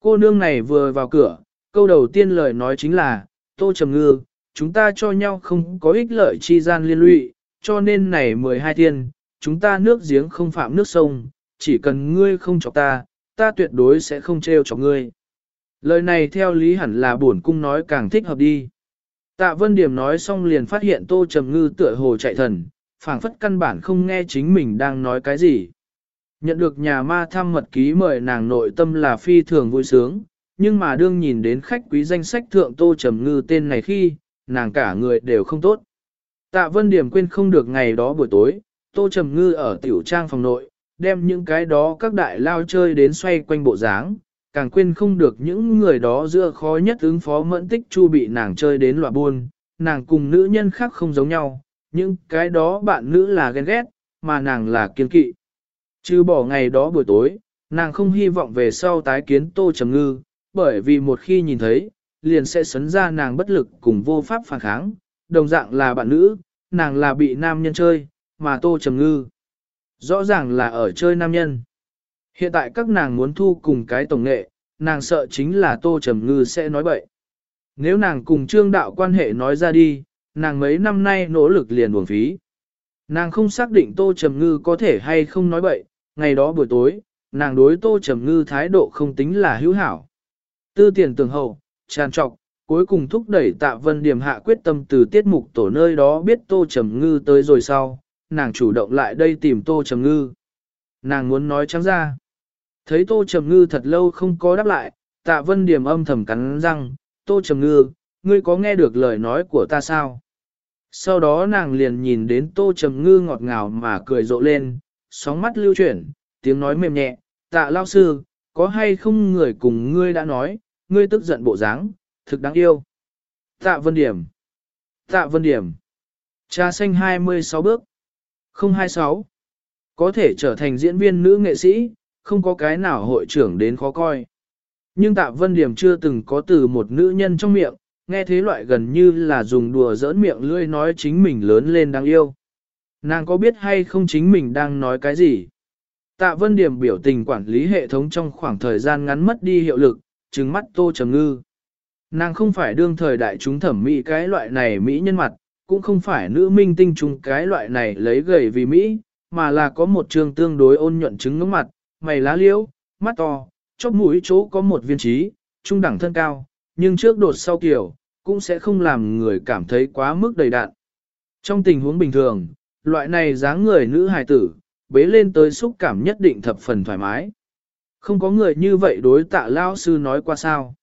Cô nương này vừa vào cửa, câu đầu tiên lời nói chính là, Tô Trầm Ngư, chúng ta cho nhau không có ích lợi chi gian liên lụy, cho nên này 12 thiên, chúng ta nước giếng không phạm nước sông, chỉ cần ngươi không chọc ta, ta tuyệt đối sẽ không trêu chọc ngươi. Lời này theo lý hẳn là bổn cung nói càng thích hợp đi. Tạ Vân Điểm nói xong liền phát hiện Tô Trầm Ngư tựa hồ chạy thần, phảng phất căn bản không nghe chính mình đang nói cái gì. Nhận được nhà ma thăm mật ký mời nàng nội tâm là phi thường vui sướng, nhưng mà đương nhìn đến khách quý danh sách thượng Tô Trầm Ngư tên này khi, nàng cả người đều không tốt. Tạ Vân Điểm quên không được ngày đó buổi tối, Tô Trầm Ngư ở tiểu trang phòng nội, đem những cái đó các đại lao chơi đến xoay quanh bộ dáng, càng quên không được những người đó giữa khó nhất ứng phó mẫn tích chu bị nàng chơi đến loại buôn, nàng cùng nữ nhân khác không giống nhau, những cái đó bạn nữ là ghen ghét, mà nàng là kiên kỵ. Chứ bỏ ngày đó buổi tối, nàng không hy vọng về sau tái kiến Tô Trầm Ngư, bởi vì một khi nhìn thấy, liền sẽ sấn ra nàng bất lực cùng vô pháp phản kháng, đồng dạng là bạn nữ, nàng là bị nam nhân chơi, mà Tô Trầm Ngư. Rõ ràng là ở chơi nam nhân. Hiện tại các nàng muốn thu cùng cái tổng nghệ, nàng sợ chính là Tô Trầm Ngư sẽ nói bậy. Nếu nàng cùng trương đạo quan hệ nói ra đi, nàng mấy năm nay nỗ lực liền buồn phí. Nàng không xác định Tô Trầm Ngư có thể hay không nói bậy, ngày đó buổi tối, nàng đối Tô Trầm Ngư thái độ không tính là hữu hảo. Tư tiền tường hậu, tràn trọc, cuối cùng thúc đẩy tạ vân điểm hạ quyết tâm từ tiết mục tổ nơi đó biết Tô Trầm Ngư tới rồi sau, nàng chủ động lại đây tìm Tô Trầm Ngư. Nàng muốn nói trắng ra. Thấy Tô Trầm Ngư thật lâu không có đáp lại, tạ vân điểm âm thầm cắn răng, Tô Trầm Ngư, ngươi có nghe được lời nói của ta sao? Sau đó nàng liền nhìn đến Tô Trầm Ngư ngọt ngào mà cười rộ lên, sóng mắt lưu chuyển, tiếng nói mềm nhẹ, tạ lao sư, có hay không người cùng ngươi đã nói, ngươi tức giận bộ dáng, thực đáng yêu. Tạ Vân Điểm Tạ Vân Điểm Trà xanh 26 bước 026 Có thể trở thành diễn viên nữ nghệ sĩ, không có cái nào hội trưởng đến khó coi. Nhưng Tạ Vân Điểm chưa từng có từ một nữ nhân trong miệng, nghe thế loại gần như là dùng đùa giỡn miệng lươi nói chính mình lớn lên đáng yêu. Nàng có biết hay không chính mình đang nói cái gì? Tạ Vân Điểm biểu tình quản lý hệ thống trong khoảng thời gian ngắn mất đi hiệu lực, trừng mắt Tô Trầm Ngư. Nàng không phải đương thời đại chúng thẩm mỹ cái loại này mỹ nhân mặt, cũng không phải nữ minh tinh trùng cái loại này lấy gầy vì mỹ, mà là có một trường tương đối ôn nhuận trứng ngưỡng mặt, mày lá liễu, mắt to, chóp mũi chỗ có một viên trí, trung đẳng thân cao, nhưng trước đột sau kiểu, cũng sẽ không làm người cảm thấy quá mức đầy đạn. Trong tình huống bình thường, loại này dáng người nữ hài tử, bế lên tới xúc cảm nhất định thập phần thoải mái. Không có người như vậy đối tạ lao sư nói qua sao.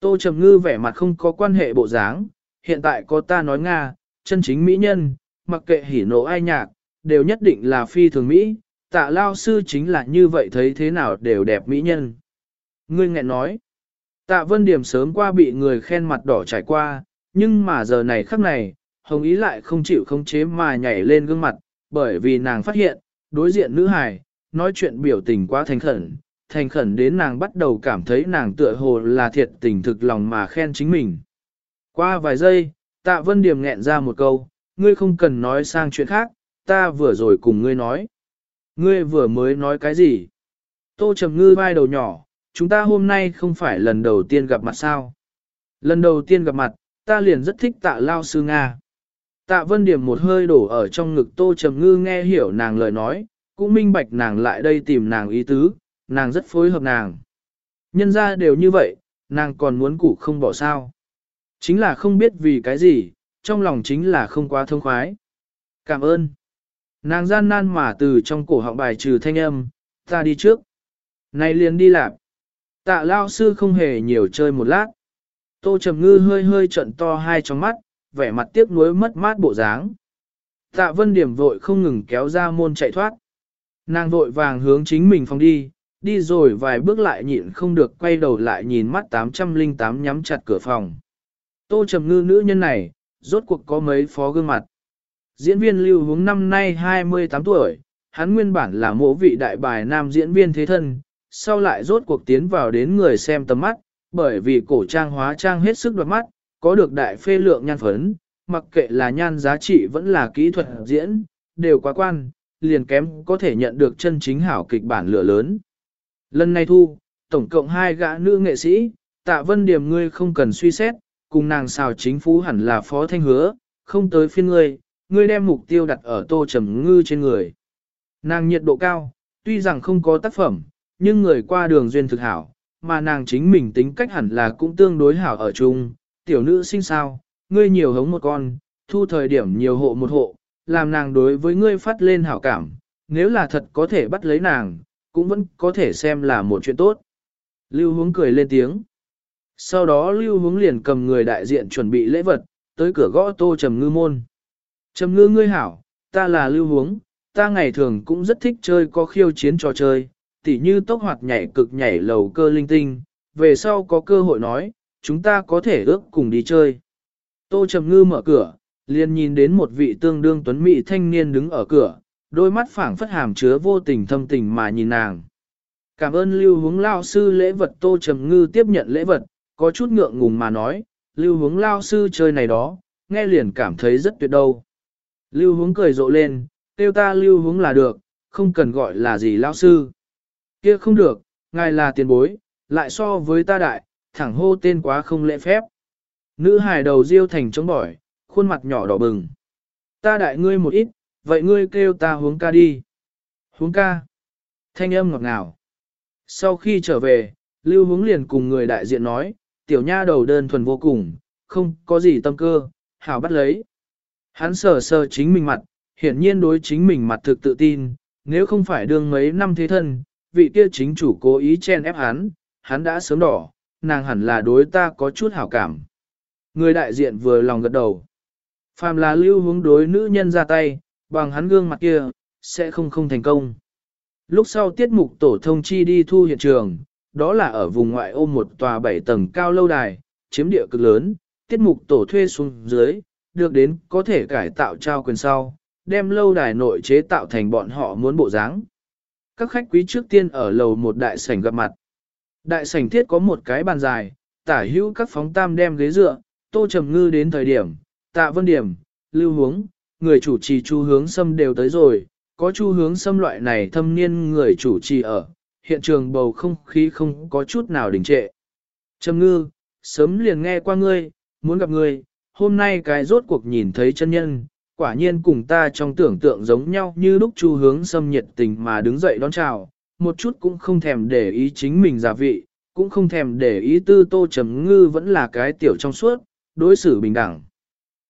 Tô Trầm Ngư vẻ mặt không có quan hệ bộ dáng, hiện tại có ta nói Nga, chân chính mỹ nhân, mặc kệ hỉ nộ ai nhạc, đều nhất định là phi thường Mỹ, tạ lao sư chính là như vậy thấy thế nào đều đẹp mỹ nhân. Ngươi nghẹn nói, tạ vân điểm sớm qua bị người khen mặt đỏ trải qua, nhưng mà giờ này khắc này, hồng ý lại không chịu khống chế mà nhảy lên gương mặt, bởi vì nàng phát hiện, đối diện nữ hài, nói chuyện biểu tình quá thành khẩn, thành khẩn đến nàng bắt đầu cảm thấy nàng tựa hồ là thiệt tình thực lòng mà khen chính mình. Qua vài giây, tạ vân điểm nghẹn ra một câu, ngươi không cần nói sang chuyện khác, ta vừa rồi cùng ngươi nói. Ngươi vừa mới nói cái gì? Tô Trầm Ngư vai đầu nhỏ, chúng ta hôm nay không phải lần đầu tiên gặp mặt sao? Lần đầu tiên gặp mặt, ta liền rất thích tạ lao sư Nga. Tạ Vân Điểm một hơi đổ ở trong ngực Tô Trầm Ngư nghe hiểu nàng lời nói, cũng minh bạch nàng lại đây tìm nàng ý tứ, nàng rất phối hợp nàng. Nhân ra đều như vậy, nàng còn muốn củ không bỏ sao. Chính là không biết vì cái gì, trong lòng chính là không quá thông khoái. Cảm ơn. Nàng gian nan mà từ trong cổ họng bài trừ thanh âm, ta đi trước. Này liền đi làm. Tạ lao sư không hề nhiều chơi một lát. Tô Trầm Ngư hơi hơi trận to hai trong mắt, vẻ mặt tiếc nuối mất mát bộ dáng. Tạ Vân Điểm vội không ngừng kéo ra môn chạy thoát. Nàng vội vàng hướng chính mình phòng đi, đi rồi vài bước lại nhịn không được quay đầu lại nhìn mắt 808 nhắm chặt cửa phòng. Tô Trầm Ngư nữ nhân này, rốt cuộc có mấy phó gương mặt. Diễn viên lưu hướng năm nay 28 tuổi, hắn nguyên bản là mộ vị đại bài nam diễn viên thế thân, sau lại rốt cuộc tiến vào đến người xem tầm mắt, bởi vì cổ trang hóa trang hết sức đoạt mắt, có được đại phê lượng nhan phấn, mặc kệ là nhan giá trị vẫn là kỹ thuật diễn, đều quá quan, liền kém có thể nhận được chân chính hảo kịch bản lửa lớn. Lần này thu, tổng cộng hai gã nữ nghệ sĩ, tạ vân điểm ngươi không cần suy xét, cùng nàng xào chính phú hẳn là phó thanh hứa, không tới phiên ngươi, ngươi đem mục tiêu đặt ở tô trầm ngư trên người. Nàng nhiệt độ cao, tuy rằng không có tác phẩm, nhưng người qua đường duyên thực hảo, mà nàng chính mình tính cách hẳn là cũng tương đối hảo ở chung, tiểu nữ sinh sao, ngươi nhiều hống một con, thu thời điểm nhiều hộ một hộ, làm nàng đối với ngươi phát lên hảo cảm, nếu là thật có thể bắt lấy nàng, cũng vẫn có thể xem là một chuyện tốt. Lưu hướng cười lên tiếng. Sau đó Lưu hướng liền cầm người đại diện chuẩn bị lễ vật, tới cửa gõ tô trầm ngư môn. Trầm ngư ngươi hảo, ta là Lưu hướng, ta ngày thường cũng rất thích chơi có khiêu chiến trò chơi, tỉ như tốc hoạt nhảy cực nhảy lầu cơ linh tinh, về sau có cơ hội nói, chúng ta có thể ước cùng đi chơi. Tô Trầm Ngư mở cửa, liền nhìn đến một vị tương đương tuấn mỹ thanh niên đứng ở cửa, đôi mắt phảng phất hàm chứa vô tình thâm tình mà nhìn nàng. Cảm ơn Lưu Hướng Lao Sư lễ vật Tô Trầm Ngư tiếp nhận lễ vật, có chút ngượng ngùng mà nói, Lưu Hướng Lao Sư chơi này đó, nghe liền cảm thấy rất tuyệt đâu. Lưu Hướng cười rộ lên, tiêu ta Lưu Hướng là được, không cần gọi là gì Lao Sư. Kia không được, ngài là tiền bối, lại so với ta đại, thẳng hô tên quá không lễ phép. Nữ hài đầu riêu thành chống bỏi, khuôn mặt nhỏ đỏ bừng. Ta đại ngươi một ít, vậy ngươi kêu ta huống ca đi. Huống ca. Thanh âm ngọt ngào. Sau khi trở về, Lưu Hướng liền cùng người đại diện nói, tiểu nha đầu đơn thuần vô cùng, không có gì tâm cơ, hảo bắt lấy. Hắn sờ sờ chính mình mặt, hiển nhiên đối chính mình mặt thực tự tin, nếu không phải đương mấy năm thế thân, vị kia chính chủ cố ý chen ép hắn, hắn đã sớm đỏ, nàng hẳn là đối ta có chút hảo cảm. Người đại diện vừa lòng gật đầu. Phàm là lưu hướng đối nữ nhân ra tay, bằng hắn gương mặt kia, sẽ không không thành công. Lúc sau tiết mục tổ thông chi đi thu hiện trường, đó là ở vùng ngoại ô một tòa 7 tầng cao lâu đài, chiếm địa cực lớn, tiết mục tổ thuê xuống dưới, được đến có thể cải tạo trao quyền sau, đem lâu đài nội chế tạo thành bọn họ muốn bộ dáng. Các khách quý trước tiên ở lầu một đại sảnh gặp mặt. Đại sảnh thiết có một cái bàn dài, tả hữu các phóng tam đem ghế dựa, tô trầm ngư đến thời điểm, tạ vân điểm, lưu hướng, người chủ trì chu hướng xâm đều tới rồi, có chu hướng xâm loại này thâm niên người chủ trì ở, hiện trường bầu không khí không có chút nào đình trệ. Trầm ngư, sớm liền nghe qua ngươi, muốn gặp ngươi, hôm nay cái rốt cuộc nhìn thấy chân nhân, quả nhiên cùng ta trong tưởng tượng giống nhau như lúc chu hướng xâm nhiệt tình mà đứng dậy đón chào, một chút cũng không thèm để ý chính mình giả vị, cũng không thèm để ý tư tô trầm ngư vẫn là cái tiểu trong suốt, đối xử bình đẳng.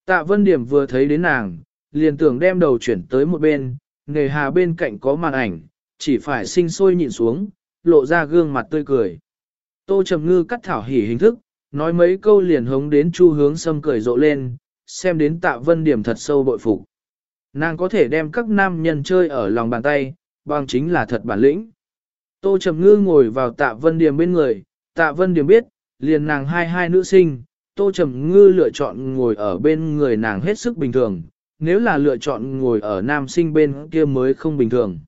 Tạ Vân Điểm vừa thấy đến nàng, liền tưởng đem đầu chuyển tới một bên, nghề hà bên cạnh có màn ảnh, chỉ phải sinh sôi nhìn xuống, lộ ra gương mặt tươi cười. Tô Trầm Ngư cắt thảo hỉ hình thức, nói mấy câu liền hống đến chu hướng sâm cười rộ lên, xem đến tạ vân điểm thật sâu bội phục. Nàng có thể đem các nam nhân chơi ở lòng bàn tay, bằng chính là thật bản lĩnh. Tô Trầm Ngư ngồi vào tạ vân điểm bên người, tạ vân điểm biết, liền nàng hai hai nữ sinh, Tô Trầm Ngư lựa chọn ngồi ở bên người nàng hết sức bình thường, nếu là lựa chọn ngồi ở nam sinh bên kia mới không bình thường.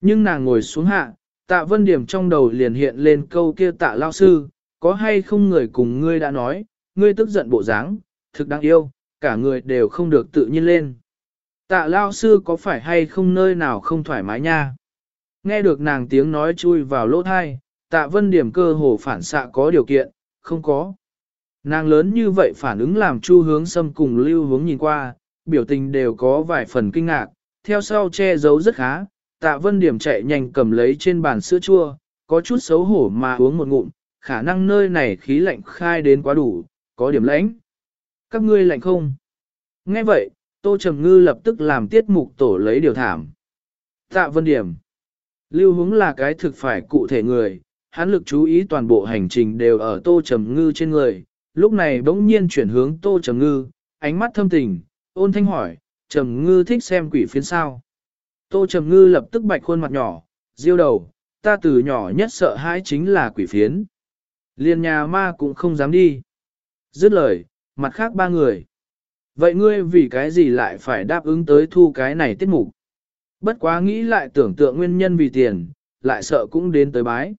Nhưng nàng ngồi xuống hạ, tạ vân điểm trong đầu liền hiện lên câu kia tạ lao sư, có hay không người cùng ngươi đã nói, ngươi tức giận bộ dáng, thực đáng yêu, cả người đều không được tự nhiên lên. Tạ lao sư có phải hay không nơi nào không thoải mái nha? Nghe được nàng tiếng nói chui vào lỗ thai, tạ vân điểm cơ hồ phản xạ có điều kiện, không có. Nàng lớn như vậy phản ứng làm chu hướng xâm cùng lưu hướng nhìn qua, biểu tình đều có vài phần kinh ngạc, theo sau che giấu rất khá, tạ vân điểm chạy nhanh cầm lấy trên bàn sữa chua, có chút xấu hổ mà uống một ngụm, khả năng nơi này khí lạnh khai đến quá đủ, có điểm lãnh. Các ngươi lạnh không? Nghe vậy, Tô Trầm Ngư lập tức làm tiết mục tổ lấy điều thảm. Tạ vân điểm. Lưu hướng là cái thực phải cụ thể người, hắn lực chú ý toàn bộ hành trình đều ở Tô Trầm Ngư trên người, lúc này bỗng nhiên chuyển hướng Tô Trầm Ngư, ánh mắt thâm tình, ôn thanh hỏi, Trầm Ngư thích xem quỷ phiến sao. Tô Trầm Ngư lập tức bạch khuôn mặt nhỏ, diêu đầu, ta từ nhỏ nhất sợ hãi chính là quỷ phiến. Liên nhà ma cũng không dám đi. Dứt lời, mặt khác ba người. Vậy ngươi vì cái gì lại phải đáp ứng tới thu cái này tiết mục? Bất quá nghĩ lại tưởng tượng nguyên nhân vì tiền, lại sợ cũng đến tới bái.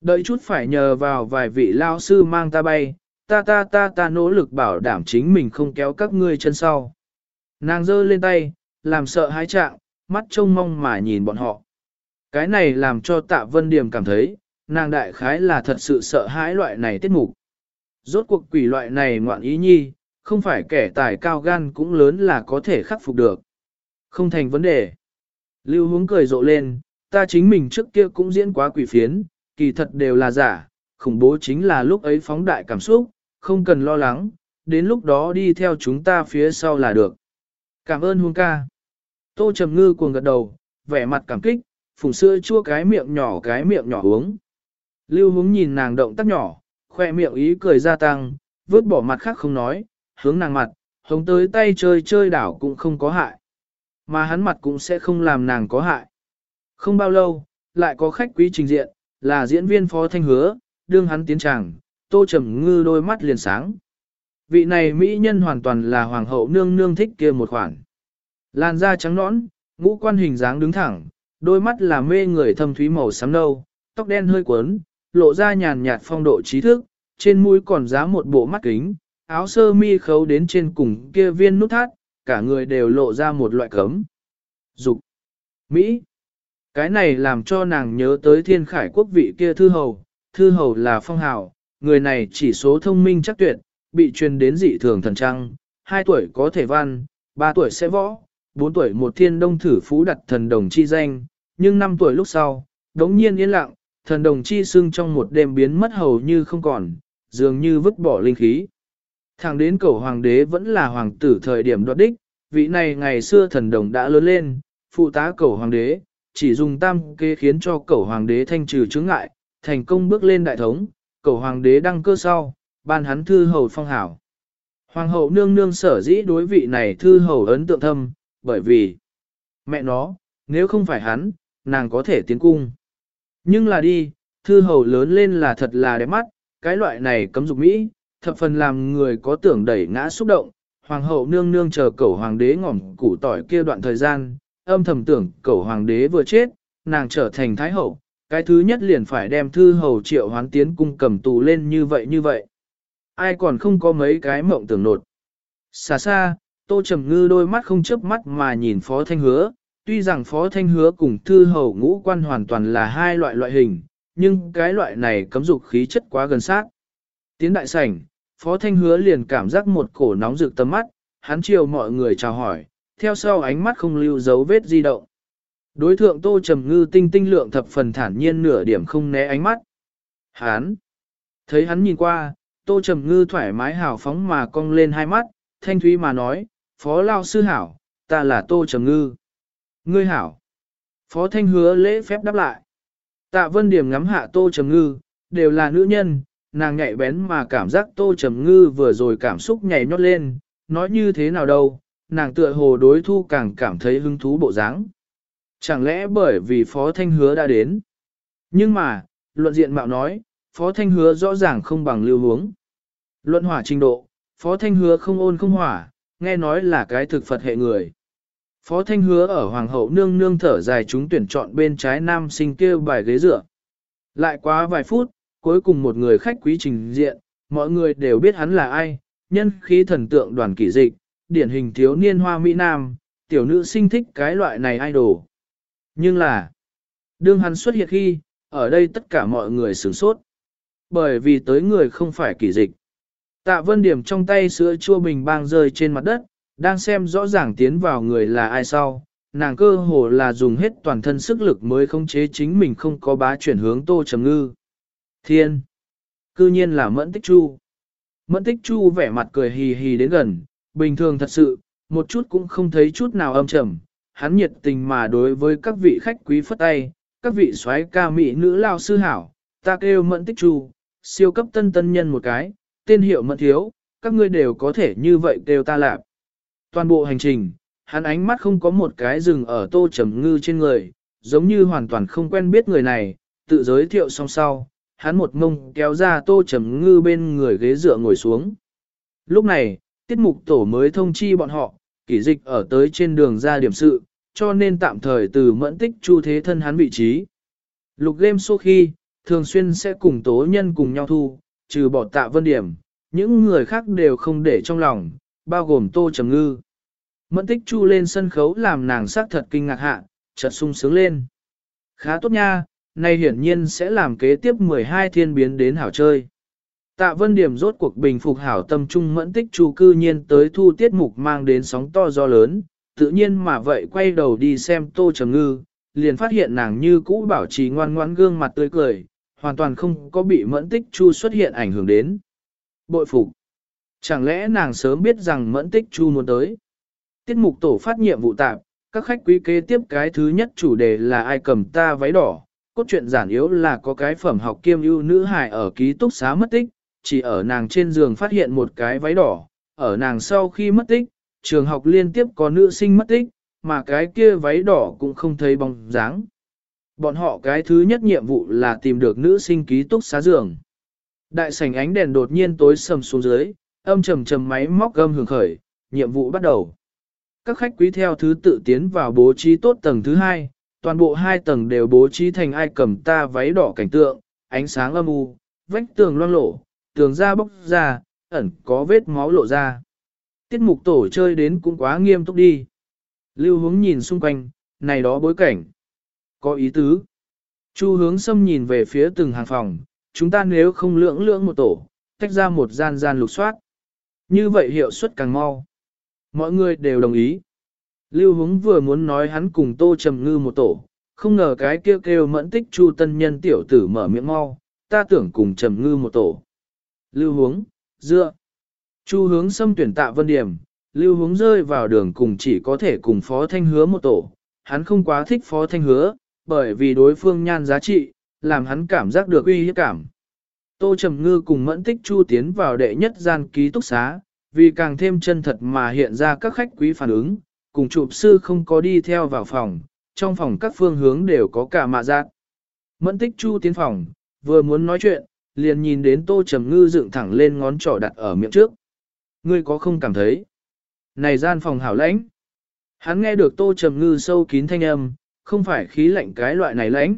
Đợi chút phải nhờ vào vài vị lao sư mang ta bay, ta ta ta ta nỗ lực bảo đảm chính mình không kéo các ngươi chân sau. Nàng giơ lên tay, làm sợ hãi trạng, mắt trông mong mà nhìn bọn họ. Cái này làm cho tạ vân điểm cảm thấy, nàng đại khái là thật sự sợ hãi loại này tiết mục. Rốt cuộc quỷ loại này ngoạn ý nhi, không phải kẻ tài cao gan cũng lớn là có thể khắc phục được. Không thành vấn đề. Lưu hướng cười rộ lên, ta chính mình trước kia cũng diễn quá quỷ phiến, kỳ thật đều là giả, khủng bố chính là lúc ấy phóng đại cảm xúc, không cần lo lắng, đến lúc đó đi theo chúng ta phía sau là được. Cảm ơn Huống ca. Tô Trầm Ngư cuồng gật đầu, vẻ mặt cảm kích, phùng sữa chua cái miệng nhỏ cái miệng nhỏ uống. Lưu Hướng nhìn nàng động tác nhỏ, khoe miệng ý cười gia tăng, vứt bỏ mặt khác không nói, hướng nàng mặt, hống tới tay chơi chơi đảo cũng không có hại. Mà hắn mặt cũng sẽ không làm nàng có hại. Không bao lâu, lại có khách quý trình diện, là diễn viên Phó Thanh Hứa, đương hắn tiến tràng, tô trầm ngư đôi mắt liền sáng. Vị này mỹ nhân hoàn toàn là hoàng hậu nương nương thích kia một khoản. Làn da trắng nõn, ngũ quan hình dáng đứng thẳng, đôi mắt là mê người thâm thúy màu xám nâu, tóc đen hơi quấn, lộ ra nhàn nhạt phong độ trí thức, trên mũi còn giá một bộ mắt kính, áo sơ mi khấu đến trên cùng kia viên nút thắt, cả người đều lộ ra một loại cấm. Dục. Mỹ. Cái này làm cho nàng nhớ tới thiên khải quốc vị kia thư hầu, thư hầu là phong hào, người này chỉ số thông minh chắc tuyệt, bị truyền đến dị thường thần trăng, 2 tuổi có thể văn, 3 tuổi sẽ võ, 4 tuổi một thiên đông thử phú đặt thần đồng chi danh, nhưng 5 tuổi lúc sau, đống nhiên yên lặng, thần đồng chi xưng trong một đêm biến mất hầu như không còn, dường như vứt bỏ linh khí. Thẳng đến cầu hoàng đế vẫn là hoàng tử thời điểm đoạt đích, vị này ngày xưa thần đồng đã lớn lên, phụ tá cầu hoàng đế, chỉ dùng tam kế khiến cho cầu hoàng đế thanh trừ chứng ngại, thành công bước lên đại thống, cầu hoàng đế đăng cơ sau, ban hắn thư hầu phong hảo. Hoàng hậu nương nương sở dĩ đối vị này thư hầu ấn tượng thâm, bởi vì mẹ nó, nếu không phải hắn, nàng có thể tiến cung. Nhưng là đi, thư hầu lớn lên là thật là đẹp mắt, cái loại này cấm dục Mỹ, thập phần làm người có tưởng đẩy ngã xúc động. Hoàng hậu nương nương chờ cẩu hoàng đế ngỏm củ tỏi kia đoạn thời gian, âm thầm tưởng cẩu hoàng đế vừa chết, nàng trở thành thái hậu, cái thứ nhất liền phải đem thư hầu triệu hoán tiến cung cầm tù lên như vậy như vậy. Ai còn không có mấy cái mộng tưởng nột. Xa xa, tô trầm ngư đôi mắt không chớp mắt mà nhìn phó thanh hứa, tuy rằng phó thanh hứa cùng thư hầu ngũ quan hoàn toàn là hai loại loại hình, nhưng cái loại này cấm dục khí chất quá gần sát. Tiến đại sảnh, phó thanh hứa liền cảm giác một cổ nóng rực tầm mắt, hắn chiều mọi người chào hỏi, theo sau ánh mắt không lưu dấu vết di động. Đối thượng Tô Trầm Ngư tinh tinh lượng thập phần thản nhiên nửa điểm không né ánh mắt. Hắn! Thấy hắn nhìn qua, Tô Trầm Ngư thoải mái hào phóng mà cong lên hai mắt, thanh thúy mà nói, Phó Lao Sư Hảo, ta là Tô Trầm Ngư. Ngươi Hảo! Phó Thanh hứa lễ phép đáp lại. Tạ Vân Điểm ngắm hạ Tô Trầm Ngư, đều là nữ nhân, nàng nhạy bén mà cảm giác Tô Trầm Ngư vừa rồi cảm xúc nhảy nhót lên, nói như thế nào đâu, nàng tựa hồ đối thu càng cảm thấy hứng thú bộ dáng. Chẳng lẽ bởi vì Phó Thanh Hứa đã đến? Nhưng mà, luận diện mạo nói, Phó Thanh Hứa rõ ràng không bằng lưu hướng. Luận hỏa trình độ, Phó Thanh Hứa không ôn không hỏa, nghe nói là cái thực Phật hệ người. Phó Thanh Hứa ở Hoàng hậu nương nương thở dài chúng tuyển chọn bên trái nam sinh kia bài ghế dựa. Lại quá vài phút, cuối cùng một người khách quý trình diện, mọi người đều biết hắn là ai, nhân khí thần tượng đoàn kỷ dịch, điển hình thiếu niên hoa Mỹ Nam, tiểu nữ sinh thích cái loại này idol. Nhưng là, đương hắn xuất hiện khi, ở đây tất cả mọi người sửng sốt. Bởi vì tới người không phải kỷ dịch. Tạ vân điểm trong tay sữa chua bình bang rơi trên mặt đất, đang xem rõ ràng tiến vào người là ai sau. Nàng cơ hồ là dùng hết toàn thân sức lực mới khống chế chính mình không có bá chuyển hướng tô trầm ngư. Thiên! Cư nhiên là mẫn tích chu. Mẫn tích chu vẻ mặt cười hì hì đến gần, bình thường thật sự, một chút cũng không thấy chút nào âm trầm, hắn nhiệt tình mà đối với các vị khách quý phất tay, các vị soái ca mỹ nữ lao sư hảo, ta kêu mẫn tích chu, siêu cấp tân tân nhân một cái, tên hiệu mẫn thiếu, các ngươi đều có thể như vậy kêu ta lạp. Toàn bộ hành trình, hắn ánh mắt không có một cái rừng ở tô trầm ngư trên người, giống như hoàn toàn không quen biết người này, tự giới thiệu xong sau, hắn một ngông kéo ra tô trầm ngư bên người ghế dựa ngồi xuống. Lúc này, tiết mục tổ mới thông chi bọn họ, kỷ dịch ở tới trên đường ra điểm sự, cho nên tạm thời từ mẫn tích chu thế thân hắn vị trí. Lục game số khi, thường xuyên sẽ cùng tố nhân cùng nhau thu, trừ bỏ tạ vân điểm, những người khác đều không để trong lòng, bao gồm tô trầm ngư. Mẫn tích chu lên sân khấu làm nàng sắc thật kinh ngạc hạ, chợt sung sướng lên. Khá tốt nha, nay hiển nhiên sẽ làm kế tiếp 12 thiên biến đến hảo chơi. Tạ Vân Điểm rốt cuộc bình phục hảo tâm trung mẫn tích chu cư nhiên tới thu tiết mục mang đến sóng to gió lớn, tự nhiên mà vậy quay đầu đi xem Tô Trầm Ngư, liền phát hiện nàng như cũ bảo trì ngoan ngoãn gương mặt tươi cười, hoàn toàn không có bị mẫn tích chu xuất hiện ảnh hưởng đến. Bội phục. Chẳng lẽ nàng sớm biết rằng mẫn tích chu muốn tới? Tiết mục tổ phát nhiệm vụ tạm, các khách quý kế tiếp cái thứ nhất chủ đề là ai cầm ta váy đỏ. Cốt truyện giản yếu là có cái phẩm học kiêm ưu nữ hài ở ký túc xá mất tích, chỉ ở nàng trên giường phát hiện một cái váy đỏ, ở nàng sau khi mất tích, trường học liên tiếp có nữ sinh mất tích, mà cái kia váy đỏ cũng không thấy bóng dáng. Bọn họ cái thứ nhất nhiệm vụ là tìm được nữ sinh ký túc xá giường. Đại sảnh ánh đèn đột nhiên tối sầm xuống dưới, âm trầm trầm máy móc gâm hưởng khởi, nhiệm vụ bắt đầu. Các khách quý theo thứ tự tiến vào bố trí tốt tầng thứ hai, toàn bộ hai tầng đều bố trí thành ai cầm ta váy đỏ cảnh tượng, ánh sáng âm u, vách tường loang lổ, tường da bốc ra, ẩn có vết máu lộ ra. Tiết mục tổ chơi đến cũng quá nghiêm túc đi. Lưu hướng nhìn xung quanh, này đó bối cảnh. Có ý tứ. Chu hướng xâm nhìn về phía từng hàng phòng, chúng ta nếu không lưỡng lưỡng một tổ, tách ra một gian gian lục soát. Như vậy hiệu suất càng mau. Mọi người đều đồng ý. Lưu Húng vừa muốn nói hắn cùng Tô Trầm Ngư một tổ, không ngờ cái kêu kêu mẫn tích Chu Tân Nhân tiểu tử mở miệng mau, ta tưởng cùng Trầm Ngư một tổ. Lưu Hướng, dựa. Chu hướng xâm tuyển tạ vân điểm, Lưu Hướng rơi vào đường cùng chỉ có thể cùng Phó Thanh Hứa một tổ. Hắn không quá thích Phó Thanh Hứa, bởi vì đối phương nhan giá trị, làm hắn cảm giác được uy hiếp cảm. Tô Trầm Ngư cùng Mẫn Tích Chu tiến vào đệ nhất gian ký túc xá, vì càng thêm chân thật mà hiện ra các khách quý phản ứng, cùng chụp sư không có đi theo vào phòng, trong phòng các phương hướng đều có cả mạ giác. Mẫn Tích Chu tiến phòng, vừa muốn nói chuyện, liền nhìn đến Tô Trầm Ngư dựng thẳng lên ngón trỏ đặt ở miệng trước. Ngươi có không cảm thấy? Này gian phòng hảo lãnh. Hắn nghe được Tô Trầm Ngư sâu kín thanh âm, không phải khí lạnh cái loại này lãnh.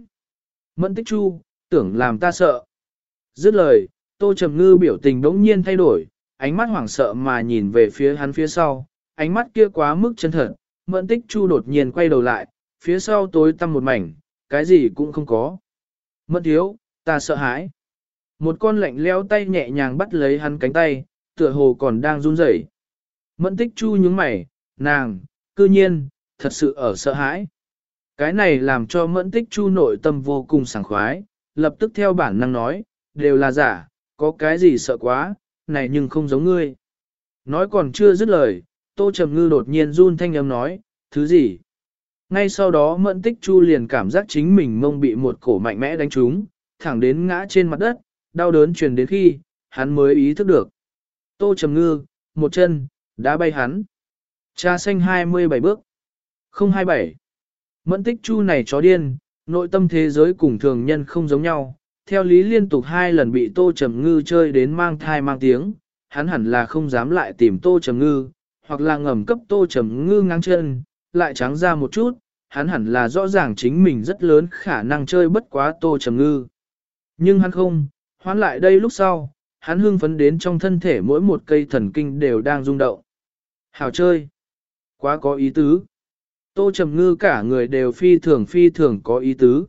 Mẫn tích chu, tưởng làm ta sợ. Dứt lời, Tô Trầm Ngư biểu tình đống nhiên thay đổi, ánh mắt hoảng sợ mà nhìn về phía hắn phía sau, ánh mắt kia quá mức chân thật, mẫn tích chu đột nhiên quay đầu lại, phía sau tối tăm một mảnh, cái gì cũng không có. Mẫn thiếu, ta sợ hãi. Một con lạnh leo tay nhẹ nhàng bắt lấy hắn cánh tay, tựa hồ còn đang run rẩy. Mẫn tích chu nhướng mày, nàng, cư nhiên, thật sự ở sợ hãi. Cái này làm cho mẫn tích chu nội tâm vô cùng sảng khoái, lập tức theo bản năng nói, đều là giả, có cái gì sợ quá, này nhưng không giống ngươi. Nói còn chưa dứt lời, tô trầm ngư đột nhiên run thanh âm nói, thứ gì? Ngay sau đó mẫn tích chu liền cảm giác chính mình mông bị một cổ mạnh mẽ đánh trúng, thẳng đến ngã trên mặt đất, đau đớn truyền đến khi, hắn mới ý thức được. Tô trầm ngư, một chân, đã bay hắn. Cha xanh 27 bước. 027. Mẫn tích chu này chó điên, nội tâm thế giới cùng thường nhân không giống nhau. Theo lý liên tục hai lần bị tô trầm ngư chơi đến mang thai mang tiếng, hắn hẳn là không dám lại tìm tô trầm ngư, hoặc là ngầm cấp tô trầm ngư ngang chân, lại trắng ra một chút, hắn hẳn là rõ ràng chính mình rất lớn khả năng chơi bất quá tô trầm ngư. Nhưng hắn không, hoán lại đây lúc sau, hắn hưng phấn đến trong thân thể mỗi một cây thần kinh đều đang rung động. Hào chơi! Quá có ý tứ! Tô Trầm Ngư cả người đều phi thường phi thường có ý tứ.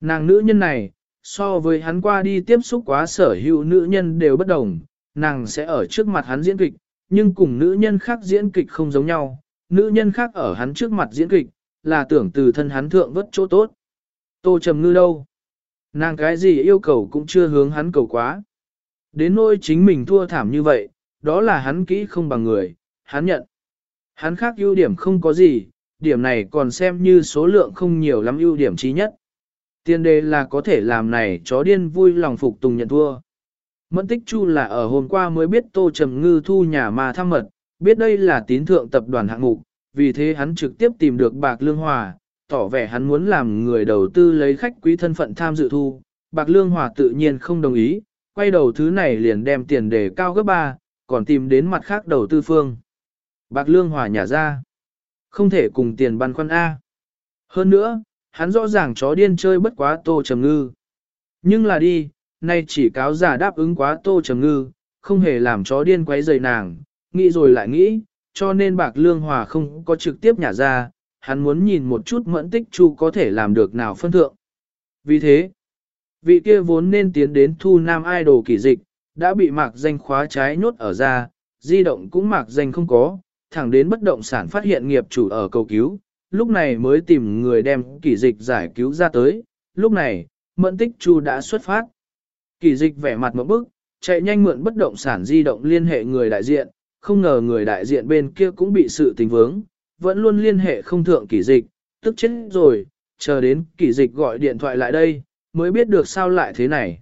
Nàng nữ nhân này, so với hắn qua đi tiếp xúc quá sở hữu nữ nhân đều bất đồng, nàng sẽ ở trước mặt hắn diễn kịch, nhưng cùng nữ nhân khác diễn kịch không giống nhau, nữ nhân khác ở hắn trước mặt diễn kịch, là tưởng từ thân hắn thượng vất chỗ tốt. Tô Trầm Ngư đâu? Nàng cái gì yêu cầu cũng chưa hướng hắn cầu quá. Đến nỗi chính mình thua thảm như vậy, đó là hắn kỹ không bằng người, hắn nhận. Hắn khác ưu điểm không có gì, điểm này còn xem như số lượng không nhiều lắm ưu điểm chí nhất. Tiên đề là có thể làm này chó điên vui lòng phục tùng nhận thua. Mẫn tích chu là ở hôm qua mới biết Tô Trầm Ngư thu nhà mà thăm mật, biết đây là tín thượng tập đoàn hạng mục, vì thế hắn trực tiếp tìm được Bạc Lương Hòa, tỏ vẻ hắn muốn làm người đầu tư lấy khách quý thân phận tham dự thu. Bạc Lương Hòa tự nhiên không đồng ý, quay đầu thứ này liền đem tiền để cao gấp ba, còn tìm đến mặt khác đầu tư phương. Bạc Lương Hòa nhả ra. Không thể cùng tiền băn khoăn A. Hơn nữa, hắn rõ ràng chó điên chơi bất quá tô trầm ngư. Nhưng là đi, nay chỉ cáo giả đáp ứng quá tô trầm ngư, không hề làm chó điên quấy rầy nàng, nghĩ rồi lại nghĩ, cho nên bạc lương hòa không có trực tiếp nhả ra, hắn muốn nhìn một chút mẫn tích chu có thể làm được nào phân thượng. Vì thế, vị kia vốn nên tiến đến thu nam idol kỳ dịch, đã bị mạc danh khóa trái nhốt ở ra, di động cũng mạc danh không có, thẳng đến bất động sản phát hiện nghiệp chủ ở cầu cứu, lúc này mới tìm người đem kỳ dịch giải cứu ra tới, lúc này, mẫn tích chu đã xuất phát. Kỳ dịch vẻ mặt một bức, chạy nhanh mượn bất động sản di động liên hệ người đại diện, không ngờ người đại diện bên kia cũng bị sự tình vướng, vẫn luôn liên hệ không thượng kỳ dịch, tức chết rồi, chờ đến kỳ dịch gọi điện thoại lại đây, mới biết được sao lại thế này.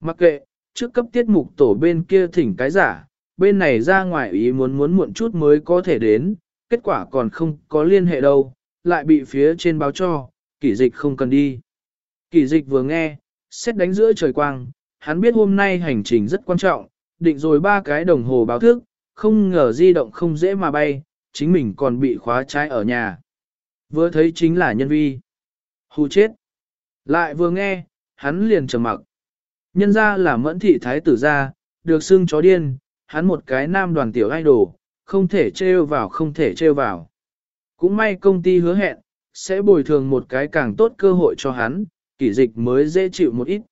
Mặc kệ, trước cấp tiết mục tổ bên kia thỉnh cái giả, bên này ra ngoài ý muốn muốn muộn chút mới có thể đến, kết quả còn không có liên hệ đâu, lại bị phía trên báo cho, kỳ dịch không cần đi. Kỳ dịch vừa nghe, xét đánh giữa trời quang, hắn biết hôm nay hành trình rất quan trọng, định rồi ba cái đồng hồ báo thức, không ngờ di động không dễ mà bay, chính mình còn bị khóa trái ở nhà. Vừa thấy chính là nhân vi. Hù chết. Lại vừa nghe, hắn liền trầm mặc. Nhân ra là mẫn thị thái tử gia, được xưng chó điên, hắn một cái nam đoàn tiểu idol, không thể trêu vào không thể trêu vào. Cũng may công ty hứa hẹn, sẽ bồi thường một cái càng tốt cơ hội cho hắn, kỷ dịch mới dễ chịu một ít.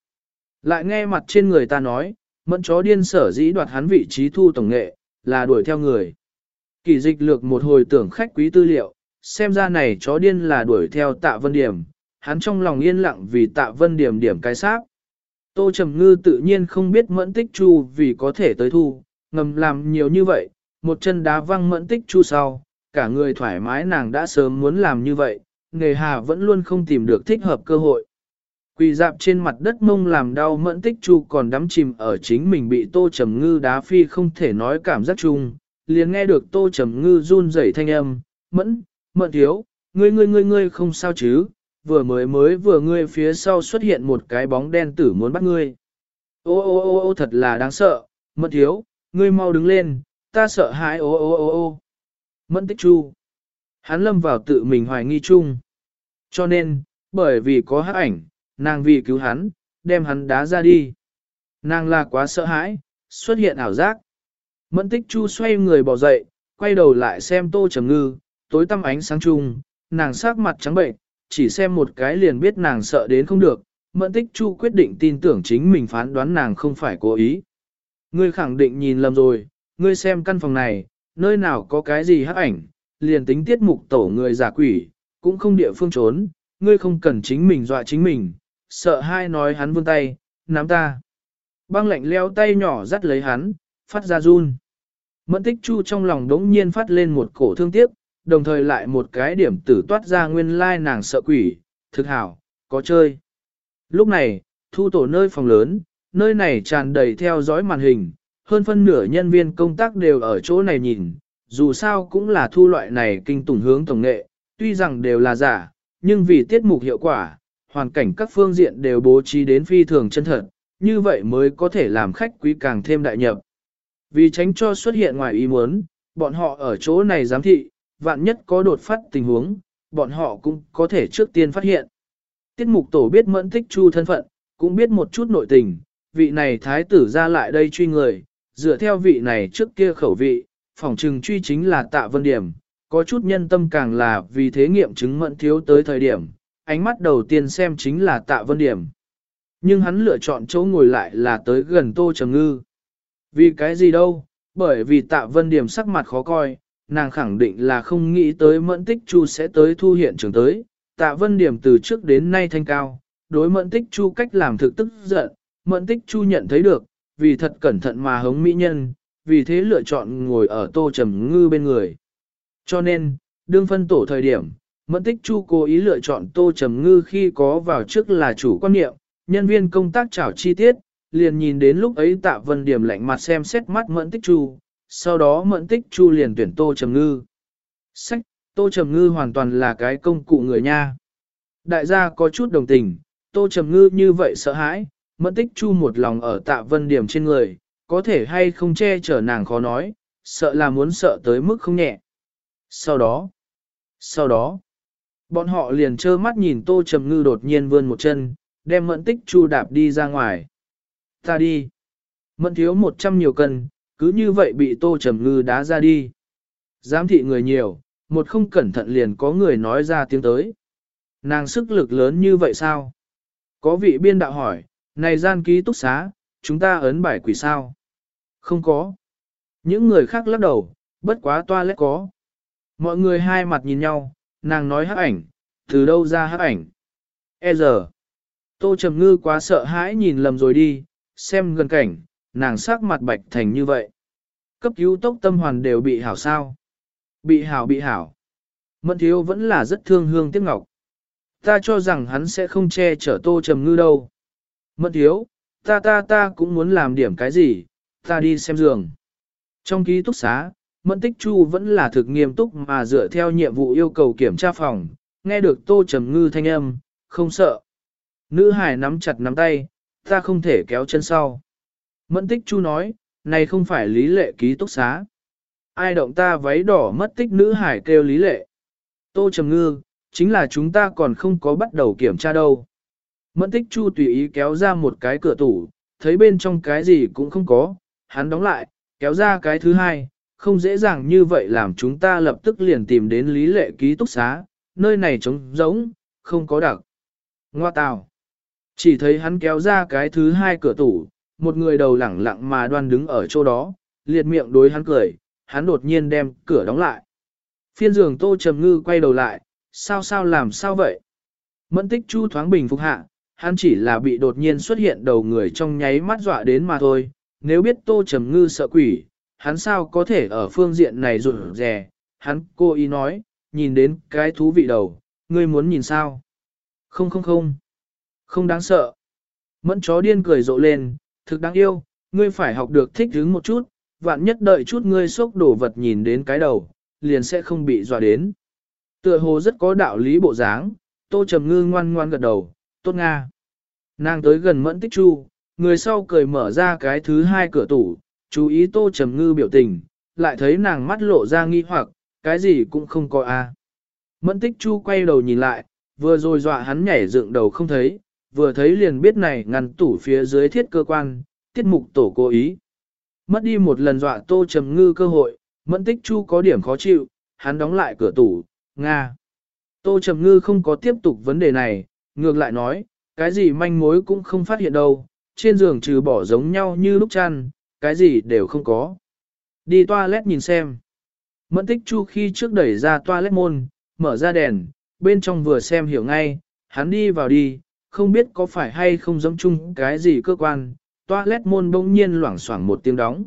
Lại nghe mặt trên người ta nói, mẫn chó điên sở dĩ đoạt hắn vị trí thu tổng nghệ, là đuổi theo người. kỳ dịch lược một hồi tưởng khách quý tư liệu, xem ra này chó điên là đuổi theo tạ vân điểm, hắn trong lòng yên lặng vì tạ vân điểm điểm cái xác. Tô Trầm Ngư tự nhiên không biết mẫn tích chu vì có thể tới thu, ngầm làm nhiều như vậy, một chân đá văng mẫn tích chu sau, cả người thoải mái nàng đã sớm muốn làm như vậy, nghề hà vẫn luôn không tìm được thích hợp cơ hội. Quỳ dạp trên mặt đất mông làm đau mẫn tích chu còn đắm chìm ở chính mình bị tô trầm ngư đá phi không thể nói cảm giác chung, liền nghe được tô trầm ngư run rẩy thanh âm, mẫn, mẫn thiếu, ngươi ngươi ngươi ngươi không sao chứ, vừa mới mới vừa ngươi phía sau xuất hiện một cái bóng đen tử muốn bắt ngươi. Ô ô ô ô thật là đáng sợ, mẫn thiếu, ngươi mau đứng lên, ta sợ hãi ô ô ô ô. Mẫn tích chu. Hắn lâm vào tự mình hoài nghi chung. Cho nên, bởi vì có hắc ảnh, nàng vì cứu hắn, đem hắn đá ra đi. Nàng là quá sợ hãi, xuất hiện ảo giác. Mẫn tích chu xoay người bỏ dậy, quay đầu lại xem tô trầm ngư, tối tăm ánh sáng chung, nàng sắc mặt trắng bệnh, chỉ xem một cái liền biết nàng sợ đến không được. Mẫn tích chu quyết định tin tưởng chính mình phán đoán nàng không phải cố ý. Ngươi khẳng định nhìn lầm rồi, ngươi xem căn phòng này, nơi nào có cái gì hắc ảnh, liền tính tiết mục tổ người giả quỷ, cũng không địa phương trốn, ngươi không cần chính mình dọa chính mình, sợ hai nói hắn vươn tay, nắm ta. Băng lạnh leo tay nhỏ dắt lấy hắn, phát ra run. Mẫn tích chu trong lòng đống nhiên phát lên một cổ thương tiếc, đồng thời lại một cái điểm tử toát ra nguyên lai nàng sợ quỷ, thực hảo, có chơi. Lúc này, thu tổ nơi phòng lớn, nơi này tràn đầy theo dõi màn hình, hơn phân nửa nhân viên công tác đều ở chỗ này nhìn, dù sao cũng là thu loại này kinh tủng hướng tổng nghệ, tuy rằng đều là giả, nhưng vì tiết mục hiệu quả, hoàn cảnh các phương diện đều bố trí đến phi thường chân thật, như vậy mới có thể làm khách quý càng thêm đại nhập. Vì tránh cho xuất hiện ngoài ý muốn, bọn họ ở chỗ này giám thị, vạn nhất có đột phát tình huống, bọn họ cũng có thể trước tiên phát hiện. Tiết mục tổ biết mẫn thích chu thân phận, cũng biết một chút nội tình, vị này thái tử ra lại đây truy người, dựa theo vị này trước kia khẩu vị, phỏng trừng truy chính là tạ vân điểm, có chút nhân tâm càng là vì thế nghiệm chứng mẫn thiếu tới thời điểm, ánh mắt đầu tiên xem chính là tạ vân điểm. Nhưng hắn lựa chọn chỗ ngồi lại là tới gần tô trầm ngư. Vì cái gì đâu, bởi vì tạ vân điểm sắc mặt khó coi, nàng khẳng định là không nghĩ tới mẫn tích chu sẽ tới thu hiện trường tới. Tạ vân điểm từ trước đến nay thanh cao, đối mẫn tích chu cách làm thực tức giận, mẫn tích chu nhận thấy được, vì thật cẩn thận mà hống mỹ nhân, vì thế lựa chọn ngồi ở tô trầm ngư bên người. Cho nên, đương phân tổ thời điểm, mẫn tích chu cố ý lựa chọn tô trầm ngư khi có vào trước là chủ quan niệm, nhân viên công tác trảo chi tiết, liền nhìn đến lúc ấy tạ vân điểm lạnh mặt xem xét mắt mẫn tích chu, sau đó mẫn tích chu liền tuyển tô trầm ngư. Sách, tô trầm ngư hoàn toàn là cái công cụ người nha. Đại gia có chút đồng tình, tô trầm ngư như vậy sợ hãi, mẫn tích chu một lòng ở tạ vân điểm trên người, có thể hay không che chở nàng khó nói, sợ là muốn sợ tới mức không nhẹ. Sau đó, sau đó, bọn họ liền trơ mắt nhìn tô trầm ngư đột nhiên vươn một chân, đem mẫn tích chu đạp đi ra ngoài. Ta đi. Mẫn thiếu một trăm nhiều cân, cứ như vậy bị tô trầm ngư đá ra đi. Giám thị người nhiều, một không cẩn thận liền có người nói ra tiếng tới. Nàng sức lực lớn như vậy sao? Có vị biên đạo hỏi, này gian ký túc xá, chúng ta ấn bài quỷ sao? Không có. Những người khác lắc đầu, bất quá toa lét có. Mọi người hai mặt nhìn nhau, nàng nói hắc ảnh, từ đâu ra hắc ảnh? E giờ. Tô Trầm Ngư quá sợ hãi nhìn lầm rồi đi, xem gần cảnh, nàng sắc mặt bạch thành như vậy. Cấp cứu tốc tâm hoàn đều bị hảo sao. Bị hảo bị hảo. Mẫn thiếu vẫn là rất thương hương tiếc ngọc. Ta cho rằng hắn sẽ không che chở Tô Trầm Ngư đâu. Mẫn thiếu, ta ta ta cũng muốn làm điểm cái gì, ta đi xem giường. Trong ký túc xá, Mẫn Tích Chu vẫn là thực nghiêm túc mà dựa theo nhiệm vụ yêu cầu kiểm tra phòng, nghe được Tô Trầm Ngư thanh âm, không sợ. Nữ hải nắm chặt nắm tay, ta không thể kéo chân sau. Mẫn Tích Chu nói, này không phải lý lệ ký túc xá. Ai động ta váy đỏ mất tích nữ hải kêu lý lệ. Tô Trầm Ngư, chính là chúng ta còn không có bắt đầu kiểm tra đâu. Mẫn Tích Chu tùy ý kéo ra một cái cửa tủ, thấy bên trong cái gì cũng không có, hắn đóng lại, kéo ra cái thứ hai, không dễ dàng như vậy làm chúng ta lập tức liền tìm đến lý lệ ký túc xá, nơi này trống rỗng, không có đặc. Ngoa tào. Chỉ thấy hắn kéo ra cái thứ hai cửa tủ, một người đầu lẳng lặng mà đoan đứng ở chỗ đó, liệt miệng đối hắn cười, hắn đột nhiên đem cửa đóng lại. Phiên giường tô trầm ngư quay đầu lại, sao sao làm sao vậy? Mẫn tích chu thoáng bình phục hạ, hắn chỉ là bị đột nhiên xuất hiện đầu người trong nháy mắt dọa đến mà thôi, nếu biết tô trầm ngư sợ quỷ, hắn sao có thể ở phương diện này rụt rè, hắn cô ý nói, nhìn đến cái thú vị đầu, ngươi muốn nhìn sao? Không không không, không đáng sợ. Mẫn chó điên cười rộ lên, thực đáng yêu, ngươi phải học được thích hứng một chút, vạn nhất đợi chút ngươi sốc đổ vật nhìn đến cái đầu, liền sẽ không bị dọa đến. Tựa hồ rất có đạo lý bộ dáng, tô trầm ngư ngoan ngoan gật đầu, tốt nga. Nàng tới gần mẫn tích chu, người sau cười mở ra cái thứ hai cửa tủ, chú ý tô trầm ngư biểu tình, lại thấy nàng mắt lộ ra nghi hoặc, cái gì cũng không có a. Mẫn tích chu quay đầu nhìn lại, vừa rồi dọa hắn nhảy dựng đầu không thấy, vừa thấy liền biết này ngăn tủ phía dưới thiết cơ quan, tiết mục tổ cố ý. Mất đi một lần dọa tô trầm ngư cơ hội, mẫn tích chu có điểm khó chịu, hắn đóng lại cửa tủ, Nga. Tô trầm ngư không có tiếp tục vấn đề này, ngược lại nói, cái gì manh mối cũng không phát hiện đâu, trên giường trừ bỏ giống nhau như lúc chăn, cái gì đều không có. Đi toilet nhìn xem. Mẫn tích chu khi trước đẩy ra toilet môn, mở ra đèn, bên trong vừa xem hiểu ngay, hắn đi vào đi, không biết có phải hay không giống chung cái gì cơ quan, toilet môn bỗng nhiên loảng xoảng một tiếng đóng.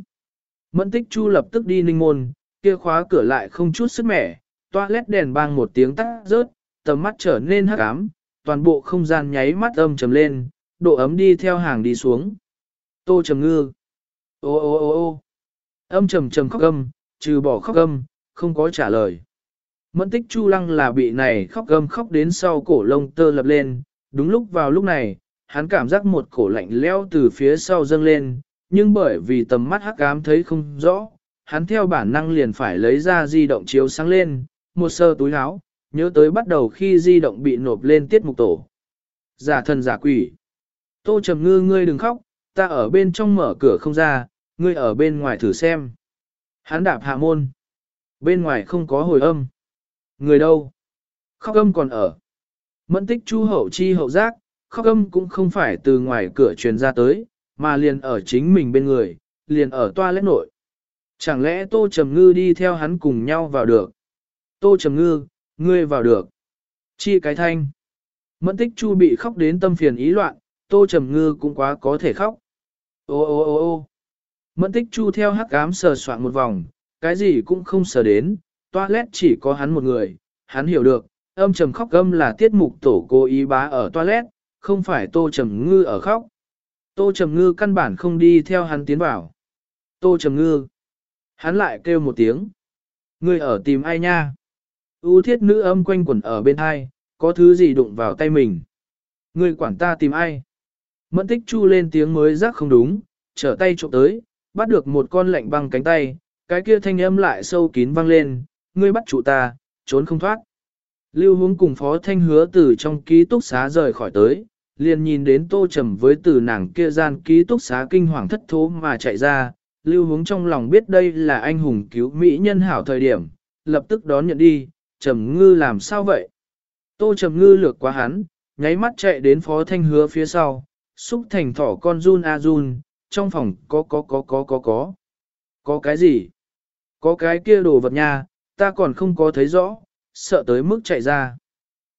Mẫn tích chu lập tức đi ninh môn, kia khóa cửa lại không chút sức mẻ, toilet đèn bang một tiếng tắt rớt, tầm mắt trở nên hắc ám, toàn bộ không gian nháy mắt âm trầm lên, độ ấm đi theo hàng đi xuống. Tô trầm ngư. Ô ô ô ô âm trầm trầm khóc âm, trừ bỏ khóc âm, không có trả lời. Mẫn tích chu lăng là bị này khóc gầm khóc đến sau cổ lông tơ lập lên, đúng lúc vào lúc này, hắn cảm giác một cổ lạnh leo từ phía sau dâng lên, nhưng bởi vì tầm mắt hắc ám thấy không rõ, hắn theo bản năng liền phải lấy ra di động chiếu sáng lên, một sơ túi áo, nhớ tới bắt đầu khi di động bị nộp lên tiết mục tổ. Giả thần giả quỷ. Tô Trầm Ngư ngươi đừng khóc, ta ở bên trong mở cửa không ra, ngươi ở bên ngoài thử xem. Hắn đạp hạ môn. Bên ngoài không có hồi âm. Người đâu? Khóc âm còn ở. Mẫn tích chu hậu chi hậu giác, khóc âm cũng không phải từ ngoài cửa truyền ra tới, mà liền ở chính mình bên người, liền ở toa lét nội. Chẳng lẽ Tô Trầm Ngư đi theo hắn cùng nhau vào được? Tô Trầm Ngư, ngươi vào được. Chi cái thanh. Mẫn tích chu bị khóc đến tâm phiền ý loạn, Tô Trầm Ngư cũng quá có thể khóc. Ô ô ô ô Mẫn tích chu theo hắc ám sờ soạn một vòng, cái gì cũng không sờ đến, toilet chỉ có hắn một người, hắn hiểu được, âm trầm khóc âm là tiết mục tổ cố ý bá ở toilet, không phải tô trầm ngư ở khóc. Tô trầm ngư căn bản không đi theo hắn tiến vào. Tô trầm ngư. Hắn lại kêu một tiếng. Ngươi ở tìm ai nha? U thiết nữ âm quanh quẩn ở bên hai, có thứ gì đụng vào tay mình. Ngươi quản ta tìm ai? Mẫn tích chu lên tiếng mới rắc không đúng, trở tay trộm tới, bắt được một con lạnh băng cánh tay, cái kia thanh âm lại sâu kín vang lên, ngươi bắt chủ ta, trốn không thoát. Lưu hướng cùng phó thanh hứa từ trong ký túc xá rời khỏi tới, liền nhìn đến tô trầm với từ nàng kia gian ký túc xá kinh hoàng thất thố mà chạy ra, lưu hướng trong lòng biết đây là anh hùng cứu mỹ nhân hảo thời điểm, lập tức đón nhận đi, trầm ngư làm sao vậy? Tô trầm ngư lược qua hắn, nháy mắt chạy đến phó thanh hứa phía sau, xúc thành thỏ con run a run, trong phòng có có có có có có. Có cái gì? Có cái kia đồ vật nha, ta còn không có thấy rõ, sợ tới mức chạy ra.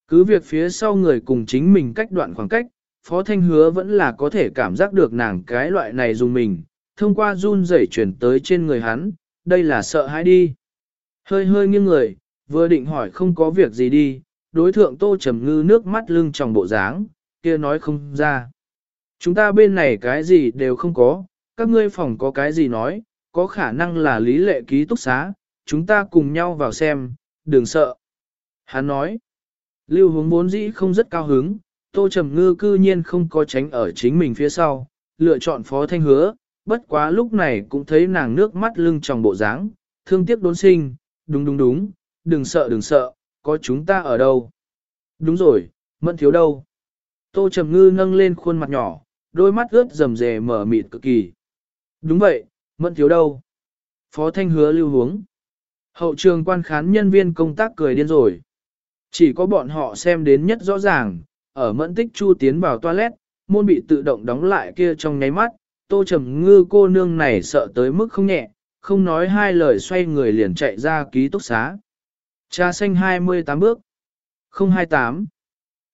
Cứ việc phía sau người cùng chính mình cách đoạn khoảng cách, Phó Thanh Hứa vẫn là có thể cảm giác được nàng cái loại này dùng mình, thông qua run rẩy chuyển tới trên người hắn, đây là sợ hãi đi. Hơi hơi nghiêng người, vừa định hỏi không có việc gì đi, đối thượng tô trầm ngư nước mắt lưng trong bộ dáng, kia nói không ra. Chúng ta bên này cái gì đều không có, các ngươi phòng có cái gì nói, có khả năng là lý lệ ký túc xá, chúng ta cùng nhau vào xem, đừng sợ. Hắn nói, lưu hướng bốn dĩ không rất cao hứng, tô trầm ngư cư nhiên không có tránh ở chính mình phía sau, lựa chọn phó thanh hứa, bất quá lúc này cũng thấy nàng nước mắt lưng tròng bộ dáng, thương tiếc đốn sinh, đúng đúng đúng, đừng sợ đừng sợ, có chúng ta ở đâu. Đúng rồi, mẫn thiếu đâu. Tô Trầm Ngư nâng lên khuôn mặt nhỏ, đôi mắt ướt rầm rề mở mịt cực kỳ. Đúng vậy, mẫn thiếu đâu. Phó Thanh hứa lưu hướng. Hậu trường quan khán nhân viên công tác cười điên rồi. Chỉ có bọn họ xem đến nhất rõ ràng, ở mẫn tích chu tiến vào toilet, môn bị tự động đóng lại kia trong nháy mắt, tô trầm ngư cô nương này sợ tới mức không nhẹ, không nói hai lời xoay người liền chạy ra ký túc xá. Cha xanh 28 bước. 028.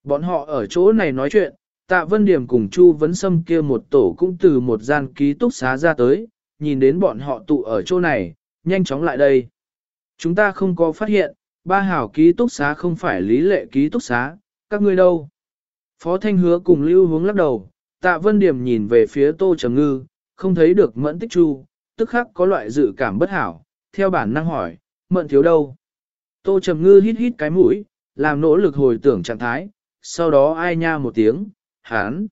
Bọn họ ở chỗ này nói chuyện, tạ vân điểm cùng Chu vấn Sâm kia một tổ cũng từ một gian ký túc xá ra tới, nhìn đến bọn họ tụ ở chỗ này, nhanh chóng lại đây. Chúng ta không có phát hiện, ba hảo ký túc xá không phải lý lệ ký túc xá, các ngươi đâu. Phó Thanh Hứa cùng Lưu hướng lắc đầu, tạ vân điểm nhìn về phía Tô Trầm Ngư, không thấy được mẫn tích chu, tức khắc có loại dự cảm bất hảo, theo bản năng hỏi, mẫn thiếu đâu. Tô Trầm Ngư hít hít cái mũi, làm nỗ lực hồi tưởng trạng thái, sau đó ai nha một tiếng, hắn.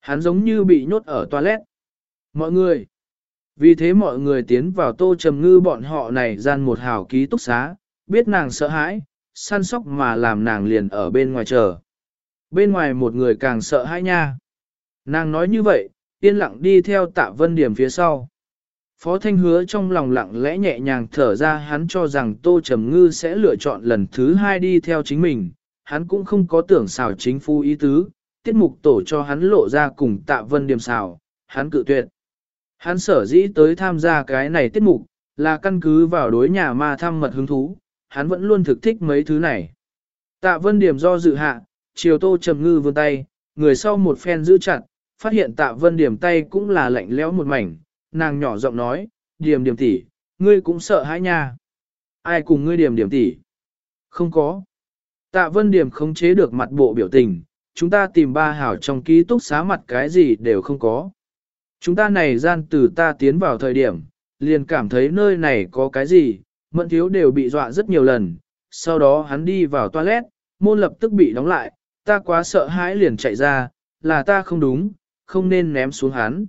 Hắn giống như bị nhốt ở toilet. Mọi người. Vì thế mọi người tiến vào Tô Trầm Ngư bọn họ này gian một hào ký túc xá, biết nàng sợ hãi, săn sóc mà làm nàng liền ở bên ngoài chờ. Bên ngoài một người càng sợ hãi nha. Nàng nói như vậy, yên lặng đi theo tạ vân điểm phía sau. Phó Thanh hứa trong lòng lặng lẽ nhẹ nhàng thở ra hắn cho rằng Tô Trầm Ngư sẽ lựa chọn lần thứ hai đi theo chính mình, hắn cũng không có tưởng xào chính phu ý tứ, tiết mục tổ cho hắn lộ ra cùng tạ vân điểm xào, hắn cự tuyệt. Hắn sở dĩ tới tham gia cái này tiết mục, là căn cứ vào đối nhà ma thăm mật hứng thú, hắn vẫn luôn thực thích mấy thứ này. Tạ vân điểm do dự hạ, chiều Tô Trầm Ngư vươn tay, người sau một phen giữ chặt, phát hiện tạ vân điểm tay cũng là lạnh lẽo một mảnh, nàng nhỏ giọng nói, điểm điểm tỷ, ngươi cũng sợ hãi nha. Ai cùng ngươi điểm điểm tỷ? Không có. Tạ vân điểm không chế được mặt bộ biểu tình, chúng ta tìm ba hảo trong ký túc xá mặt cái gì đều không có. Chúng ta này gian từ ta tiến vào thời điểm, liền cảm thấy nơi này có cái gì, mẫn thiếu đều bị dọa rất nhiều lần, sau đó hắn đi vào toilet, môn lập tức bị đóng lại, ta quá sợ hãi liền chạy ra, là ta không đúng, không nên ném xuống hắn.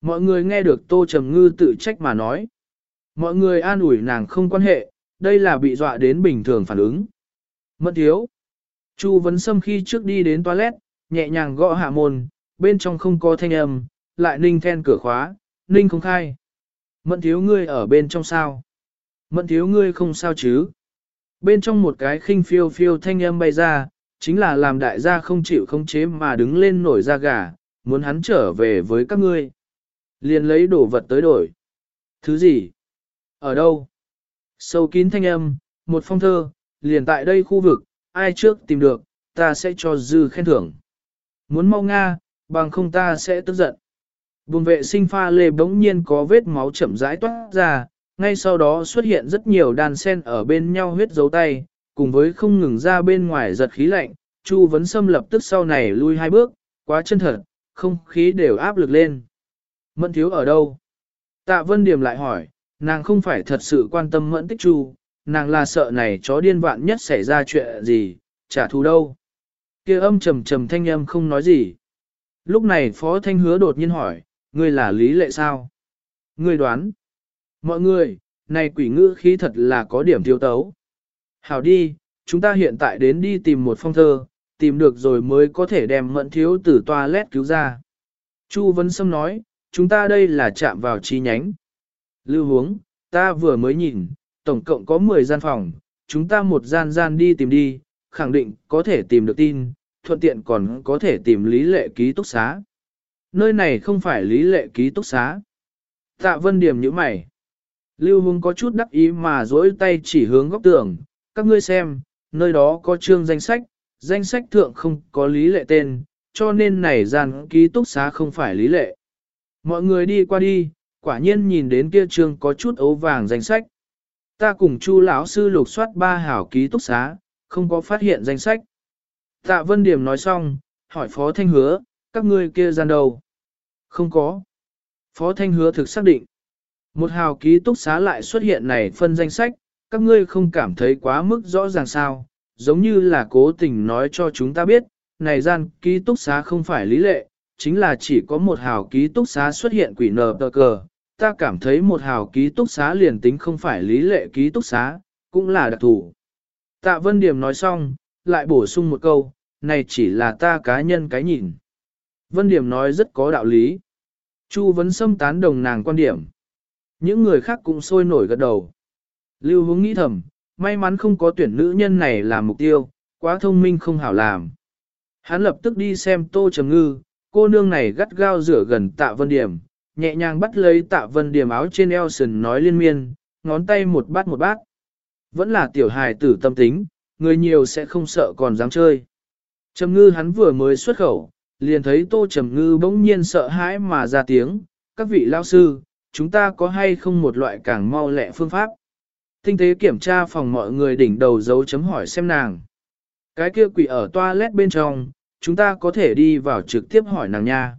Mọi người nghe được Tô Trầm Ngư tự trách mà nói. Mọi người an ủi nàng không quan hệ, đây là bị dọa đến bình thường phản ứng. Mẫn thiếu. Chu vấn Sâm khi trước đi đến toilet, nhẹ nhàng gõ hạ môn, bên trong không có thanh âm, lại ninh then cửa khóa, ninh không khai. Mận thiếu ngươi ở bên trong sao? Mận thiếu ngươi không sao chứ? Bên trong một cái khinh phiêu phiêu thanh âm bay ra, chính là làm đại gia không chịu không chế mà đứng lên nổi ra gà, muốn hắn trở về với các ngươi. Liền lấy đồ vật tới đổi. Thứ gì? Ở đâu? Sâu kín thanh âm, một phong thơ, liền tại đây khu vực, ai trước tìm được, ta sẽ cho dư khen thưởng. Muốn mau Nga, bằng không ta sẽ tức giận. Vùng vệ sinh pha lê bỗng nhiên có vết máu chậm rãi toát ra, ngay sau đó xuất hiện rất nhiều đàn sen ở bên nhau huyết dấu tay, cùng với không ngừng ra bên ngoài giật khí lạnh, Chu Vấn Sâm lập tức sau này lui hai bước, quá chân thật, không khí đều áp lực lên. Mẫn thiếu ở đâu? Tạ Vân Điềm lại hỏi, nàng không phải thật sự quan tâm Mẫn Tích Chu, nàng là sợ này chó điên vạn nhất xảy ra chuyện gì, trả thù đâu. kia âm trầm trầm thanh âm không nói gì. Lúc này Phó Thanh Hứa đột nhiên hỏi, ngươi là lý lệ sao? Ngươi đoán. Mọi người, này quỷ ngữ khí thật là có điểm thiếu tấu. Hảo đi, chúng ta hiện tại đến đi tìm một phong thơ, tìm được rồi mới có thể đem mẫn thiếu từ toilet cứu ra. Chu Vân Sâm nói, chúng ta đây là chạm vào chi nhánh. Lưu Huống, ta vừa mới nhìn, tổng cộng có 10 gian phòng, chúng ta một gian gian đi tìm đi, khẳng định có thể tìm được tin, thuận tiện còn có thể tìm lý lệ ký túc xá. Nơi này không phải lý lệ ký túc xá. Tạ vân điểm như mày. Lưu Hùng có chút đắc ý mà dỗi tay chỉ hướng góc tường, các ngươi xem, nơi đó có chương danh sách, danh sách thượng không có lý lệ tên, cho nên này gian ký túc xá không phải lý lệ. Mọi người đi qua đi, quả nhiên nhìn đến kia chương có chút ấu vàng danh sách. Ta cùng Chu lão sư lục soát ba hảo ký túc xá, không có phát hiện danh sách. Tạ Vân Điểm nói xong, hỏi Phó Thanh Hứa, các ngươi kia gian đâu? Không có. Phó Thanh Hứa thực xác định. Một hào ký túc xá lại xuất hiện này phân danh sách, các ngươi không cảm thấy quá mức rõ ràng sao, giống như là cố tình nói cho chúng ta biết, này gian ký túc xá không phải lý lệ, chính là chỉ có một hào ký túc xá xuất hiện quỷ nờ tờ cờ. Ta cảm thấy một hào ký túc xá liền tính không phải lý lệ ký túc xá, cũng là đặc thủ. Tạ Vân Điểm nói xong, lại bổ sung một câu, này chỉ là ta cá nhân cái nhìn. Vân Điểm nói rất có đạo lý. Chu vấn Sâm tán đồng nàng quan điểm. Những người khác cũng sôi nổi gật đầu. Lưu hướng nghĩ thầm, may mắn không có tuyển nữ nhân này làm mục tiêu, quá thông minh không hảo làm. Hắn lập tức đi xem tô trầm ngư, cô nương này gắt gao rửa gần tạ vân điểm, nhẹ nhàng bắt lấy tạ vân điểm áo trên eo sần nói liên miên, ngón tay một bát một bát. Vẫn là tiểu hài tử tâm tính, người nhiều sẽ không sợ còn dám chơi. Trầm ngư hắn vừa mới xuất khẩu, liền thấy tô trầm ngư bỗng nhiên sợ hãi mà ra tiếng, các vị lao sư, chúng ta có hay không một loại càng mau lẹ phương pháp. Tinh tế kiểm tra phòng mọi người đỉnh đầu dấu chấm hỏi xem nàng. Cái kia quỷ ở toilet bên trong, chúng ta có thể đi vào trực tiếp hỏi nàng nha.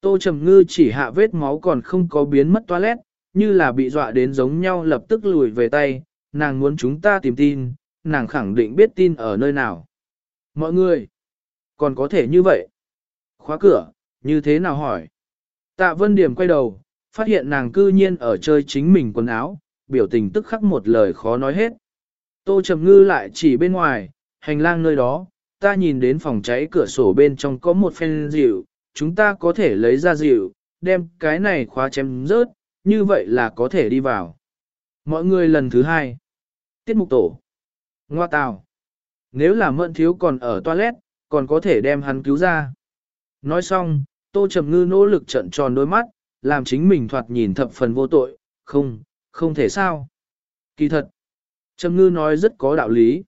Tô Trầm Ngư chỉ hạ vết máu còn không có biến mất toilet, như là bị dọa đến giống nhau lập tức lùi về tay, nàng muốn chúng ta tìm tin, nàng khẳng định biết tin ở nơi nào. Mọi người, còn có thể như vậy. Khóa cửa, như thế nào hỏi? Tạ Vân Điểm quay đầu, phát hiện nàng cư nhiên ở chơi chính mình quần áo, biểu tình tức khắc một lời khó nói hết. Tô Trầm Ngư lại chỉ bên ngoài, hành lang nơi đó, ta nhìn đến phòng cháy cửa sổ bên trong có một phen dịu, chúng ta có thể lấy ra dịu, đem cái này khóa chém rớt, như vậy là có thể đi vào. Mọi người lần thứ hai. Tiết mục tổ. Ngoa tào. Nếu là mận thiếu còn ở toilet, còn có thể đem hắn cứu ra. Nói xong, Tô Trầm Ngư nỗ lực trận tròn đôi mắt, làm chính mình thoạt nhìn thập phần vô tội, không, không thể sao. Kỳ thật, Trầm Ngư nói rất có đạo lý.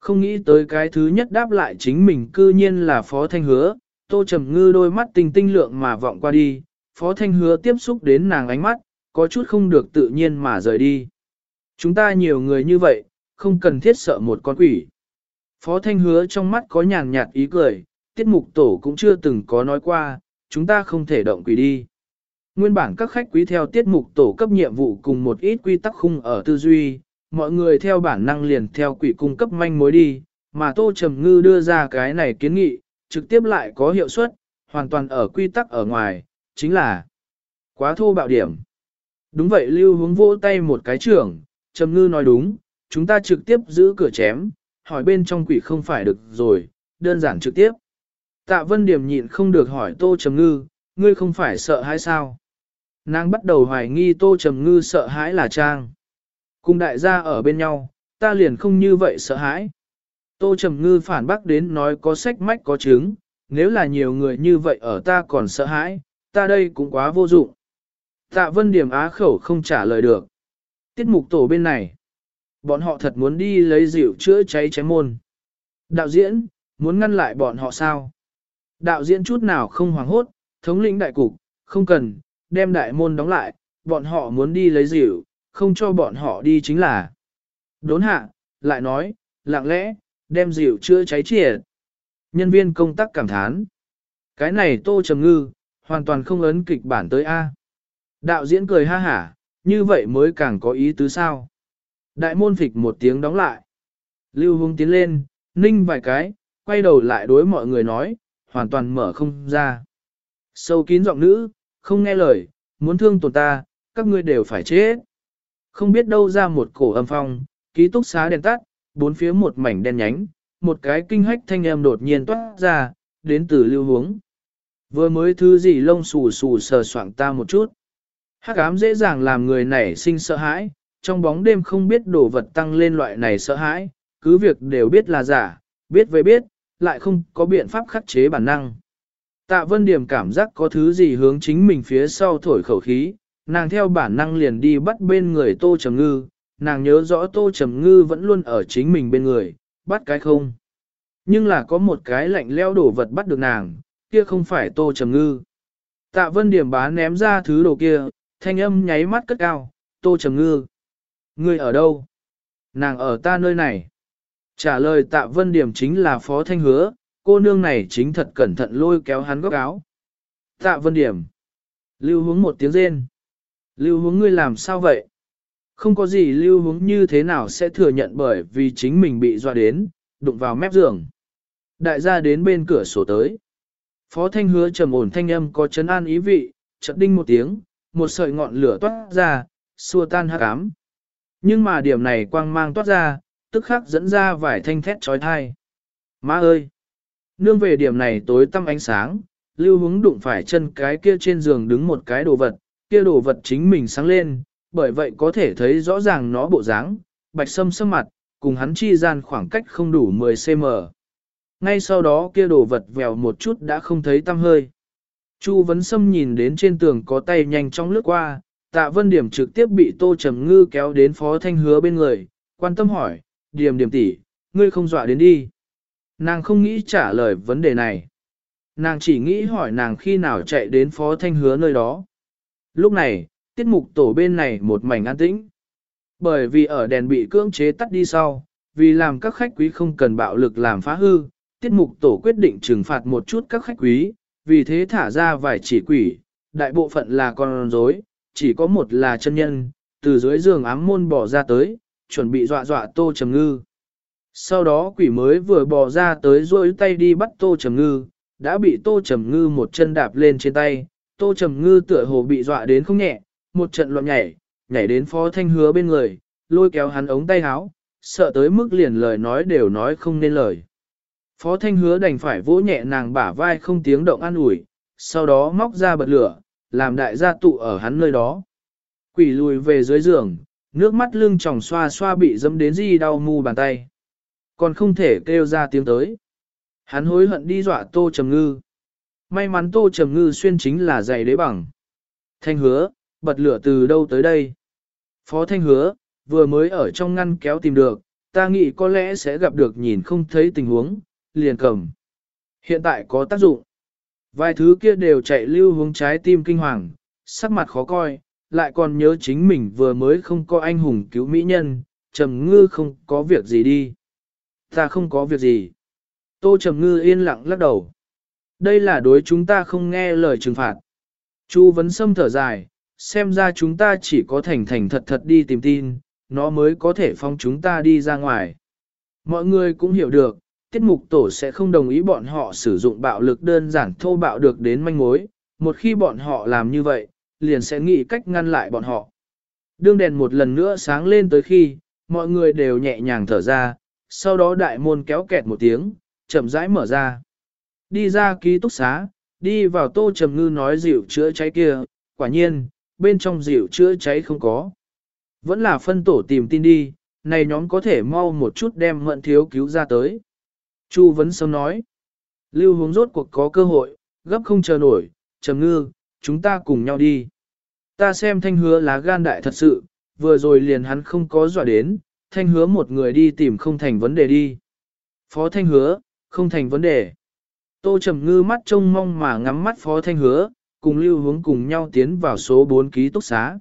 Không nghĩ tới cái thứ nhất đáp lại chính mình cư nhiên là Phó Thanh Hứa, Tô Trầm Ngư đôi mắt tinh tinh lượng mà vọng qua đi, Phó Thanh Hứa tiếp xúc đến nàng ánh mắt, có chút không được tự nhiên mà rời đi. Chúng ta nhiều người như vậy, không cần thiết sợ một con quỷ. Phó Thanh Hứa trong mắt có nhàn nhạt ý cười, tiết mục tổ cũng chưa từng có nói qua, chúng ta không thể động quỷ đi. Nguyên bản các khách quý theo tiết mục tổ cấp nhiệm vụ cùng một ít quy tắc khung ở tư duy, mọi người theo bản năng liền theo quỷ cung cấp manh mối đi, mà Tô Trầm Ngư đưa ra cái này kiến nghị, trực tiếp lại có hiệu suất, hoàn toàn ở quy tắc ở ngoài, chính là quá thô bạo điểm. Đúng vậy Lưu hướng vỗ tay một cái trưởng, Trầm Ngư nói đúng, chúng ta trực tiếp giữ cửa chém, hỏi bên trong quỷ không phải được rồi, đơn giản trực tiếp. Tạ Vân Điểm nhịn không được hỏi Tô Trầm Ngư, ngươi không phải sợ hãi sao? Nàng bắt đầu hoài nghi Tô Trầm Ngư sợ hãi là Trang. Cùng đại gia ở bên nhau, ta liền không như vậy sợ hãi. Tô Trầm Ngư phản bác đến nói có sách mách có chứng, nếu là nhiều người như vậy ở ta còn sợ hãi, ta đây cũng quá vô dụng. Tạ Vân Điểm á khẩu không trả lời được. Tiết mục tổ bên này. Bọn họ thật muốn đi lấy rượu chữa cháy cháy môn. Đạo diễn, muốn ngăn lại bọn họ sao? Đạo diễn chút nào không hoảng hốt, thống lĩnh đại cục, không cần, đem đại môn đóng lại, bọn họ muốn đi lấy rượu, không cho bọn họ đi chính là. Đốn hạ, lại nói, lặng lẽ, đem rượu chưa cháy triệt. Nhân viên công tác cảm thán. Cái này tô trầm ngư, hoàn toàn không ấn kịch bản tới A. Đạo diễn cười ha hả, như vậy mới càng có ý tứ sao. Đại môn phịch một tiếng đóng lại. Lưu hung tiến lên, ninh vài cái, quay đầu lại đối mọi người nói, hoàn toàn mở không ra. Sâu kín giọng nữ, không nghe lời, muốn thương tổn ta, các ngươi đều phải chết. Không biết đâu ra một cổ âm phong, ký túc xá đèn tắt, bốn phía một mảnh đen nhánh, một cái kinh hách thanh âm đột nhiên toát ra, đến từ lưu hướng. Vừa mới thứ gì lông xù xù sờ soạng ta một chút. Hắc ám dễ dàng làm người nảy sinh sợ hãi, trong bóng đêm không biết đồ vật tăng lên loại này sợ hãi, cứ việc đều biết là giả, biết về biết, lại không có biện pháp khắc chế bản năng. Tạ Vân Điểm cảm giác có thứ gì hướng chính mình phía sau thổi khẩu khí, nàng theo bản năng liền đi bắt bên người Tô Trầm Ngư, nàng nhớ rõ Tô Trầm Ngư vẫn luôn ở chính mình bên người, bắt cái không. Nhưng là có một cái lạnh leo đổ vật bắt được nàng, kia không phải Tô Trầm Ngư. Tạ Vân Điểm bá ném ra thứ đồ kia, thanh âm nháy mắt cất cao, Tô Trầm Ngư. Ngươi ở đâu? Nàng ở ta nơi này. Trả lời Tạ Vân Điểm chính là Phó Thanh Hứa, cô nương này chính thật cẩn thận lôi kéo hắn góc áo. Tạ Vân Điểm. Lưu hướng một tiếng rên. Lưu hướng ngươi làm sao vậy? Không có gì lưu hướng như thế nào sẽ thừa nhận bởi vì chính mình bị dọa đến, đụng vào mép giường. Đại gia đến bên cửa sổ tới. Phó Thanh hứa trầm ổn thanh âm có chấn an ý vị, chợt đinh một tiếng, một sợi ngọn lửa toát ra, xua tan hắc ám. Nhưng mà điểm này quang mang toát ra, tức khắc dẫn ra vài thanh thét trói thai. Má ơi! Nương về điểm này tối tăm ánh sáng, lưu hướng đụng phải chân cái kia trên giường đứng một cái đồ vật, kia đồ vật chính mình sáng lên, bởi vậy có thể thấy rõ ràng nó bộ dáng, bạch sâm sâm mặt, cùng hắn chi gian khoảng cách không đủ 10cm. Ngay sau đó kia đồ vật vèo một chút đã không thấy tăm hơi. Chu Vấn Sâm nhìn đến trên tường có tay nhanh chóng lướt qua, tạ vân điểm trực tiếp bị tô trầm ngư kéo đến phó thanh hứa bên người, quan tâm hỏi, điểm điểm tỷ, ngươi không dọa đến đi. Nàng không nghĩ trả lời vấn đề này. Nàng chỉ nghĩ hỏi nàng khi nào chạy đến phó thanh hứa nơi đó. Lúc này, tiết mục tổ bên này một mảnh an tĩnh. Bởi vì ở đèn bị cưỡng chế tắt đi sau, vì làm các khách quý không cần bạo lực làm phá hư, tiết mục tổ quyết định trừng phạt một chút các khách quý, vì thế thả ra vài chỉ quỷ, đại bộ phận là con rối, chỉ có một là chân nhân, từ dưới giường ám môn bỏ ra tới, chuẩn bị dọa dọa tô trầm ngư. Sau đó quỷ mới vừa bò ra tới rôi tay đi bắt tô trầm ngư, đã bị tô trầm ngư một chân đạp lên trên tay, tô trầm ngư tựa hồ bị dọa đến không nhẹ, một trận loạn nhảy, nhảy đến phó thanh hứa bên người, lôi kéo hắn ống tay áo, sợ tới mức liền lời nói đều nói không nên lời. Phó thanh hứa đành phải vỗ nhẹ nàng bả vai không tiếng động an ủi, sau đó móc ra bật lửa, làm đại gia tụ ở hắn nơi đó. Quỷ lùi về dưới giường, nước mắt lưng tròng xoa xoa bị dâm đến gì đau mu bàn tay. Còn không thể kêu ra tiếng tới. Hắn hối hận đi dọa tô trầm ngư. May mắn tô trầm ngư xuyên chính là giày đế bằng. Thanh hứa, bật lửa từ đâu tới đây? Phó thanh hứa, vừa mới ở trong ngăn kéo tìm được, ta nghĩ có lẽ sẽ gặp được nhìn không thấy tình huống, liền cầm. Hiện tại có tác dụng. Vài thứ kia đều chạy lưu hướng trái tim kinh hoàng, sắc mặt khó coi, lại còn nhớ chính mình vừa mới không có anh hùng cứu mỹ nhân, trầm ngư không có việc gì đi. Ta không có việc gì. Tô trầm ngư yên lặng lắc đầu. Đây là đối chúng ta không nghe lời trừng phạt. Chu vấn sâm thở dài, xem ra chúng ta chỉ có thành thành thật thật đi tìm tin, nó mới có thể phong chúng ta đi ra ngoài. Mọi người cũng hiểu được, tiết mục tổ sẽ không đồng ý bọn họ sử dụng bạo lực đơn giản thô bạo được đến manh mối, một khi bọn họ làm như vậy, liền sẽ nghĩ cách ngăn lại bọn họ. Đương đèn một lần nữa sáng lên tới khi, mọi người đều nhẹ nhàng thở ra, sau đó đại môn kéo kẹt một tiếng, chậm rãi mở ra. Đi ra ký túc xá, đi vào tô trầm ngư nói dịu chữa cháy kia, quả nhiên, bên trong dịu chữa cháy không có. Vẫn là phân tổ tìm tin đi, này nhóm có thể mau một chút đem mận thiếu cứu ra tới. Chu Vấn Sâm nói, lưu hướng rốt cuộc có cơ hội, gấp không chờ nổi, trầm ngư, chúng ta cùng nhau đi. Ta xem thanh hứa lá gan đại thật sự, vừa rồi liền hắn không có dọa đến, thanh hứa một người đi tìm không thành vấn đề đi. Phó thanh hứa, không thành vấn đề. Tô trầm ngư mắt trông mong mà ngắm mắt phó thanh hứa, cùng lưu hướng cùng nhau tiến vào số 4 ký túc xá.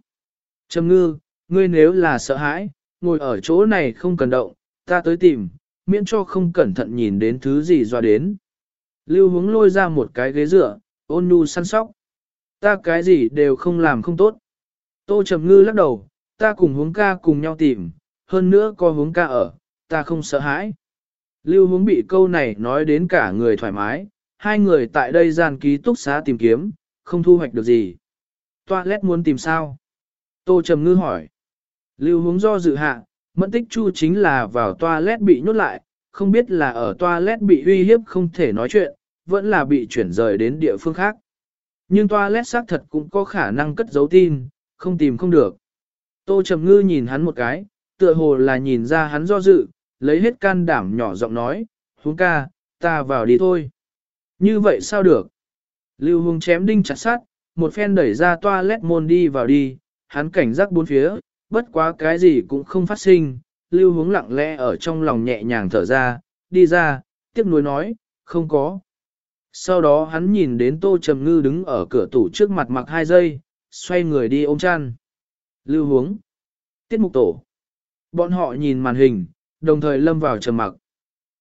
Trầm ngư, ngươi nếu là sợ hãi, ngồi ở chỗ này không cần động, ta tới tìm, miễn cho không cẩn thận nhìn đến thứ gì doa đến. Lưu hướng lôi ra một cái ghế dựa, ôn nhu săn sóc. Ta cái gì đều không làm không tốt. Tô Trầm Ngư lắc đầu, ta cùng hướng ca cùng nhau tìm, hơn nữa có hướng ca ở, ta không sợ hãi. Lưu hướng bị câu này nói đến cả người thoải mái, hai người tại đây gian ký túc xá tìm kiếm, không thu hoạch được gì. Toilet muốn tìm sao? Tô Trầm Ngư hỏi. Lưu hướng do dự hạ, Mẫn tích chu chính là vào toilet bị nhốt lại, không biết là ở toilet bị uy hiếp không thể nói chuyện, vẫn là bị chuyển rời đến địa phương khác. Nhưng toilet xác thật cũng có khả năng cất giấu tin, không tìm không được. Tô Trầm Ngư nhìn hắn một cái, tựa hồ là nhìn ra hắn do dự, lấy hết can đảm nhỏ giọng nói, huống ca, ta vào đi thôi. Như vậy sao được? Lưu Hùng chém đinh chặt sát, một phen đẩy ra toilet môn đi vào đi, hắn cảnh giác bốn phía, bất quá cái gì cũng không phát sinh, Lưu Hùng lặng lẽ ở trong lòng nhẹ nhàng thở ra, đi ra, tiếc nuối nói, không có. Sau đó hắn nhìn đến Tô Trầm Ngư đứng ở cửa tủ trước mặt mặc hai giây, xoay người đi ôm chăn. Lưu Hùng, Tiết Mục Tổ. Bọn họ nhìn màn hình, đồng thời lâm vào trầm mặc.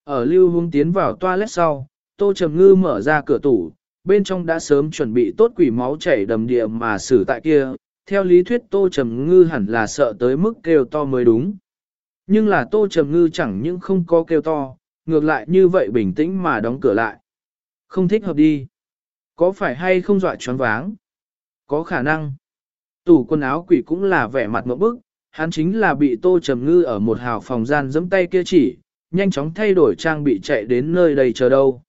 Ở Lưu Hùng tiến vào toilet sau, Tô Trầm Ngư mở ra cửa tủ, bên trong đã sớm chuẩn bị tốt quỷ máu chảy đầm địa mà xử tại kia. Theo lý thuyết Tô Trầm Ngư hẳn là sợ tới mức kêu to mới đúng. Nhưng là Tô Trầm Ngư chẳng những không có kêu to, ngược lại như vậy bình tĩnh mà đóng cửa lại. Không thích hợp đi. Có phải hay không dọa choáng váng? Có khả năng. Tủ quần áo quỷ cũng là vẻ mặt mẫu bức, hắn chính là bị Tô Trầm Ngư ở một hào phòng gian giẫm tay kia chỉ, nhanh chóng thay đổi trang bị chạy đến nơi đây chờ đâu.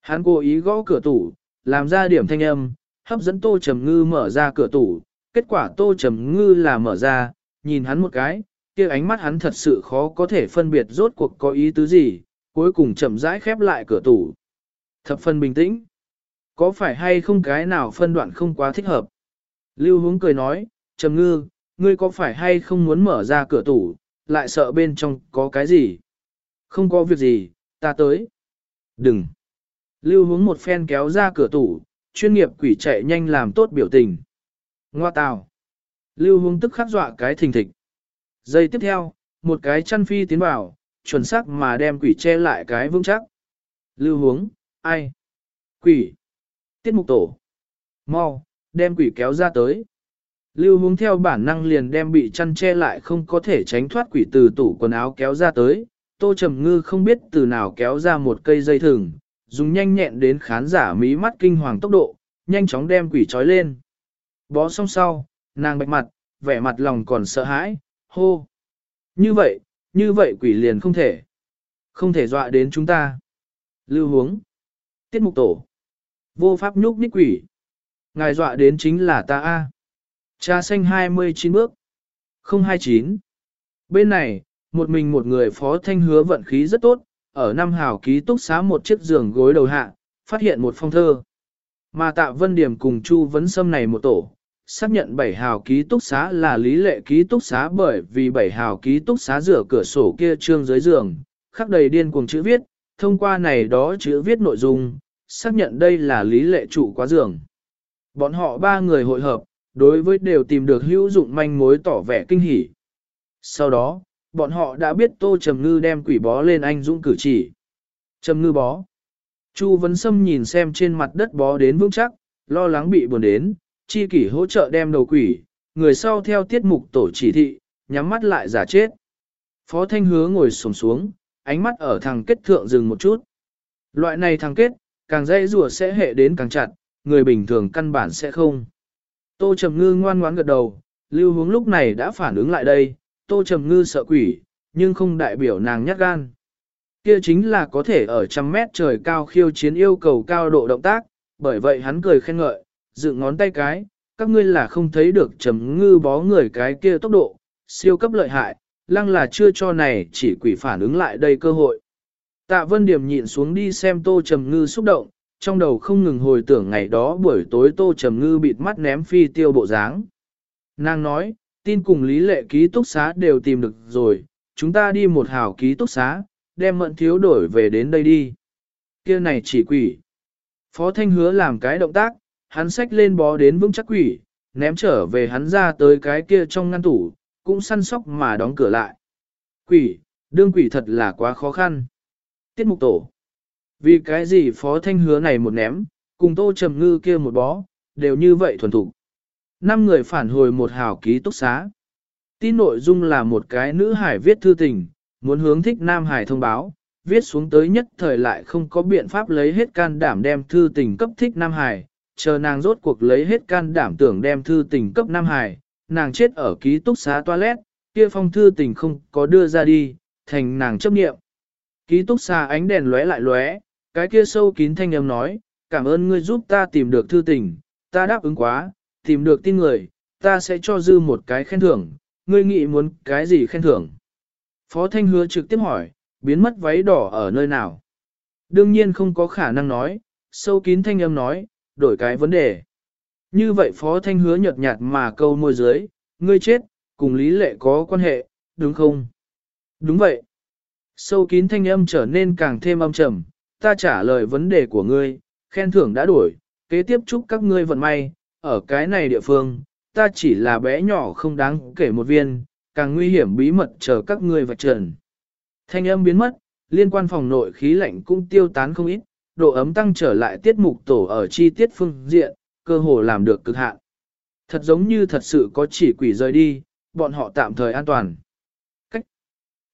Hắn cố ý gõ cửa tủ, làm ra điểm thanh âm, hấp dẫn Tô Trầm Ngư mở ra cửa tủ, kết quả Tô Trầm Ngư là mở ra, nhìn hắn một cái, kia ánh mắt hắn thật sự khó có thể phân biệt rốt cuộc có ý tứ gì, cuối cùng chậm rãi khép lại cửa tủ. Thập phân bình tĩnh. Có phải hay không cái nào phân đoạn không quá thích hợp? Lưu Hướng cười nói, Trầm Ngư, ngươi có phải hay không muốn mở ra cửa tủ, lại sợ bên trong có cái gì? Không có việc gì, ta tới. Đừng. Lưu Hướng một phen kéo ra cửa tủ, chuyên nghiệp quỷ chạy nhanh làm tốt biểu tình. Ngoa tào. Lưu Hướng tức khắc dọa cái thình thịch. Giây tiếp theo, một cái chăn phi tiến vào, chuẩn xác mà đem quỷ che lại cái vững chắc. Lưu hướng, ai? Quỷ. Tiết mục tổ. Mau, đem quỷ kéo ra tới. Lưu hướng theo bản năng liền đem bị chăn che lại không có thể tránh thoát quỷ từ tủ quần áo kéo ra tới. Tô Trầm Ngư không biết từ nào kéo ra một cây dây thừng, dùng nhanh nhẹn đến khán giả mí mắt kinh hoàng tốc độ, nhanh chóng đem quỷ trói lên. Bó xong sau, nàng bạch mặt, vẻ mặt lòng còn sợ hãi, hô. Như vậy, như vậy quỷ liền không thể. Không thể dọa đến chúng ta. Lưu hướng. Tiết mục tổ. Vô pháp nhúc nhích quỷ. Ngài dọa đến chính là ta A. Cha xanh 29 bước. 029. Bên này, một mình một người phó thanh hứa vận khí rất tốt, ở năm hào ký túc xá một chiếc giường gối đầu hạ, phát hiện một phong thơ. Mà tạ vân điểm cùng Chu vấn Sâm này một tổ, xác nhận bảy hào ký túc xá là lý lệ ký túc xá bởi vì bảy hào ký túc xá rửa cửa sổ kia trương dưới giường, khắc đầy điên cuồng chữ viết, thông qua này đó chữ viết nội dung, xác nhận đây là lý lệ chủ quá giường. Bọn họ ba người hội hợp, đối với đều tìm được hữu dụng manh mối tỏ vẻ kinh hỉ. Sau đó, bọn họ đã biết Tô Trầm Ngư đem quỷ bó lên anh dũng cử chỉ. Trầm Ngư bó. Chu Vấn Sâm nhìn xem trên mặt đất bó đến vững chắc, lo lắng bị buồn đến, chi kỷ hỗ trợ đem đầu quỷ, người sau theo tiết mục tổ chỉ thị, nhắm mắt lại giả chết. Phó Thanh Hứa ngồi xổm xuống, ánh mắt ở thằng kết thượng dừng một chút. Loại này thằng kết, càng dây rùa sẽ hệ đến càng chặt, người bình thường căn bản sẽ không. Tô Trầm Ngư ngoan ngoãn gật đầu, Lưu Hướng lúc này đã phản ứng lại đây, Tô Trầm Ngư sợ quỷ, nhưng không đại biểu nàng nhát gan. Kia chính là có thể ở trăm mét trời cao khiêu chiến yêu cầu cao độ động tác, bởi vậy hắn cười khen ngợi, dựng ngón tay cái, các ngươi là không thấy được trầm ngư bó người cái kia tốc độ, siêu cấp lợi hại, lăng là chưa cho này chỉ quỷ phản ứng lại đây cơ hội. Tạ Vân Điểm nhịn xuống đi xem Tô Trầm Ngư xúc động, trong đầu không ngừng hồi tưởng ngày đó buổi tối Tô Trầm Ngư bịt mắt ném phi tiêu bộ dáng. Nàng nói, tin cùng lý lệ ký túc xá đều tìm được rồi, chúng ta đi một hào ký túc xá, đem mận thiếu đổi về đến đây đi. kia này chỉ quỷ. Phó Thanh hứa làm cái động tác, hắn xách lên bó đến vững chắc quỷ, ném trở về hắn ra tới cái kia trong ngăn tủ, cũng săn sóc mà đóng cửa lại. Quỷ, đương quỷ thật là quá khó khăn. Tiết mục tổ. Vì cái gì phó thanh hứa này một ném, cùng tô trầm ngư kia một bó, đều như vậy thuần thủ. Năm người phản hồi một hào ký túc xá. Tin nội dung là một cái nữ hải viết thư tình, muốn hướng thích nam hải thông báo, viết xuống tới nhất thời lại không có biện pháp lấy hết can đảm đem thư tình cấp thích nam hải, chờ nàng rốt cuộc lấy hết can đảm tưởng đem thư tình cấp Nam Hải, nàng chết ở ký túc xá toilet, kia phong thư tình không có đưa ra đi, thành nàng chấp nghiệm. Ký túc xá ánh đèn lóe lại lóe, cái kia sâu kín thanh âm nói, cảm ơn ngươi giúp ta tìm được thư tình, ta đáp ứng quá, tìm được tin người, ta sẽ cho dư một cái khen thưởng, ngươi nghĩ muốn cái gì khen thưởng. Phó Thanh hứa trực tiếp hỏi, biến mất váy đỏ ở nơi nào? đương nhiên không có khả năng nói, sâu kín thanh âm nói, đổi cái vấn đề. Như vậy Phó Thanh hứa nhợt nhạt mà câu môi dưới, ngươi chết, cùng lý lệ có quan hệ, đúng không? Đúng vậy. Sâu kín thanh âm trở nên càng thêm âm trầm, ta trả lời vấn đề của ngươi, khen thưởng đã đổi, kế tiếp chúc các ngươi vận may, ở cái này địa phương, ta chỉ là bé nhỏ không đáng kể một viên, càng nguy hiểm bí mật chờ các ngươi vạch trần. Thanh âm biến mất, liên quan phòng nội khí lạnh cũng tiêu tán không ít, độ ấm tăng trở lại tiết mục tổ ở chi tiết phương diện, cơ hồ làm được cực hạn. Thật giống như thật sự có chỉ quỷ rời đi, bọn họ tạm thời an toàn. Cách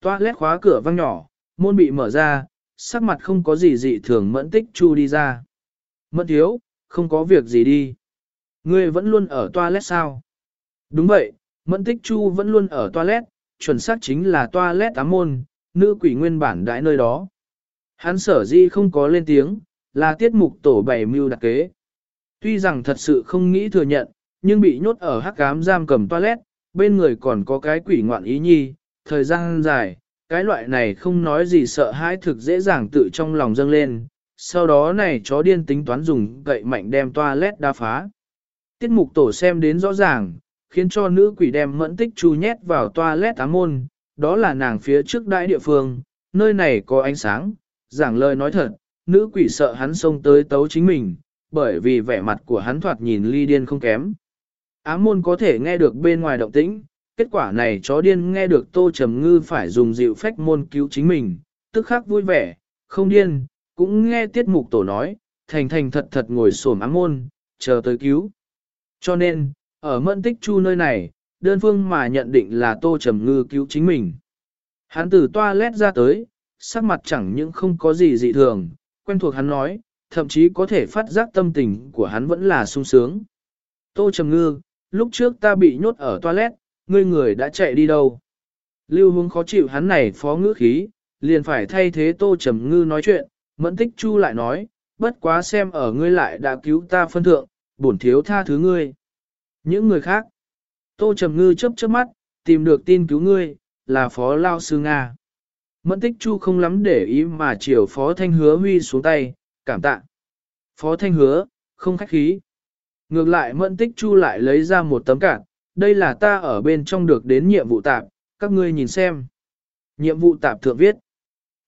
toilet khóa cửa văng nhỏ, môn bị mở ra, sắc mặt không có gì dị thường mẫn tích chu đi ra. Mẫn thiếu, không có việc gì đi. Ngươi vẫn luôn ở toilet sao? Đúng vậy, mẫn tích chu vẫn luôn ở toilet, chuẩn xác chính là toilet tám môn, nữ quỷ nguyên bản đại nơi đó. Hắn sở di không có lên tiếng, là tiết mục tổ bảy mưu đặc kế. Tuy rằng thật sự không nghĩ thừa nhận, nhưng bị nhốt ở hắc cám giam cầm toilet, bên người còn có cái quỷ ngoạn ý nhi, thời gian dài, cái loại này không nói gì sợ hãi thực dễ dàng tự trong lòng dâng lên, sau đó này chó điên tính toán dùng gậy mạnh đem toilet đa phá. Tiết mục tổ xem đến rõ ràng, khiến cho nữ quỷ đem mẫn tích chu nhét vào toilet ám môn, đó là nàng phía trước đại địa phương, nơi này có ánh sáng, giảng lời nói thật, nữ quỷ sợ hắn xông tới tấu chính mình, bởi vì vẻ mặt của hắn thoạt nhìn ly điên không kém. Ám môn có thể nghe được bên ngoài động tĩnh, kết quả này chó điên nghe được tô trầm ngư phải dùng dịu phách môn cứu chính mình, tức khắc vui vẻ, không điên, cũng nghe tiết mục tổ nói, thành thành thật thật ngồi sổm ám môn, chờ tới cứu. Cho nên, ở mẫn tích chu nơi này, đơn phương mà nhận định là tô trầm ngư cứu chính mình. Hắn từ toilet ra tới, sắc mặt chẳng những không có gì dị thường, quen thuộc hắn nói, thậm chí có thể phát giác tâm tình của hắn vẫn là sung sướng. Tô trầm ngư, lúc trước ta bị nhốt ở toilet, ngươi người đã chạy đi đâu? Lưu hướng khó chịu hắn này phó ngữ khí, liền phải thay thế tô trầm ngư nói chuyện, mẫn tích chu lại nói, bất quá xem ở ngươi lại đã cứu ta phân thượng, bổn thiếu tha thứ ngươi. Những người khác, tô trầm ngư chớp chớp mắt, tìm được tin cứu ngươi, là phó lao sư Nga. Mẫn tích chu không lắm để ý mà chiều phó thanh hứa huy xuống tay, cảm tạ. Phó thanh hứa, không khách khí. Ngược lại mẫn tích chu lại lấy ra một tấm cản, đây là ta ở bên trong được đến nhiệm vụ tạp, các ngươi nhìn xem. Nhiệm vụ tạp thượng viết.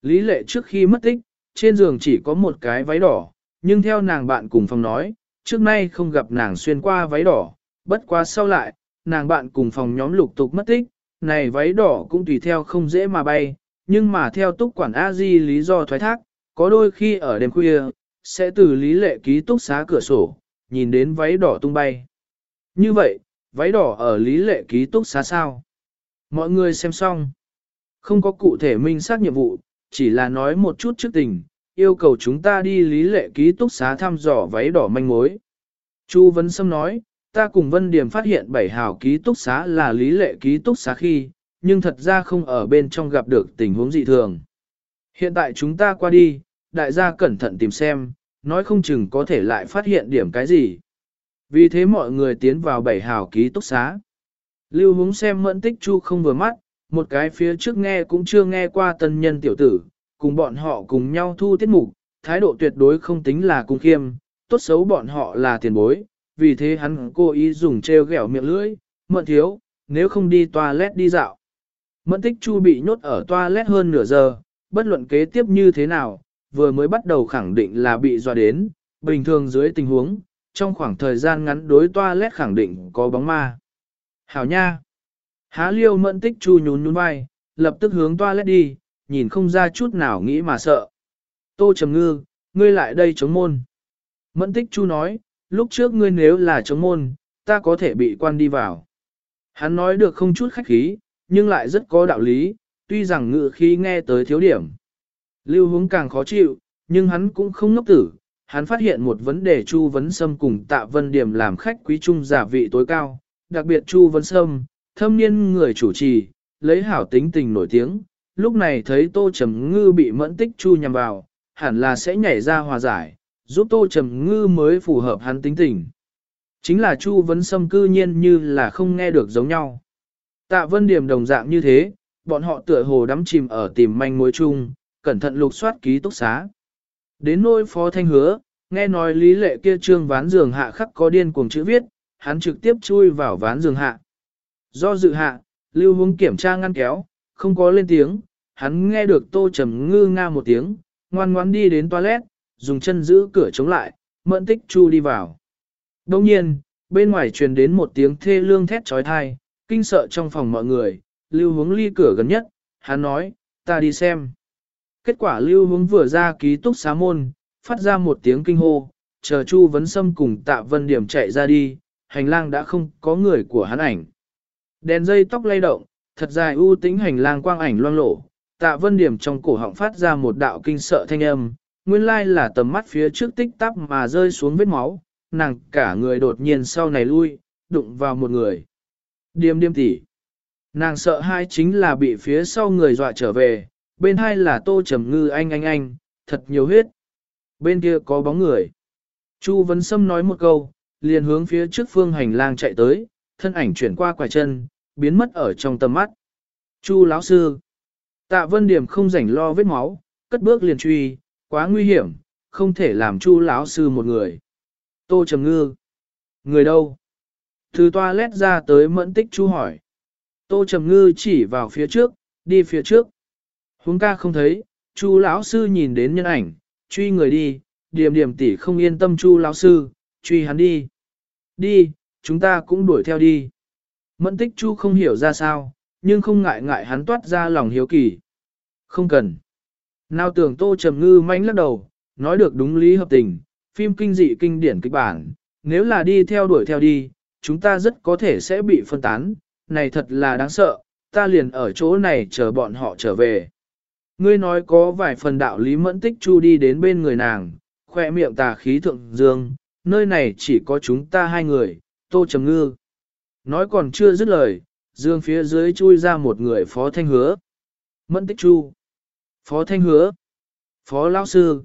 Lý lệ trước khi mất tích, trên giường chỉ có một cái váy đỏ, nhưng theo nàng bạn cùng phòng nói, trước nay không gặp nàng xuyên qua váy đỏ, bất quá sau lại, nàng bạn cùng phòng nhóm lục tục mất tích, này váy đỏ cũng tùy theo không dễ mà bay, nhưng mà theo túc quản a di lý do thoái thác, có đôi khi ở đêm khuya, sẽ từ lý lệ ký túc xá cửa sổ, nhìn đến váy đỏ tung bay. Như vậy, váy đỏ ở lý lệ ký túc xá sao? Mọi người xem xong. Không có cụ thể minh xác nhiệm vụ, chỉ là nói một chút trước tình, yêu cầu chúng ta đi lý lệ ký túc xá thăm dò váy đỏ manh mối. Chu Vấn Sâm nói, ta cùng Vân Điểm phát hiện bảy hào ký túc xá là lý lệ ký túc xá khi, nhưng thật ra không ở bên trong gặp được tình huống dị thường. Hiện tại chúng ta qua đi, đại gia cẩn thận tìm xem, nói không chừng có thể lại phát hiện điểm cái gì. Vì thế mọi người tiến vào bảy hào ký túc xá. Lưu húng xem mẫn tích chu không vừa mắt, một cái phía trước nghe cũng chưa nghe qua tân nhân tiểu tử, cùng bọn họ cùng nhau thu tiết mục, thái độ tuyệt đối không tính là cung khiêm, tốt xấu bọn họ là tiền bối, vì thế hắn cố ý dùng treo gẻo miệng lưỡi, mượn thiếu, nếu không đi toilet đi dạo. Mẫn tích chu bị nhốt ở toilet hơn nửa giờ, bất luận kế tiếp như thế nào, vừa mới bắt đầu khẳng định là bị dọa đến, bình thường dưới tình huống, trong khoảng thời gian ngắn đối toilet khẳng định có bóng ma. Hảo nha! Há liêu mẫn tích chu nhún nhún vai, lập tức hướng toilet đi, nhìn không ra chút nào nghĩ mà sợ. Tô Trầm Ngư, ngươi lại đây chống môn. Mẫn tích chu nói, lúc trước ngươi nếu là chống môn, ta có thể bị quan đi vào. Hắn nói được không chút khách khí, nhưng lại rất có đạo lý, tuy rằng ngự khí nghe tới thiếu điểm. Lưu hướng càng khó chịu, nhưng hắn cũng không ngốc tử, hắn phát hiện một vấn đề Chu Vấn Sâm cùng Tạ Vân Điểm làm khách quý trung giả vị tối cao, đặc biệt Chu Vấn Sâm, thâm niên người chủ trì, lấy hảo tính tình nổi tiếng, lúc này thấy Tô Trầm Ngư bị mẫn tích Chu nhằm vào, hẳn là sẽ nhảy ra hòa giải, giúp Tô Trầm Ngư mới phù hợp hắn tính tình. Chính là Chu Vấn Sâm cư nhiên như là không nghe được giống nhau. Tạ Vân Điểm đồng dạng như thế, bọn họ tựa hồ đắm chìm ở tìm manh mối chung, cẩn thận lục soát ký túc xá. Đến nôi phó thanh hứa, nghe nói lý lệ kia trương ván giường hạ khắc có điên cuồng chữ viết, hắn trực tiếp chui vào ván giường hạ. Do dự hạ, lưu hướng kiểm tra ngăn kéo, không có lên tiếng, hắn nghe được tô trầm ngư nga một tiếng, ngoan ngoãn đi đến toilet, dùng chân giữ cửa chống lại, mẫn tích chu đi vào. Đồng nhiên, bên ngoài truyền đến một tiếng thê lương thét trói thai, kinh sợ trong phòng mọi người, lưu hướng ly cửa gần nhất, hắn nói, ta đi xem. Kết quả lưu hướng vừa ra ký túc xá môn, phát ra một tiếng kinh hô, chờ Chu Vấn Sâm cùng tạ vân điểm chạy ra đi, hành lang đã không có người của hắn ảnh. Đèn dây tóc lay động, thật dài ưu tính hành lang quang ảnh loang lộ, tạ vân điểm trong cổ họng phát ra một đạo kinh sợ thanh âm, nguyên lai là tầm mắt phía trước tích tắp mà rơi xuống vết máu, nàng cả người đột nhiên sau này lui, đụng vào một người. Điềm điềm tỉ. Nàng sợ hai chính là bị phía sau người dọa trở về, bên hai là tô trầm ngư anh anh anh, thật nhiều huyết. Bên kia có bóng người. Chu Vấn Sâm nói một câu, liền hướng phía trước phương hành lang chạy tới, thân ảnh chuyển qua quả chân, biến mất ở trong tầm mắt. Chu lão sư. Tạ Vân Điểm không rảnh lo vết máu, cất bước liền truy, quá nguy hiểm, không thể làm Chu lão sư một người. Tô Trầm Ngư. Người đâu? Từ toilet ra tới mẫn tích Chu hỏi. Tô Trầm Ngư chỉ vào phía trước, đi phía trước. Huống ca không thấy, Chu lão sư nhìn đến nhân ảnh, truy người đi, điểm điểm tỷ không yên tâm Chu lão sư, truy hắn đi. Đi, chúng ta cũng đuổi theo đi. Mẫn tích Chu không hiểu ra sao, nhưng không ngại ngại hắn toát ra lòng hiếu kỳ. Không cần. Nào tưởng Tô Trầm Ngư manh lắc đầu, nói được đúng lý hợp tình, phim kinh dị kinh điển kịch bản, nếu là đi theo đuổi theo đi, chúng ta rất có thể sẽ bị phân tán, này thật là đáng sợ, ta liền ở chỗ này chờ bọn họ trở về. Ngươi nói có vài phần đạo lý mẫn tích chu đi đến bên người nàng, khoe miệng tà khí thượng dương, nơi này chỉ có chúng ta hai người, tô trầm ngư. Nói còn chưa dứt lời, dương phía dưới chui ra một người phó thanh hứa. Mẫn tích chu. Phó thanh hứa. Phó lão sư.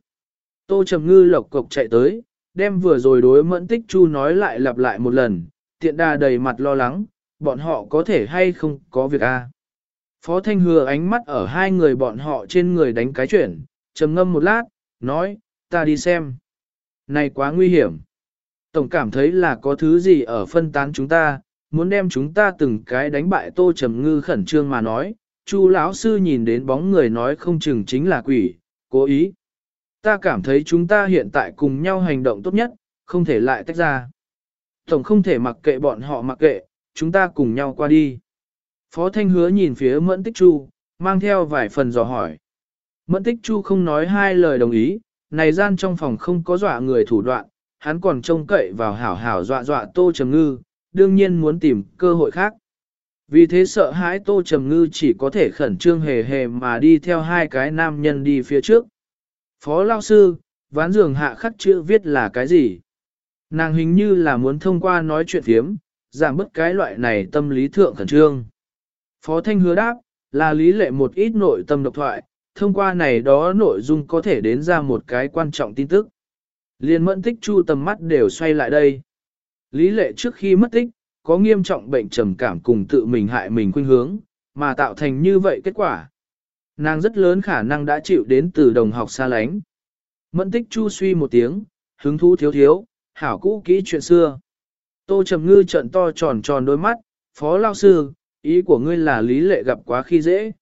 Tô trầm ngư lộc cộc chạy tới, đem vừa rồi đối mẫn tích chu nói lại lặp lại một lần, tiện đà đầy mặt lo lắng, bọn họ có thể hay không có việc a Phó Thanh Hừa ánh mắt ở hai người bọn họ trên người đánh cái chuyển, trầm ngâm một lát, nói, ta đi xem. Này quá nguy hiểm. Tổng cảm thấy là có thứ gì ở phân tán chúng ta, muốn đem chúng ta từng cái đánh bại tô trầm ngư khẩn trương mà nói. Chu lão sư nhìn đến bóng người nói không chừng chính là quỷ, cố ý. Ta cảm thấy chúng ta hiện tại cùng nhau hành động tốt nhất, không thể lại tách ra. Tổng không thể mặc kệ bọn họ mặc kệ, chúng ta cùng nhau qua đi. Phó Thanh hứa nhìn phía Mẫn Tích Chu, mang theo vài phần dò hỏi. Mẫn Tích Chu không nói hai lời đồng ý, này gian trong phòng không có dọa người thủ đoạn, hắn còn trông cậy vào hảo hảo dọa dọa Tô Trầm Ngư, đương nhiên muốn tìm cơ hội khác. Vì thế sợ hãi Tô Trầm Ngư chỉ có thể khẩn trương hề hề mà đi theo hai cái nam nhân đi phía trước. Phó Lao Sư, ván giường hạ khắc chữ viết là cái gì? Nàng hình như là muốn thông qua nói chuyện thiếm, giảm bớt cái loại này tâm lý thượng khẩn trương. Phó Thanh hứa đáp, là lý lệ một ít nội tâm độc thoại, thông qua này đó nội dung có thể đến ra một cái quan trọng tin tức. Liên mẫn tích chu tầm mắt đều xoay lại đây. Lý lệ trước khi mất tích, có nghiêm trọng bệnh trầm cảm cùng tự mình hại mình khuynh hướng, mà tạo thành như vậy kết quả. Nàng rất lớn khả năng đã chịu đến từ đồng học xa lánh. Mẫn tích chu suy một tiếng, hứng thú thiếu thiếu, hảo cũ kỹ chuyện xưa. Tô Trầm Ngư trận to tròn tròn đôi mắt, phó lao sư, ý của ngươi là lý lệ gặp quá khi dễ.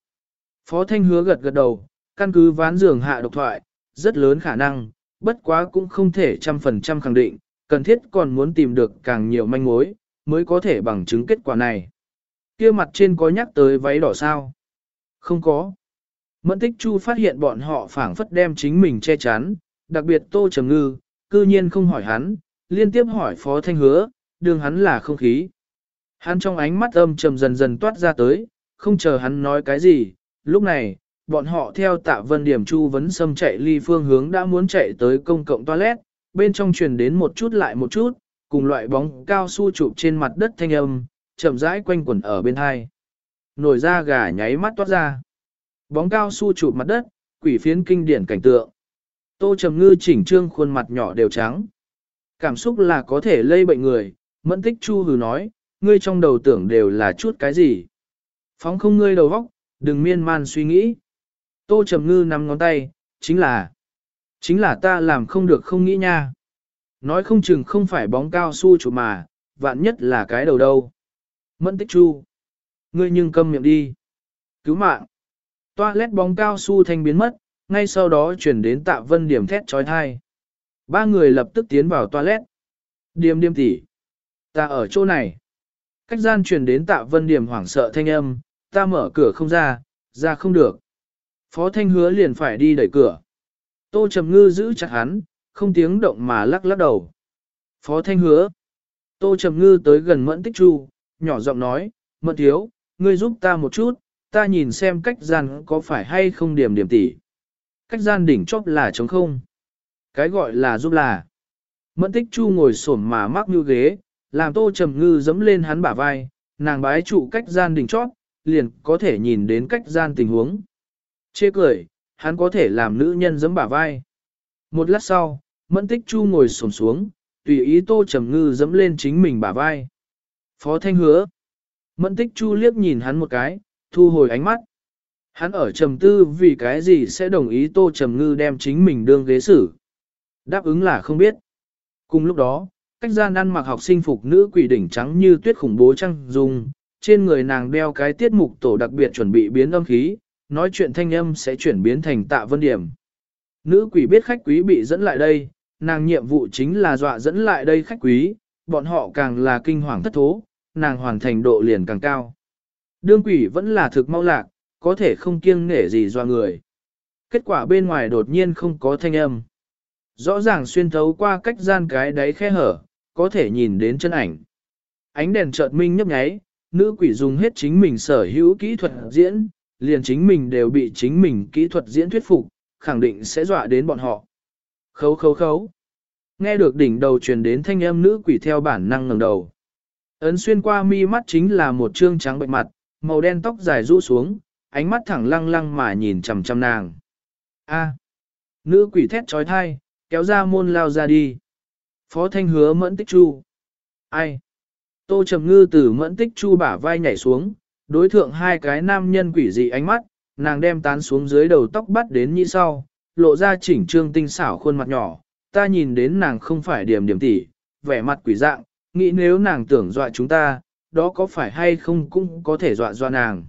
Phó Thanh hứa gật gật đầu, căn cứ ván giường hạ độc thoại, rất lớn khả năng, bất quá cũng không thể trăm phần trăm khẳng định, cần thiết còn muốn tìm được càng nhiều manh mối, mới có thể bằng chứng kết quả này. kia mặt trên có nhắc tới váy đỏ sao? Không có. Mẫn tích chu phát hiện bọn họ phảng phất đem chính mình che chắn, đặc biệt tô trầm ngư, cư nhiên không hỏi hắn, liên tiếp hỏi phó thanh hứa, đường hắn là không khí. Hắn trong ánh mắt âm trầm dần dần toát ra tới, không chờ hắn nói cái gì, lúc này, bọn họ theo tạ vân điểm chu vấn xâm chạy ly phương hướng đã muốn chạy tới công cộng toilet, bên trong truyền đến một chút lại một chút, cùng loại bóng cao su chụp trên mặt đất thanh âm, chậm rãi quanh quẩn ở bên hai. Nổi ra gà nháy mắt toát ra. Bóng cao su chụp mặt đất, quỷ phiến kinh điển cảnh tượng. Tô Trầm Ngư chỉnh trương khuôn mặt nhỏ đều trắng. Cảm xúc là có thể lây bệnh người, mẫn tích chu hừ nói, ngươi trong đầu tưởng đều là chút cái gì. Phóng không ngươi đầu vóc đừng miên man suy nghĩ. Tô Trầm Ngư nắm ngón tay, chính là, Chính là ta làm không được không nghĩ nha. Nói không chừng không phải bóng cao su chủ mà, vạn nhất là cái đầu đâu. Mẫn tích chu. Ngươi nhưng câm miệng đi. Cứu mạng. Toa lét bóng cao su thanh biến mất, ngay sau đó chuyển đến tạ vân điểm thét trói thai. Ba người lập tức tiến vào toilet. Điềm điềm tỉ. Ta ở chỗ này. Cách gian truyền đến tạ vân điểm hoảng sợ thanh âm, ta mở cửa không ra, ra không được. Phó thanh hứa liền phải đi đẩy cửa. Tô Trầm Ngư giữ chặt hắn, không tiếng động mà lắc lắc đầu. Phó thanh hứa. Tô Trầm Ngư tới gần mẫn tích chu, nhỏ giọng nói, mẫn thiếu, ngươi giúp ta một chút, ta nhìn xem cách gian có phải hay không điểm điểm tỉ. Cách gian đỉnh chóp là trống không. Cái gọi là giúp là. Mẫn tích chu ngồi xổm mà mắc như ghế, làm tô trầm ngư dẫm lên hắn bả vai, nàng bái trụ cách gian đỉnh chót, liền có thể nhìn đến cách gian tình huống. Chê cười, hắn có thể làm nữ nhân dẫm bả vai. Một lát sau, mẫn tích chu ngồi xổm xuống, tùy ý tô trầm ngư dẫm lên chính mình bả vai. Phó thanh hứa. Mẫn tích chu liếc nhìn hắn một cái, thu hồi ánh mắt. Hắn ở trầm tư vì cái gì sẽ đồng ý tô trầm ngư đem chính mình đương ghế xử. Đáp ứng là không biết. Cùng lúc đó, cách gian ăn mặc học sinh phục nữ quỷ đỉnh trắng như tuyết khủng bố trăng dùng, trên người nàng đeo cái tiết mục tổ đặc biệt chuẩn bị biến âm khí, nói chuyện thanh âm sẽ chuyển biến thành tạ vân điểm. Nữ quỷ biết khách quý bị dẫn lại đây, nàng nhiệm vụ chính là dọa dẫn lại đây khách quý, bọn họ càng là kinh hoàng thất thố, nàng hoàn thành độ liền càng cao. Đương quỷ vẫn là thực mau lạc, có thể không kiêng nể gì dọa người. Kết quả bên ngoài đột nhiên không có thanh âm. Rõ ràng xuyên thấu qua cách gian cái đáy khe hở, có thể nhìn đến chân ảnh. Ánh đèn chợt minh nhấp nháy, nữ quỷ dùng hết chính mình sở hữu kỹ thuật diễn, liền chính mình đều bị chính mình kỹ thuật diễn thuyết phục, khẳng định sẽ dọa đến bọn họ. Khấu khấu khấu. Nghe được đỉnh đầu truyền đến thanh âm nữ quỷ theo bản năng ngẩng đầu. Ấn xuyên qua mi mắt chính là một trương trắng bệnh mặt, màu đen tóc dài rũ xuống, ánh mắt thẳng lăng lăng mà nhìn chằm chằm nàng. A. Nữ quỷ thét trói thai, kéo ra môn lao ra đi. Phó Thanh hứa mẫn tích chu. Ai? Tô Trầm Ngư từ mẫn tích chu bả vai nhảy xuống, đối thượng hai cái nam nhân quỷ dị ánh mắt, nàng đem tán xuống dưới đầu tóc bắt đến như sau, lộ ra chỉnh trương tinh xảo khuôn mặt nhỏ, ta nhìn đến nàng không phải điểm điểm tỉ, vẻ mặt quỷ dạng, nghĩ nếu nàng tưởng dọa chúng ta, đó có phải hay không cũng có thể dọa dọa nàng.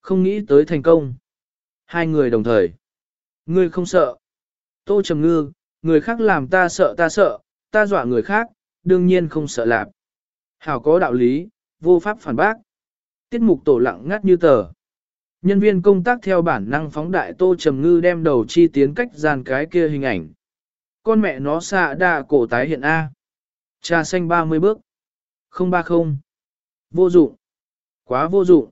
Không nghĩ tới thành công. Hai người đồng thời. Ngươi không sợ. Tô Trầm Ngư, người khác làm ta sợ ta sợ, ta dọa người khác, đương nhiên không sợ lạp. Hảo có đạo lý, vô pháp phản bác. Tiết mục tổ lặng ngắt như tờ. Nhân viên công tác theo bản năng phóng đại Tô Trầm Ngư đem đầu chi tiến cách gian cái kia hình ảnh. Con mẹ nó xạ đa cổ tái hiện A. Trà xanh 30 bước. 030. Vô dụng. Quá vô dụng.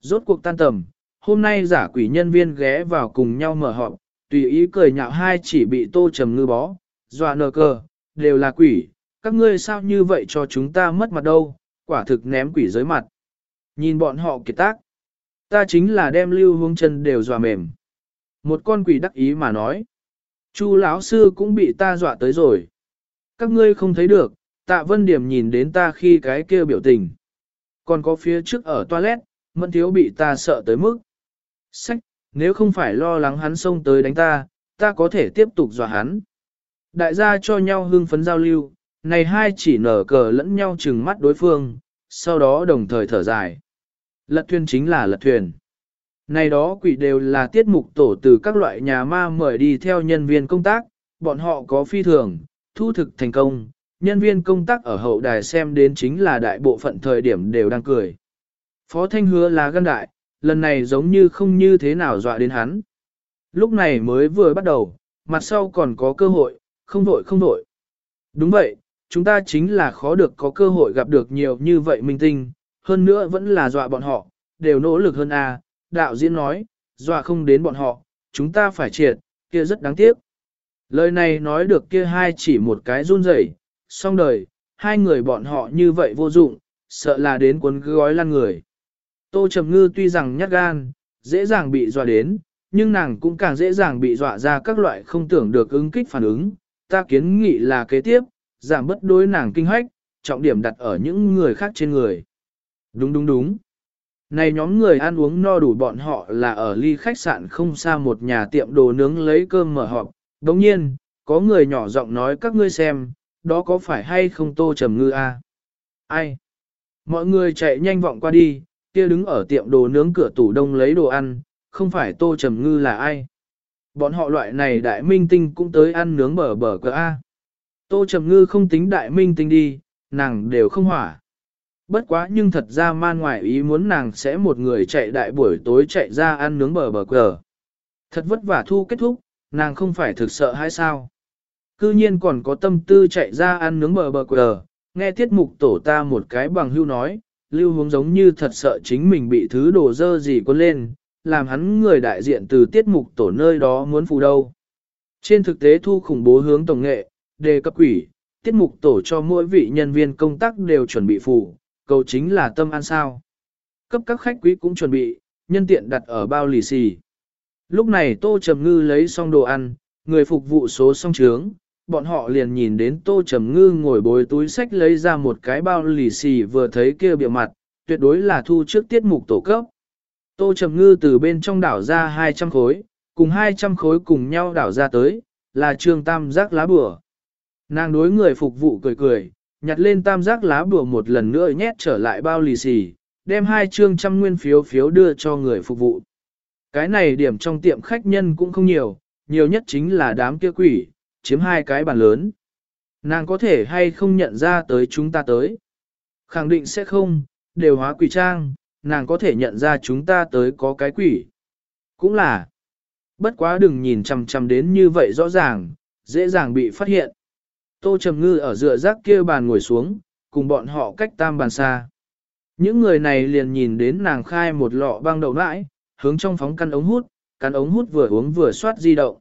Rốt cuộc tan tầm, hôm nay giả quỷ nhân viên ghé vào cùng nhau mở họp, tùy ý cười nhạo hai chỉ bị tô trầm ngư bó, dọa nờ cờ, đều là quỷ, các ngươi sao như vậy cho chúng ta mất mặt đâu, quả thực ném quỷ dưới mặt. Nhìn bọn họ kiệt tác, ta chính là đem lưu hướng chân đều dọa mềm. Một con quỷ đắc ý mà nói, chu lão sư cũng bị ta dọa tới rồi. Các ngươi không thấy được, tạ vân điểm nhìn đến ta khi cái kia biểu tình. Còn có phía trước ở toilet, mẫn thiếu bị ta sợ tới mức. Sách, nếu không phải lo lắng hắn xông tới đánh ta, ta có thể tiếp tục dọa hắn. Đại gia cho nhau hưng phấn giao lưu, này hai chỉ nở cờ lẫn nhau chừng mắt đối phương, sau đó đồng thời thở dài. Lật thuyền chính là lật thuyền. Này đó quỷ đều là tiết mục tổ từ các loại nhà ma mời đi theo nhân viên công tác, bọn họ có phi thường, thu thực thành công, nhân viên công tác ở hậu đài xem đến chính là đại bộ phận thời điểm đều đang cười. Phó Thanh hứa là gan đại, lần này giống như không như thế nào dọa đến hắn. Lúc này mới vừa bắt đầu, mặt sau còn có cơ hội, không vội không vội. Đúng vậy, chúng ta chính là khó được có cơ hội gặp được nhiều như vậy minh tinh, hơn nữa vẫn là dọa bọn họ, đều nỗ lực hơn a. đạo diễn nói, dọa không đến bọn họ, chúng ta phải triệt, kia rất đáng tiếc. Lời này nói được kia hai chỉ một cái run rẩy, xong đời, hai người bọn họ như vậy vô dụng, sợ là đến cuốn gói lăn người. Tô Trầm Ngư tuy rằng nhát gan, dễ dàng bị dọa đến, nhưng nàng cũng càng dễ dàng bị dọa ra các loại không tưởng được ứng kích phản ứng. Ta kiến nghị là kế tiếp, giảm bất đối nàng kinh hoách, trọng điểm đặt ở những người khác trên người. Đúng đúng đúng. Này nhóm người ăn uống no đủ bọn họ là ở ly khách sạn không xa một nhà tiệm đồ nướng lấy cơm mở họp, Đồng nhiên, có người nhỏ giọng nói các ngươi xem, đó có phải hay không tô trầm ngư a? Ai? Mọi người chạy nhanh vọng qua đi, kia đứng ở tiệm đồ nướng cửa tủ đông lấy đồ ăn, không phải tô trầm ngư là ai? Bọn họ loại này đại minh tinh cũng tới ăn nướng bờ bờ cờ A. Tô trầm ngư không tính đại minh tinh đi, nàng đều không hỏa. Bất quá nhưng thật ra man ngoại ý muốn nàng sẽ một người chạy đại buổi tối chạy ra ăn nướng bờ bờ cờ. Thật vất vả thu kết thúc, nàng không phải thực sợ hay sao? Cư nhiên còn có tâm tư chạy ra ăn nướng bờ bờ cờ, nghe tiết mục tổ ta một cái bằng hưu nói, lưu hướng giống như thật sợ chính mình bị thứ đồ dơ gì quân lên, làm hắn người đại diện từ tiết mục tổ nơi đó muốn phù đâu. Trên thực tế thu khủng bố hướng tổng nghệ, đề cấp quỷ, tiết mục tổ cho mỗi vị nhân viên công tác đều chuẩn bị phù, cầu chính là tâm an sao. Cấp các khách quý cũng chuẩn bị, nhân tiện đặt ở bao lì xì. Lúc này Tô Trầm Ngư lấy xong đồ ăn, người phục vụ số xong trướng, bọn họ liền nhìn đến Tô Trầm Ngư ngồi bồi túi sách lấy ra một cái bao lì xì vừa thấy kia biểu mặt, tuyệt đối là thu trước tiết mục tổ cấp. Tô Trầm Ngư từ bên trong đảo ra 200 khối, cùng 200 khối cùng nhau đảo ra tới, là trương tam giác lá bửa. Nàng đối người phục vụ cười cười, nhặt lên tam giác lá bùa một lần nữa nhét trở lại bao lì xì, đem hai trương trăm nguyên phiếu phiếu đưa cho người phục vụ. Cái này điểm trong tiệm khách nhân cũng không nhiều, nhiều nhất chính là đám kia quỷ, chiếm hai cái bàn lớn. Nàng có thể hay không nhận ra tới chúng ta tới. Khẳng định sẽ không, đều hóa quỷ trang, nàng có thể nhận ra chúng ta tới có cái quỷ. Cũng là, bất quá đừng nhìn chằm chằm đến như vậy rõ ràng, dễ dàng bị phát hiện. Tô Trầm Ngư ở dựa rác kia bàn ngồi xuống, cùng bọn họ cách tam bàn xa. Những người này liền nhìn đến nàng khai một lọ băng đậu nãi, hướng trong phóng căn ống hút, căn ống hút vừa uống vừa soát di động.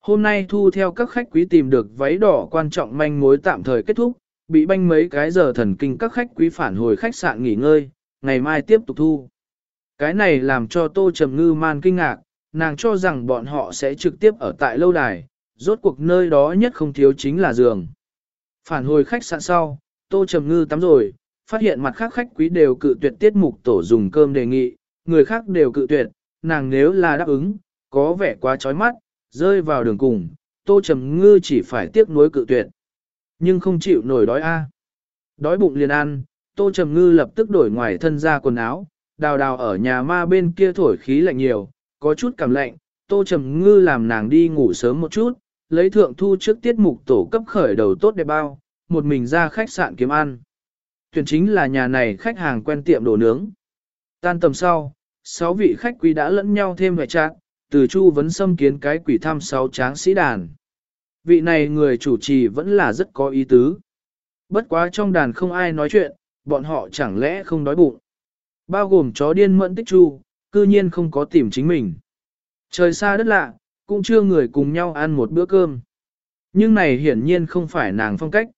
Hôm nay thu theo các khách quý tìm được váy đỏ quan trọng manh mối tạm thời kết thúc, bị banh mấy cái giờ thần kinh các khách quý phản hồi khách sạn nghỉ ngơi, ngày mai tiếp tục thu. Cái này làm cho Tô Trầm Ngư man kinh ngạc, nàng cho rằng bọn họ sẽ trực tiếp ở tại lâu đài, rốt cuộc nơi đó nhất không thiếu chính là giường. Phản hồi khách sạn sau, Tô Trầm Ngư tắm rồi, phát hiện mặt khác khách quý đều cự tuyệt tiết mục tổ dùng cơm đề nghị, người khác đều cự tuyệt, nàng nếu là đáp ứng, có vẻ quá chói mắt, rơi vào đường cùng, Tô Trầm Ngư chỉ phải tiếc nuối cự tuyệt. Nhưng không chịu nổi đói a. Đói bụng liền ăn, Tô Trầm Ngư lập tức đổi ngoài thân ra quần áo, đào đào ở nhà ma bên kia thổi khí lạnh nhiều, có chút cảm lạnh, Tô Trầm Ngư làm nàng đi ngủ sớm một chút, lấy thượng thu trước tiết mục tổ cấp khởi đầu tốt đẹp bao, một mình ra khách sạn kiếm ăn. Tuyển chính là nhà này khách hàng quen tiệm đồ nướng. Tan tầm sau, sáu vị khách quý đã lẫn nhau thêm vài trạng, từ Chu vấn xâm kiến cái quỷ thăm sáu tráng sĩ đàn. Vị này người chủ trì vẫn là rất có ý tứ. Bất quá trong đàn không ai nói chuyện, bọn họ chẳng lẽ không đói bụng. Bao gồm chó điên mẫn tích chu, cư nhiên không có tìm chính mình. Trời xa đất lạ, cũng chưa người cùng nhau ăn một bữa cơm. Nhưng này hiển nhiên không phải nàng phong cách.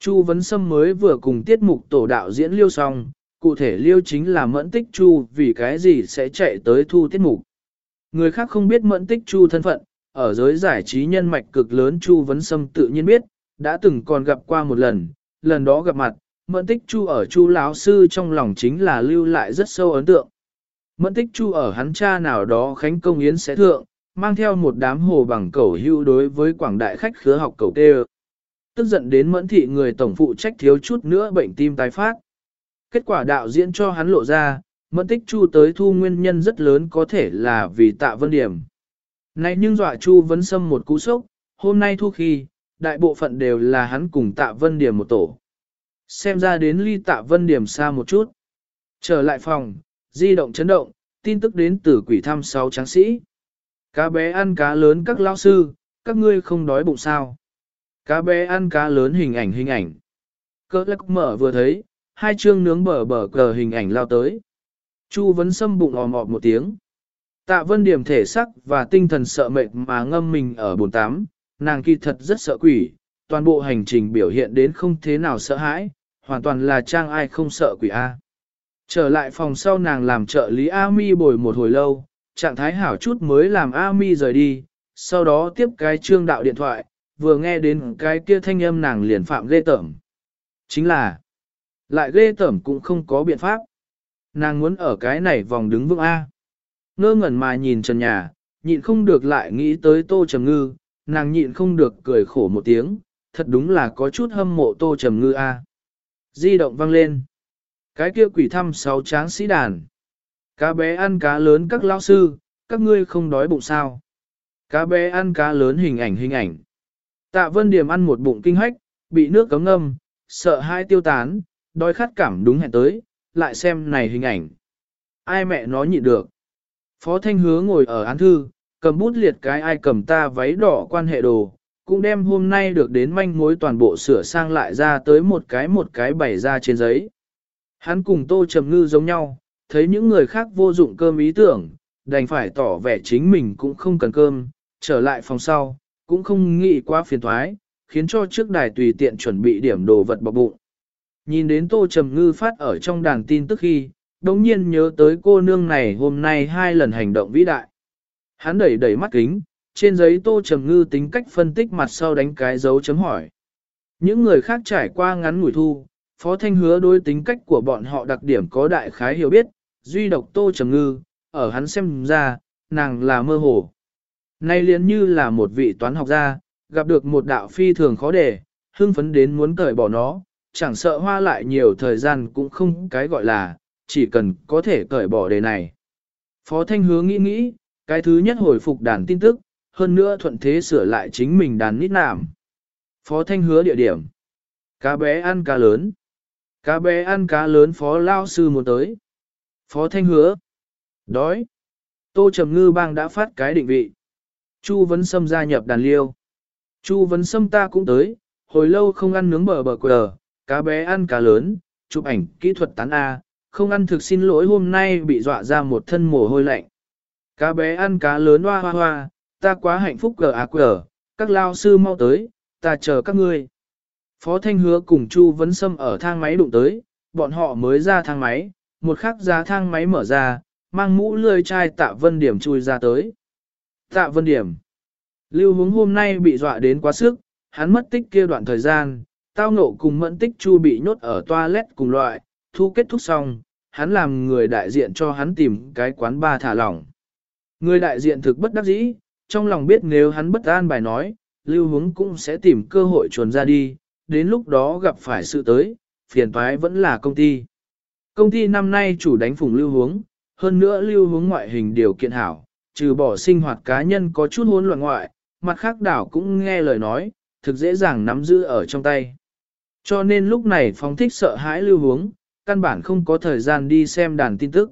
Chu Vấn Sâm mới vừa cùng tiết mục tổ đạo diễn liêu xong, cụ thể liêu chính là mẫn tích Chu vì cái gì sẽ chạy tới thu tiết mục. Người khác không biết mẫn tích Chu thân phận, ở giới giải trí nhân mạch cực lớn Chu Vấn Sâm tự nhiên biết, đã từng còn gặp qua một lần, lần đó gặp mặt, mẫn tích Chu ở Chu lão sư trong lòng chính là lưu lại rất sâu ấn tượng. Mẫn tích Chu ở hắn cha nào đó khánh công yến sẽ thượng, mang theo một đám hồ bằng cẩu hưu đối với quảng đại khách khứa học cầu tê Tức giận đến mẫn thị người tổng phụ trách thiếu chút nữa bệnh tim tái phát. Kết quả đạo diễn cho hắn lộ ra, mẫn tích chu tới thu nguyên nhân rất lớn có thể là vì tạ vân điểm. Này nhưng dọa chu vấn xâm một cú sốc, hôm nay thu khi, đại bộ phận đều là hắn cùng tạ vân điểm một tổ. Xem ra đến ly tạ vân điểm xa một chút. Trở lại phòng, di động chấn động, tin tức đến từ quỷ thăm sáu tráng sĩ. Cá bé ăn cá lớn các lao sư, các ngươi không đói bụng sao. Cá bé ăn cá lớn hình ảnh hình ảnh. Cơ lắc mở vừa thấy, hai chương nướng bờ bờ cờ hình ảnh lao tới. Chu vấn xâm bụng ò mọt một tiếng. Tạ vân điểm thể sắc và tinh thần sợ mệt mà ngâm mình ở bồn tắm, nàng kỳ thật rất sợ quỷ, toàn bộ hành trình biểu hiện đến không thế nào sợ hãi, hoàn toàn là trang ai không sợ quỷ A. Trở lại phòng sau nàng làm trợ lý A mi bồi một hồi lâu, trạng thái hảo chút mới làm A mi rời đi, sau đó tiếp cái trương đạo điện thoại, vừa nghe đến cái kia thanh âm nàng liền phạm ghê tởm. Chính là, lại ghê tởm cũng không có biện pháp. Nàng muốn ở cái này vòng đứng vững A. Ngơ ngẩn mà nhìn trần nhà, nhịn không được lại nghĩ tới tô trầm ngư, nàng nhịn không được cười khổ một tiếng, thật đúng là có chút hâm mộ tô trầm ngư a. Di động vang lên. Cái kia quỷ thăm sáu tráng sĩ đàn. Cá bé ăn cá lớn các lão sư, các ngươi không đói bụng sao. Cá bé ăn cá lớn hình ảnh hình ảnh. Tạ vân điểm ăn một bụng kinh hách, bị nước cấm ngâm, sợ hai tiêu tán, đói khát cảm đúng hẹn tới, lại xem này hình ảnh. Ai mẹ nó nhịn được. Phó Thanh Hứa ngồi ở án thư, cầm bút liệt cái ai cầm ta váy đỏ quan hệ đồ, cũng đem hôm nay được đến manh mối toàn bộ sửa sang lại ra tới một cái một cái bày ra trên giấy. Hắn cùng Tô Trầm Ngư giống nhau, thấy những người khác vô dụng cơm ý tưởng, đành phải tỏ vẻ chính mình cũng không cần cơm, trở lại phòng sau, cũng không nghĩ quá phiền thoái, khiến cho trước đài tùy tiện chuẩn bị điểm đồ vật bọc bụng. Nhìn đến Tô Trầm Ngư phát ở trong đàn tin tức khi, đống nhiên nhớ tới cô nương này hôm nay hai lần hành động vĩ đại. Hắn đẩy đẩy mắt kính, trên giấy Tô Trầm Ngư tính cách phân tích mặt sau đánh cái dấu chấm hỏi. Những người khác trải qua ngắn ngủi thu, Phó Thanh hứa đối tính cách của bọn họ đặc điểm có đại khái hiểu biết, duy độc Tô Trầm Ngư, ở hắn xem ra, nàng là mơ hồ. Nay liền như là một vị toán học gia, gặp được một đạo phi thường khó đề, hưng phấn đến muốn cởi bỏ nó, chẳng sợ hoa lại nhiều thời gian cũng không cái gọi là, chỉ cần có thể cởi bỏ đề này. Phó Thanh hứa nghĩ nghĩ, cái thứ nhất hồi phục đàn tin tức, hơn nữa thuận thế sửa lại chính mình đàn nít nạm. Phó Thanh hứa địa điểm. Cá bé ăn cá lớn. Cá bé ăn cá lớn phó lao sư một tới. Phó Thanh hứa. Đói. Tô Trầm Ngư bang đã phát cái định vị. Chu Vấn Sâm gia nhập đàn liêu. Chu Vấn Sâm ta cũng tới, hồi lâu không ăn nướng bờ bờ quờ, cá bé ăn cá lớn, chụp ảnh kỹ thuật tán A, không ăn thực xin lỗi hôm nay bị dọa ra một thân mồ hôi lạnh. Cá bé ăn cá lớn hoa hoa hoa, ta quá hạnh phúc cờ à cờ, các lao sư mau tới, ta chờ các ngươi. Phó Thanh Hứa cùng Chu Vấn Sâm ở thang máy đụng tới, bọn họ mới ra thang máy, một khắc ra thang máy mở ra, mang mũ lươi chai tạ vân điểm chui ra tới. Tạ vân điểm. Lưu hướng hôm nay bị dọa đến quá sức, hắn mất tích kia đoạn thời gian, tao ngộ cùng mẫn tích chu bị nhốt ở toilet cùng loại, thu kết thúc xong, hắn làm người đại diện cho hắn tìm cái quán ba thả lỏng. Người đại diện thực bất đắc dĩ, trong lòng biết nếu hắn bất an bài nói, lưu hướng cũng sẽ tìm cơ hội chuồn ra đi, đến lúc đó gặp phải sự tới, phiền toái vẫn là công ty. Công ty năm nay chủ đánh phùng lưu hướng, hơn nữa lưu hướng ngoại hình điều kiện hảo, trừ bỏ sinh hoạt cá nhân có chút hỗn loạn ngoại, mặt khác đảo cũng nghe lời nói, thực dễ dàng nắm giữ ở trong tay. Cho nên lúc này phóng thích sợ hãi lưu hướng, căn bản không có thời gian đi xem đàn tin tức.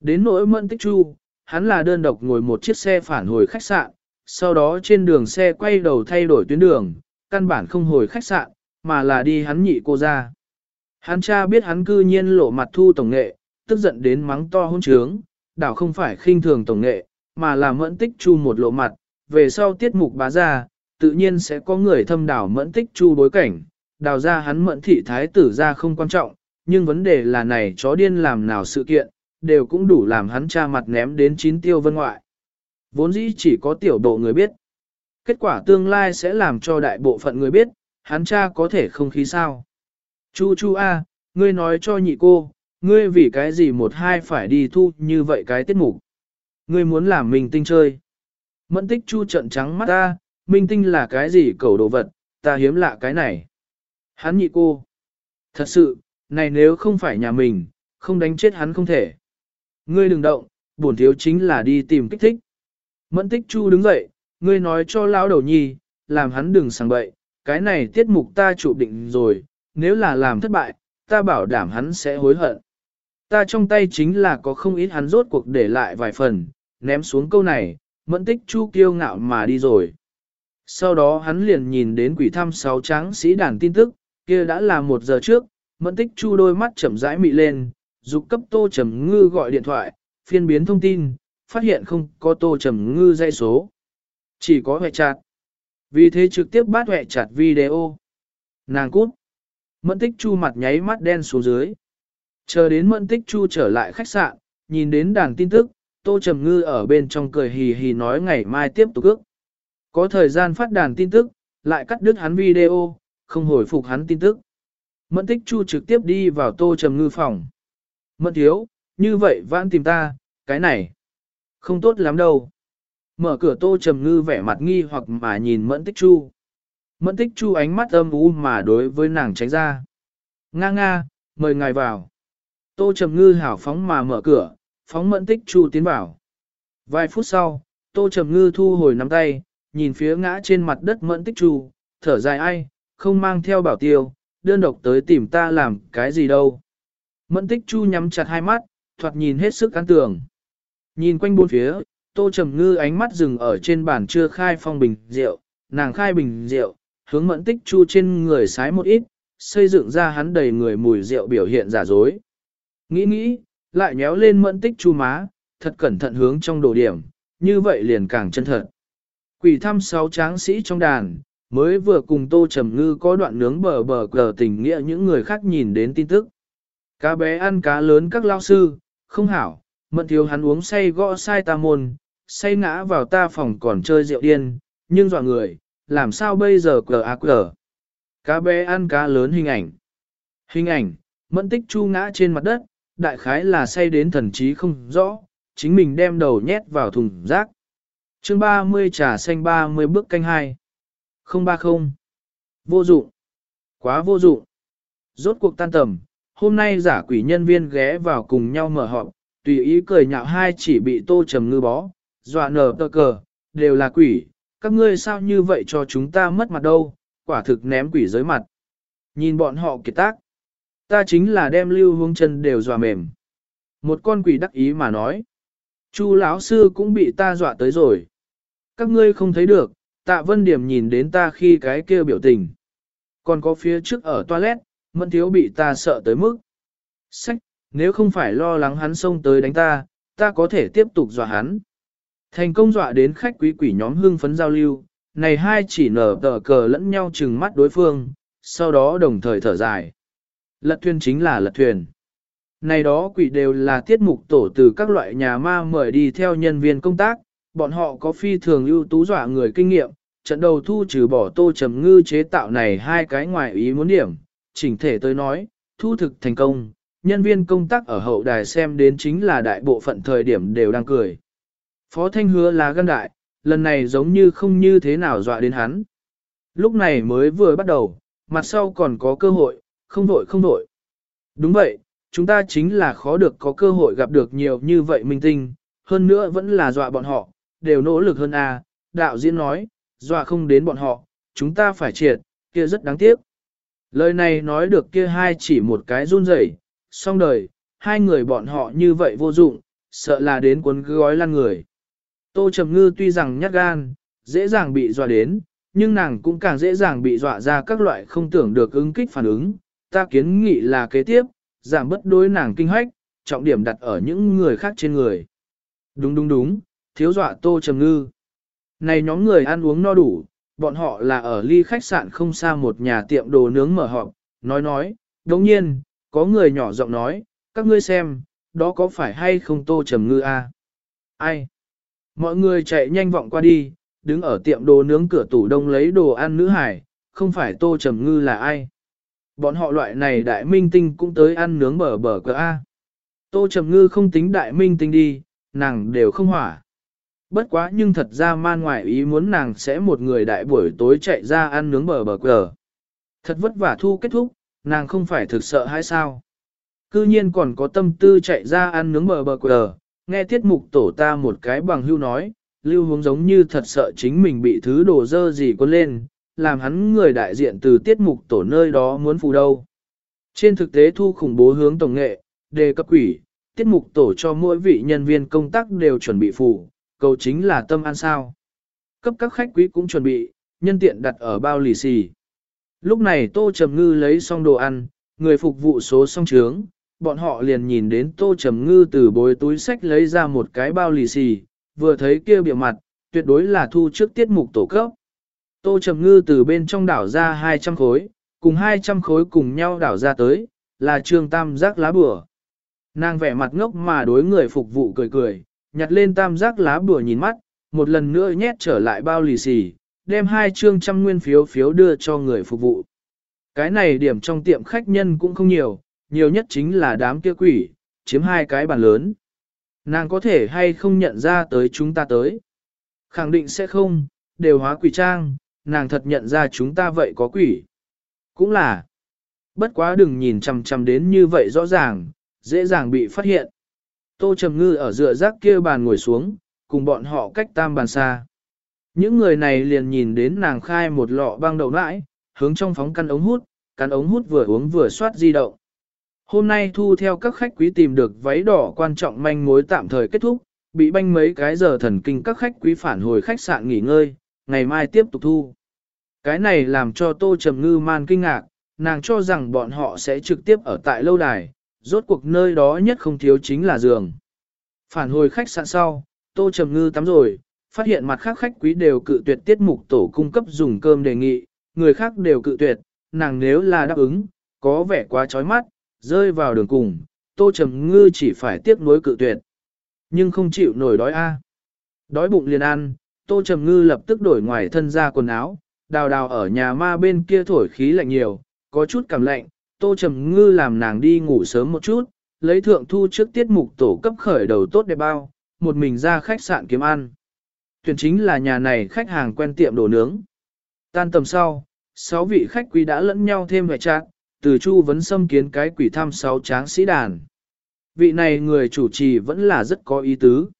Đến nỗi mẫn tích chu, hắn là đơn độc ngồi một chiếc xe phản hồi khách sạn, sau đó trên đường xe quay đầu thay đổi tuyến đường, căn bản không hồi khách sạn, mà là đi hắn nhị cô ra. Hắn cha biết hắn cư nhiên lộ mặt thu tổng nghệ, tức giận đến mắng to hôn trướng, đảo không phải khinh thường tổng nghệ, mà là mẫn tích chu một lộ mặt, về sau tiết mục bá ra, tự nhiên sẽ có người thâm đảo mẫn tích chu bối cảnh, đào ra hắn mẫn thị thái tử ra không quan trọng, nhưng vấn đề là này chó điên làm nào sự kiện, đều cũng đủ làm hắn cha mặt ném đến chín tiêu vân ngoại. Vốn dĩ chỉ có tiểu độ người biết. Kết quả tương lai sẽ làm cho đại bộ phận người biết, hắn cha có thể không khí sao. Chu chu a, ngươi nói cho nhị cô, ngươi vì cái gì một hai phải đi thu như vậy cái tiết mục. Ngươi muốn làm mình tinh chơi. Mẫn tích chu trận trắng mắt ta, minh tinh là cái gì cầu đồ vật, ta hiếm lạ cái này. Hắn nhị cô. Thật sự, này nếu không phải nhà mình, không đánh chết hắn không thể. Ngươi đừng động, bổn thiếu chính là đi tìm kích thích. Mẫn tích chu đứng dậy, ngươi nói cho lão đầu nhi, làm hắn đừng sàng bậy, cái này tiết mục ta chủ định rồi, nếu là làm thất bại, ta bảo đảm hắn sẽ hối hận. Ta trong tay chính là có không ít hắn rốt cuộc để lại vài phần, ném xuống câu này, mẫn tích chu kiêu ngạo mà đi rồi. Sau đó hắn liền nhìn đến quỷ thăm sáu tráng sĩ đàn tin tức, kia đã là một giờ trước, mẫn tích chu đôi mắt chậm rãi mị lên, dục cấp tô trầm ngư gọi điện thoại, phiên biến thông tin, phát hiện không có tô trầm ngư dây số. Chỉ có hệ chặt. Vì thế trực tiếp bắt hệ chặt video. Nàng cút. Mẫn tích chu mặt nháy mắt đen xuống dưới. Chờ đến mẫn tích chu trở lại khách sạn, nhìn đến đàn tin tức, tô trầm ngư ở bên trong cười hì hì nói ngày mai tiếp tục ước. Có thời gian phát đàn tin tức, lại cắt đứt hắn video, không hồi phục hắn tin tức. Mẫn tích chu trực tiếp đi vào tô trầm ngư phòng. Mẫn thiếu, như vậy vãn tìm ta, cái này, không tốt lắm đâu. Mở cửa tô trầm ngư vẻ mặt nghi hoặc mà nhìn mẫn tích chu. Mẫn tích chu ánh mắt âm u mà đối với nàng tránh ra. Nga nga, mời ngài vào. Tô trầm ngư hảo phóng mà mở cửa, phóng mẫn tích chu tiến vào. Vài phút sau, tô trầm ngư thu hồi nắm tay, nhìn phía ngã trên mặt đất mẫn tích chu, thở dài ai, không mang theo bảo tiêu, đơn độc tới tìm ta làm cái gì đâu. Mẫn tích chu nhắm chặt hai mắt, thoạt nhìn hết sức an tường. Nhìn quanh bốn phía, tô trầm ngư ánh mắt dừng ở trên bàn chưa khai phong bình rượu, nàng khai bình rượu, hướng mẫn tích chu trên người sái một ít, xây dựng ra hắn đầy người mùi rượu biểu hiện giả dối. Nghĩ nghĩ, lại nhéo lên mẫn tích chu má, thật cẩn thận hướng trong đồ điểm, như vậy liền càng chân thật. Quỷ thăm sáu tráng sĩ trong đàn, mới vừa cùng tô trầm ngư có đoạn nướng bờ bờ cờ tình nghĩa những người khác nhìn đến tin tức. Cá bé ăn cá lớn các lao sư, không hảo, mận thiếu hắn uống say gõ sai ta môn, say ngã vào ta phòng còn chơi rượu điên, nhưng dọa người, làm sao bây giờ cờ ác cờ. Cá bé ăn cá lớn hình ảnh. Hình ảnh, mẫn tích chu ngã trên mặt đất, đại khái là say đến thần trí không rõ, chính mình đem đầu nhét vào thùng rác. chương 30 trà xanh 30 bước canh hai 030. Vô dụng. Quá vô dụng. Rốt cuộc tan tầm, hôm nay giả quỷ nhân viên ghé vào cùng nhau mở họp, tùy ý cười nhạo hai chỉ bị tô trầm ngư bó, dọa nở tơ cờ, đều là quỷ, các ngươi sao như vậy cho chúng ta mất mặt đâu, quả thực ném quỷ dưới mặt. Nhìn bọn họ kiệt tác, ta chính là đem lưu hướng chân đều dọa mềm. Một con quỷ đắc ý mà nói, chu lão sư cũng bị ta dọa tới rồi. Các ngươi không thấy được, tạ vân điểm nhìn đến ta khi cái kia biểu tình. Còn có phía trước ở toilet, mẫn thiếu bị ta sợ tới mức. Sách, nếu không phải lo lắng hắn xông tới đánh ta, ta có thể tiếp tục dọa hắn. Thành công dọa đến khách quý quỷ nhóm hưng phấn giao lưu, này hai chỉ nở tờ cờ lẫn nhau chừng mắt đối phương, sau đó đồng thời thở dài. Lật thuyền chính là lật thuyền. Này đó quỷ đều là tiết mục tổ từ các loại nhà ma mời đi theo nhân viên công tác, bọn họ có phi thường ưu tú dọa người kinh nghiệm, trận đầu thu trừ bỏ tô trầm ngư chế tạo này hai cái ngoài ý muốn điểm, chỉnh thể tới nói, thu thực thành công, nhân viên công tác ở hậu đài xem đến chính là đại bộ phận thời điểm đều đang cười. Phó Thanh hứa là gân đại, lần này giống như không như thế nào dọa đến hắn. Lúc này mới vừa bắt đầu, mặt sau còn có cơ hội, không vội không vội. Đúng vậy, chúng ta chính là khó được có cơ hội gặp được nhiều như vậy minh tinh, hơn nữa vẫn là dọa bọn họ, đều nỗ lực hơn a. đạo diễn nói, dọa không đến bọn họ, chúng ta phải triệt, kia rất đáng tiếc. Lời này nói được kia hai chỉ một cái run rẩy, xong đời, hai người bọn họ như vậy vô dụng, sợ là đến cuốn gói lăn người. Tô Trầm Ngư tuy rằng nhát gan, dễ dàng bị dọa đến, nhưng nàng cũng càng dễ dàng bị dọa ra các loại không tưởng được ứng kích phản ứng. Ta kiến nghị là kế tiếp, giảm bất đối nàng kinh hoách, trọng điểm đặt ở những người khác trên người. Đúng đúng đúng, thiếu dọa Tô Trầm Ngư. Này nhóm người ăn uống no đủ, bọn họ là ở ly khách sạn không xa một nhà tiệm đồ nướng mở họp, nói nói, đồng nhiên, có người nhỏ giọng nói, các ngươi xem, đó có phải hay không Tô Trầm Ngư a? À? Ai? Mọi người chạy nhanh vọng qua đi, đứng ở tiệm đồ nướng cửa tủ đông lấy đồ ăn nữ hải, không phải Tô Trầm Ngư là ai. Bọn họ loại này đại minh tinh cũng tới ăn nướng bờ bờ cờ A. Tô Trầm Ngư không tính đại minh tinh đi, nàng đều không hỏa. Bất quá nhưng thật ra man ngoại ý muốn nàng sẽ một người đại buổi tối chạy ra ăn nướng bờ bờ cờ. Thật vất vả thu kết thúc, nàng không phải thực sợ hay sao. Cư nhiên còn có tâm tư chạy ra ăn nướng bờ bờ cờ, Nghe tiết mục tổ ta một cái bằng hưu nói, lưu hướng giống như thật sợ chính mình bị thứ đồ dơ gì quân lên, làm hắn người đại diện từ tiết mục tổ nơi đó muốn phù đâu. Trên thực tế thu khủng bố hướng tổng nghệ, đề cấp quỷ, tiết mục tổ cho mỗi vị nhân viên công tác đều chuẩn bị phù, cầu chính là tâm an sao. Cấp các khách quý cũng chuẩn bị, nhân tiện đặt ở bao lì xì. Lúc này Tô Trầm Ngư lấy xong đồ ăn, người phục vụ số xong trướng, bọn họ liền nhìn đến tô trầm ngư từ bối túi sách lấy ra một cái bao lì xì, vừa thấy kia biểu mặt, tuyệt đối là thu trước tiết mục tổ cấp. Tô trầm ngư từ bên trong đảo ra 200 khối, cùng 200 khối cùng nhau đảo ra tới, là trương tam giác lá bửa. Nàng vẻ mặt ngốc mà đối người phục vụ cười cười, nhặt lên tam giác lá bửa nhìn mắt, một lần nữa nhét trở lại bao lì xì, đem hai trương trăm nguyên phiếu phiếu đưa cho người phục vụ. Cái này điểm trong tiệm khách nhân cũng không nhiều, nhiều nhất chính là đám kia quỷ, chiếm hai cái bàn lớn. Nàng có thể hay không nhận ra tới chúng ta tới. Khẳng định sẽ không, đều hóa quỷ trang, nàng thật nhận ra chúng ta vậy có quỷ. Cũng là, bất quá đừng nhìn chằm chằm đến như vậy rõ ràng, dễ dàng bị phát hiện. Tô Trầm Ngư ở dựa rác kia bàn ngồi xuống, cùng bọn họ cách tam bàn xa. Những người này liền nhìn đến nàng khai một lọ băng đậu nãi, hướng trong phóng căn ống hút, căn ống hút vừa uống vừa soát di động. Hôm nay thu theo các khách quý tìm được váy đỏ quan trọng manh mối tạm thời kết thúc, bị banh mấy cái giờ thần kinh các khách quý phản hồi khách sạn nghỉ ngơi, ngày mai tiếp tục thu. Cái này làm cho Tô Trầm Ngư man kinh ngạc, nàng cho rằng bọn họ sẽ trực tiếp ở tại lâu đài, rốt cuộc nơi đó nhất không thiếu chính là giường. Phản hồi khách sạn sau, Tô Trầm Ngư tắm rồi, phát hiện mặt khác khách quý đều cự tuyệt tiết mục tổ cung cấp dùng cơm đề nghị, người khác đều cự tuyệt, nàng nếu là đáp ứng, có vẻ quá chói mắt, rơi vào đường cùng, Tô Trầm Ngư chỉ phải tiếc nuối cự tuyệt. Nhưng không chịu nổi đói a. Đói bụng liền ăn, Tô Trầm Ngư lập tức đổi ngoài thân ra quần áo, đào đào ở nhà ma bên kia thổi khí lạnh nhiều, có chút cảm lạnh, Tô Trầm Ngư làm nàng đi ngủ sớm một chút, lấy thượng thu trước tiết mục tổ cấp khởi đầu tốt đẹp bao, một mình ra khách sạn kiếm ăn. Tuyển chính là nhà này khách hàng quen tiệm đồ nướng. Tan tầm sau, sáu vị khách quý đã lẫn nhau thêm vẻ trạng, từ Chu vấn xâm kiến cái quỷ tham sáu tráng sĩ đàn. Vị này người chủ trì vẫn là rất có ý tứ.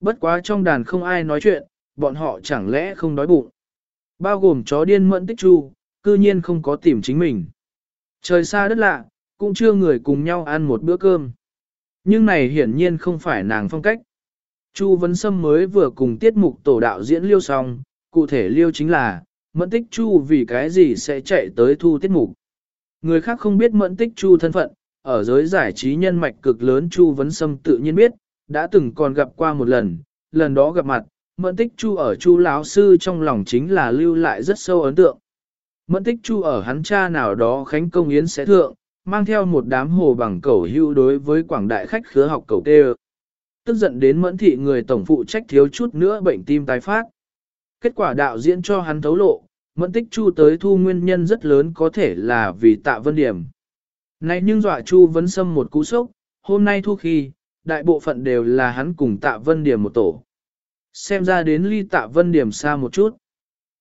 Bất quá trong đàn không ai nói chuyện, bọn họ chẳng lẽ không đói bụng. Bao gồm chó điên mẫn tích chu, cư nhiên không có tìm chính mình. Trời xa đất lạ, cũng chưa người cùng nhau ăn một bữa cơm. Nhưng này hiển nhiên không phải nàng phong cách. Chu Vấn Sâm mới vừa cùng tiết mục tổ đạo diễn liêu xong, cụ thể liêu chính là, mẫn tích Chu vì cái gì sẽ chạy tới thu tiết mục. Người khác không biết mẫn tích Chu thân phận, ở giới giải trí nhân mạch cực lớn Chu Vấn Sâm tự nhiên biết, đã từng còn gặp qua một lần, lần đó gặp mặt, mẫn tích Chu ở Chu lão sư trong lòng chính là lưu lại rất sâu ấn tượng. Mẫn tích Chu ở hắn cha nào đó khánh công yến sẽ thượng, mang theo một đám hồ bằng cầu hưu đối với quảng đại khách khứa học cầu tê tức giận đến mẫn thị người tổng phụ trách thiếu chút nữa bệnh tim tái phát. Kết quả đạo diễn cho hắn thấu lộ, mẫn tích chu tới thu nguyên nhân rất lớn có thể là vì tạ vân điểm. Này nhưng dọa chu vấn xâm một cú sốc, hôm nay thu khi, đại bộ phận đều là hắn cùng tạ vân điểm một tổ. Xem ra đến ly tạ vân điểm xa một chút.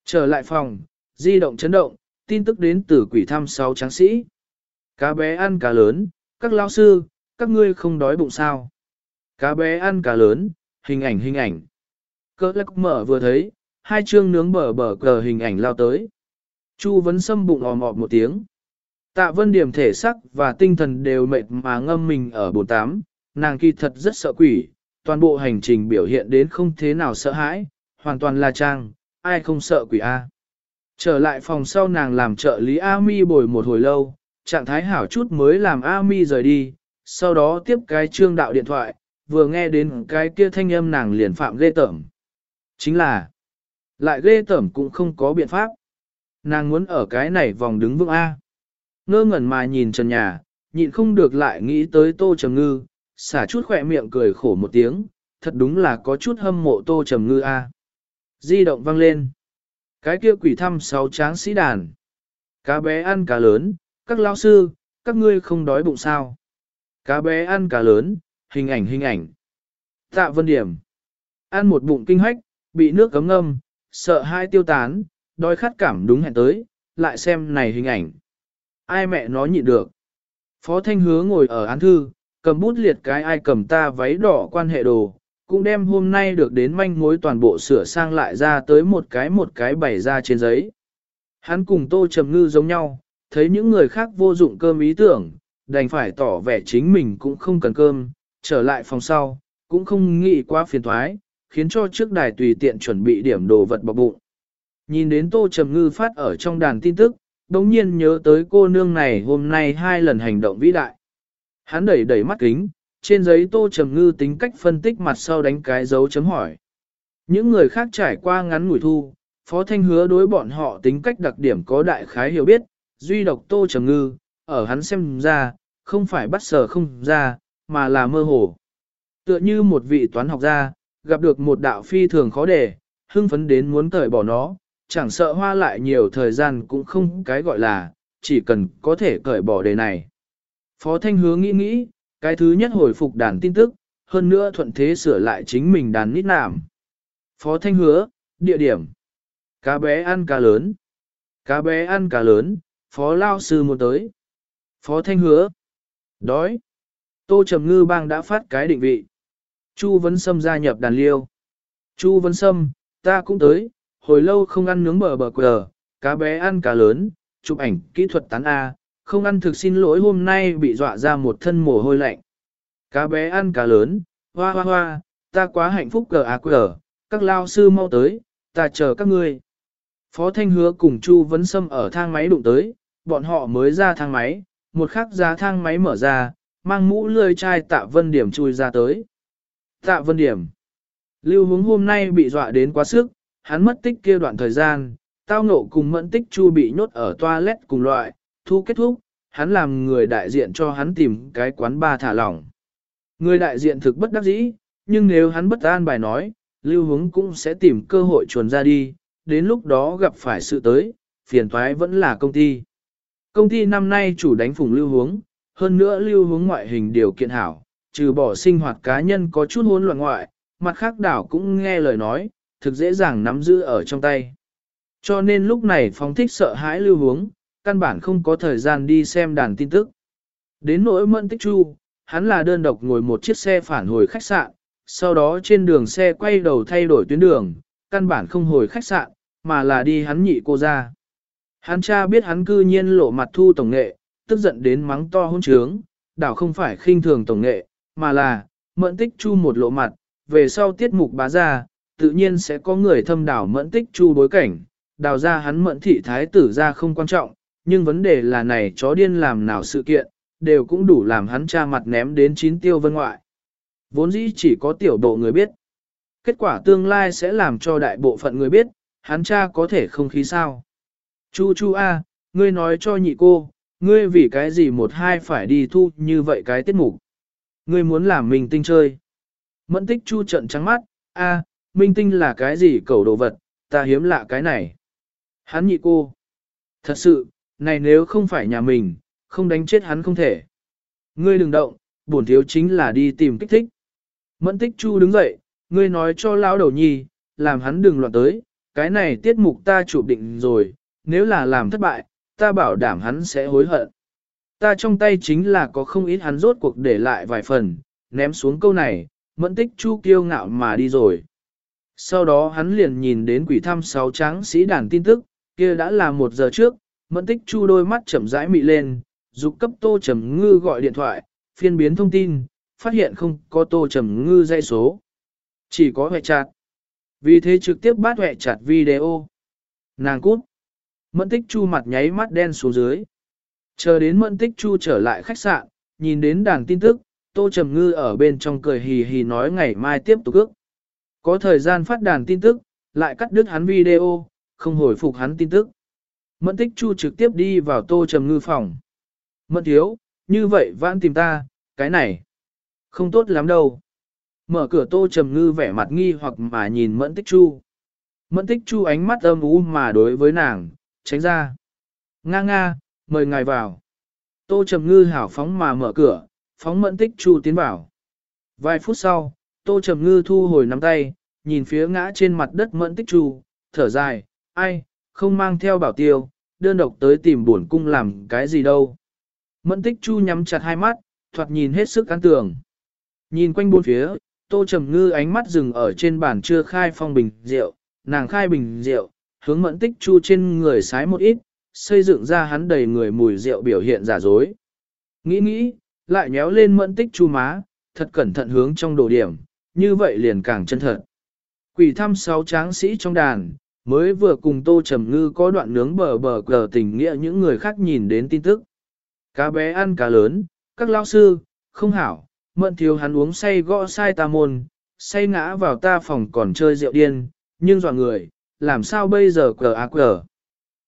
Trở lại phòng, di động chấn động, tin tức đến từ quỷ thăm sáu tráng sĩ. Cá bé ăn cá lớn, các lao sư, các ngươi không đói bụng sao. Cá bé ăn cá lớn, hình ảnh hình ảnh. Cơ lắc mở vừa thấy, hai chương nướng bờ bờ cờ hình ảnh lao tới. Chu vấn xâm bụng ò mọt một tiếng. Tạ vân điểm thể sắc và tinh thần đều mệt mà ngâm mình ở bồn tám, nàng kỳ thật rất sợ quỷ, toàn bộ hành trình biểu hiện đến không thế nào sợ hãi, hoàn toàn là trang, ai không sợ quỷ A. Trở lại phòng sau nàng làm trợ lý A mi bồi một hồi lâu, trạng thái hảo chút mới làm A mi rời đi, sau đó tiếp cái trương đạo điện thoại, vừa nghe đến cái kia thanh âm nàng liền phạm ghê tởm. Chính là, lại ghê tởm cũng không có biện pháp. Nàng muốn ở cái này vòng đứng vững A. Ngơ ngẩn mà nhìn trần nhà, nhịn không được lại nghĩ tới tô trầm ngư, xả chút khỏe miệng cười khổ một tiếng, thật đúng là có chút hâm mộ tô trầm ngư A. Di động vang lên. Cái kia quỷ thăm sáu tráng sĩ đàn. Cá bé ăn cá lớn, các lao sư, các ngươi không đói bụng sao. Cá bé ăn cá lớn, hình ảnh hình ảnh. Tạ vân điểm. Ăn một bụng kinh hách, bị nước cấm ngâm, sợ hai tiêu tán, đói khát cảm đúng hẹn tới, lại xem này hình ảnh. Ai mẹ nó nhịn được. Phó Thanh Hứa ngồi ở án thư, cầm bút liệt cái ai cầm ta váy đỏ quan hệ đồ, cũng đem hôm nay được đến manh mối toàn bộ sửa sang lại ra tới một cái một cái bày ra trên giấy. Hắn cùng Tô Trầm Ngư giống nhau, thấy những người khác vô dụng cơm ý tưởng, đành phải tỏ vẻ chính mình cũng không cần cơm, trở lại phòng sau, cũng không nghĩ quá phiền thoái, khiến cho trước đài tùy tiện chuẩn bị điểm đồ vật bọc bụng. Nhìn đến Tô Trầm Ngư phát ở trong đàn tin tức, đống nhiên nhớ tới cô nương này hôm nay hai lần hành động vĩ đại. Hắn đẩy đẩy mắt kính, trên giấy Tô Trầm Ngư tính cách phân tích mặt sau đánh cái dấu chấm hỏi. Những người khác trải qua ngắn ngủi thu, Phó Thanh hứa đối bọn họ tính cách đặc điểm có đại khái hiểu biết, duy độc Tô Trầm Ngư, ở hắn xem ra, không phải bắt sở không ra, mà là mơ hồ. Tựa như một vị toán học gia, gặp được một đạo phi thường khó đề, hưng phấn đến muốn tởi bỏ nó, chẳng sợ hoa lại nhiều thời gian cũng không cái gọi là, chỉ cần có thể cởi bỏ đề này. Phó Thanh Hứa nghĩ nghĩ, cái thứ nhất hồi phục đàn tin tức, hơn nữa thuận thế sửa lại chính mình đàn nít nảm. Phó Thanh hứa, địa điểm. Cá bé ăn cá lớn. Cá bé ăn cá lớn, Phó Lao Sư muốn tới. Phó Thanh hứa. Đói. Tô Trầm Ngư bang đã phát cái định vị. Chu Vấn Sâm gia nhập đàn liêu. Chu Vấn Sâm, ta cũng tới, hồi lâu không ăn nướng bờ bờ quờ, cá bé ăn cá lớn, chụp ảnh kỹ thuật tán A, không ăn thực xin lỗi hôm nay bị dọa ra một thân mồ hôi lạnh. Cá bé ăn cá lớn, hoa hoa hoa, ta quá hạnh phúc cờ à cờ, các lao sư mau tới, ta chờ các ngươi. Phó Thanh Hứa cùng Chu Vấn Sâm ở thang máy đụng tới, bọn họ mới ra thang máy, một khắc ra thang máy mở ra, mang mũ lươi chai tạ vân điểm chui ra tới. Tạ vân điểm. Lưu hướng hôm nay bị dọa đến quá sức, hắn mất tích kia đoạn thời gian, tao ngộ cùng mẫn tích chu bị nhốt ở toilet cùng loại, thu kết thúc, hắn làm người đại diện cho hắn tìm cái quán ba thả lỏng. Người đại diện thực bất đắc dĩ, nhưng nếu hắn bất an bài nói, lưu hướng cũng sẽ tìm cơ hội chuồn ra đi, đến lúc đó gặp phải sự tới, phiền toái vẫn là công ty. Công ty năm nay chủ đánh phùng lưu hướng, hơn nữa lưu hướng ngoại hình điều kiện hảo, trừ bỏ sinh hoạt cá nhân có chút hỗn loạn ngoại, mặt khác đảo cũng nghe lời nói, thực dễ dàng nắm giữ ở trong tay. Cho nên lúc này phóng thích sợ hãi lưu hướng, căn bản không có thời gian đi xem đàn tin tức. Đến nỗi mẫn tích chu, hắn là đơn độc ngồi một chiếc xe phản hồi khách sạn, sau đó trên đường xe quay đầu thay đổi tuyến đường, căn bản không hồi khách sạn, mà là đi hắn nhị cô ra. Hắn cha biết hắn cư nhiên lộ mặt thu tổng nghệ, tức giận đến mắng to hôn trướng, đảo không phải khinh thường tổng nghệ, mà là, mẫn tích chu một lộ mặt, về sau tiết mục bá ra, tự nhiên sẽ có người thâm đảo mẫn tích chu bối cảnh, đào ra hắn mẫn thị thái tử ra không quan trọng, nhưng vấn đề là này chó điên làm nào sự kiện, đều cũng đủ làm hắn cha mặt ném đến chín tiêu vân ngoại. Vốn dĩ chỉ có tiểu bộ người biết. Kết quả tương lai sẽ làm cho đại bộ phận người biết, hắn cha có thể không khí sao. Chu chu a, ngươi nói cho nhị cô, ngươi vì cái gì một hai phải đi thu như vậy cái tiết mục. Ngươi muốn làm Minh tinh chơi. Mẫn tích chu trận trắng mắt, a, minh tinh là cái gì cầu đồ vật, ta hiếm lạ cái này. Hắn nhị cô. Thật sự, này nếu không phải nhà mình, không đánh chết hắn không thể. Ngươi đừng động, bổn thiếu chính là đi tìm kích thích. Mẫn tích chu đứng dậy, ngươi nói cho lão đầu nhi, làm hắn đừng loạn tới, cái này tiết mục ta chụp định rồi, nếu là làm thất bại, ta bảo đảm hắn sẽ hối hận. Ta trong tay chính là có không ít hắn rốt cuộc để lại vài phần, ném xuống câu này, mẫn tích chu kiêu ngạo mà đi rồi. Sau đó hắn liền nhìn đến quỷ thăm sáu tráng sĩ đàn tin tức, kia đã là một giờ trước, mẫn tích chu đôi mắt chậm rãi mị lên, dục cấp tô trầm ngư gọi điện thoại, phiên biến thông tin, phát hiện không có tô trầm ngư dây số. Chỉ có hệ chặt. Vì thế trực tiếp bắt hệ chặt video. Nàng cút. Mẫn tích chu mặt nháy mắt đen xuống dưới. Chờ đến mẫn tích chu trở lại khách sạn, nhìn đến đàn tin tức, tô trầm ngư ở bên trong cười hì hì nói ngày mai tiếp tục ước. Có thời gian phát đàn tin tức, lại cắt đứt hắn video, không hồi phục hắn tin tức. Mẫn tích chu trực tiếp đi vào tô trầm ngư phòng. Mẫn thiếu, như vậy vãn tìm ta, cái này, không tốt lắm đâu. Mở cửa tô trầm ngư vẻ mặt nghi hoặc mà nhìn mẫn tích chu. Mẫn tích chu ánh mắt âm u mà đối với nàng, tránh ra. Nga nga, mời ngài vào. Tô trầm ngư hảo phóng mà mở cửa, phóng mẫn tích chu tiến vào. Vài phút sau, tô trầm ngư thu hồi nắm tay, nhìn phía ngã trên mặt đất mẫn tích chu, thở dài, ai, không mang theo bảo tiêu, đơn độc tới tìm buồn cung làm cái gì đâu. Mẫn tích chu nhắm chặt hai mắt, thoạt nhìn hết sức an tưởng. Nhìn quanh bốn phía, tô trầm ngư ánh mắt dừng ở trên bàn chưa khai phong bình rượu, nàng khai bình rượu, hướng mẫn tích chu trên người sái một ít, xây dựng ra hắn đầy người mùi rượu biểu hiện giả dối. Nghĩ nghĩ, lại nhéo lên mẫn tích chu má, thật cẩn thận hướng trong đồ điểm, như vậy liền càng chân thật. Quỷ thăm sáu tráng sĩ trong đàn, mới vừa cùng Tô Trầm Ngư có đoạn nướng bờ bờ cờ tình nghĩa những người khác nhìn đến tin tức. Cá bé ăn cá lớn, các lao sư, không hảo, mận thiếu hắn uống say gõ sai ta môn, say ngã vào ta phòng còn chơi rượu điên, nhưng dọa người, làm sao bây giờ cờ á cờ.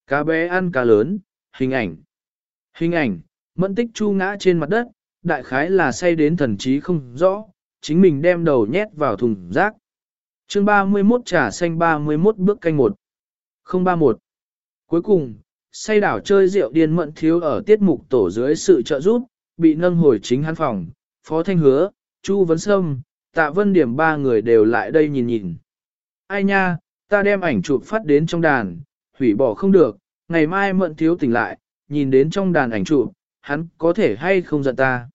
Cá bé ăn cá lớn, hình ảnh. Hình ảnh, mẫn tích chu ngã trên mặt đất, đại khái là say đến thần trí không rõ, chính mình đem đầu nhét vào thùng rác. chương 31 trà xanh 31 bước canh 1. 031. Cuối cùng, say đảo chơi rượu điên mẫn thiếu ở tiết mục tổ dưới sự trợ giúp, bị nâng hồi chính hắn phòng, Phó Thanh Hứa, Chu Vấn Sâm, Tạ Vân Điểm ba người đều lại đây nhìn nhìn. ai nha, ta đem ảnh chụp phát đến trong đàn, hủy bỏ không được, ngày mai mận thiếu tỉnh lại, nhìn đến trong đàn ảnh chụp, hắn có thể hay không giận ta.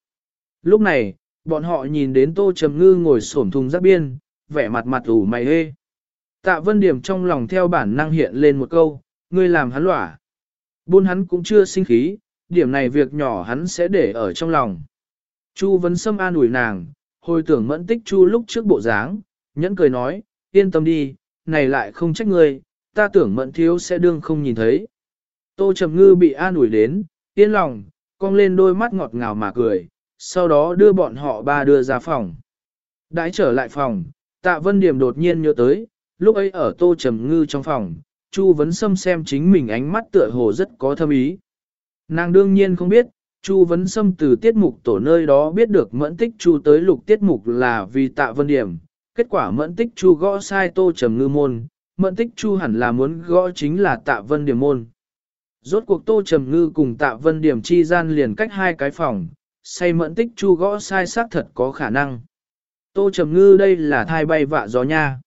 Lúc này, bọn họ nhìn đến Tô Trầm Ngư ngồi xổm thùng rác biên, vẻ mặt mặt ủ mày hê. Tạ Vân Điểm trong lòng theo bản năng hiện lên một câu, ngươi làm hắn lỏa. Buôn hắn cũng chưa sinh khí, điểm này việc nhỏ hắn sẽ để ở trong lòng. Chu vấn xâm an ủi nàng, hồi tưởng mẫn tích chu lúc trước bộ dáng, nhẫn cười nói, yên tâm đi, này lại không trách ngươi, ta tưởng mẫn thiếu sẽ đương không nhìn thấy. Tô Trầm Ngư bị an ủi đến, yên lòng, cong lên đôi mắt ngọt ngào mà cười, sau đó đưa bọn họ ba đưa ra phòng. Đãi trở lại phòng, tạ vân điểm đột nhiên nhớ tới, lúc ấy ở Tô Trầm Ngư trong phòng, Chu Vấn Sâm xem chính mình ánh mắt tựa hồ rất có thâm ý. Nàng đương nhiên không biết, Chu Vấn Sâm từ tiết mục tổ nơi đó biết được mẫn tích Chu tới lục tiết mục là vì tạ vân điểm. Kết quả mẫn tích Chu gõ sai Tô Trầm Ngư môn, mẫn tích Chu hẳn là muốn gõ chính là tạ vân điểm môn. Rốt cuộc Tô Trầm Ngư cùng tạ vân điểm chi gian liền cách hai cái phòng, say mẫn tích Chu gõ sai xác thật có khả năng. Tô Trầm Ngư đây là thai bay vạ gió nha.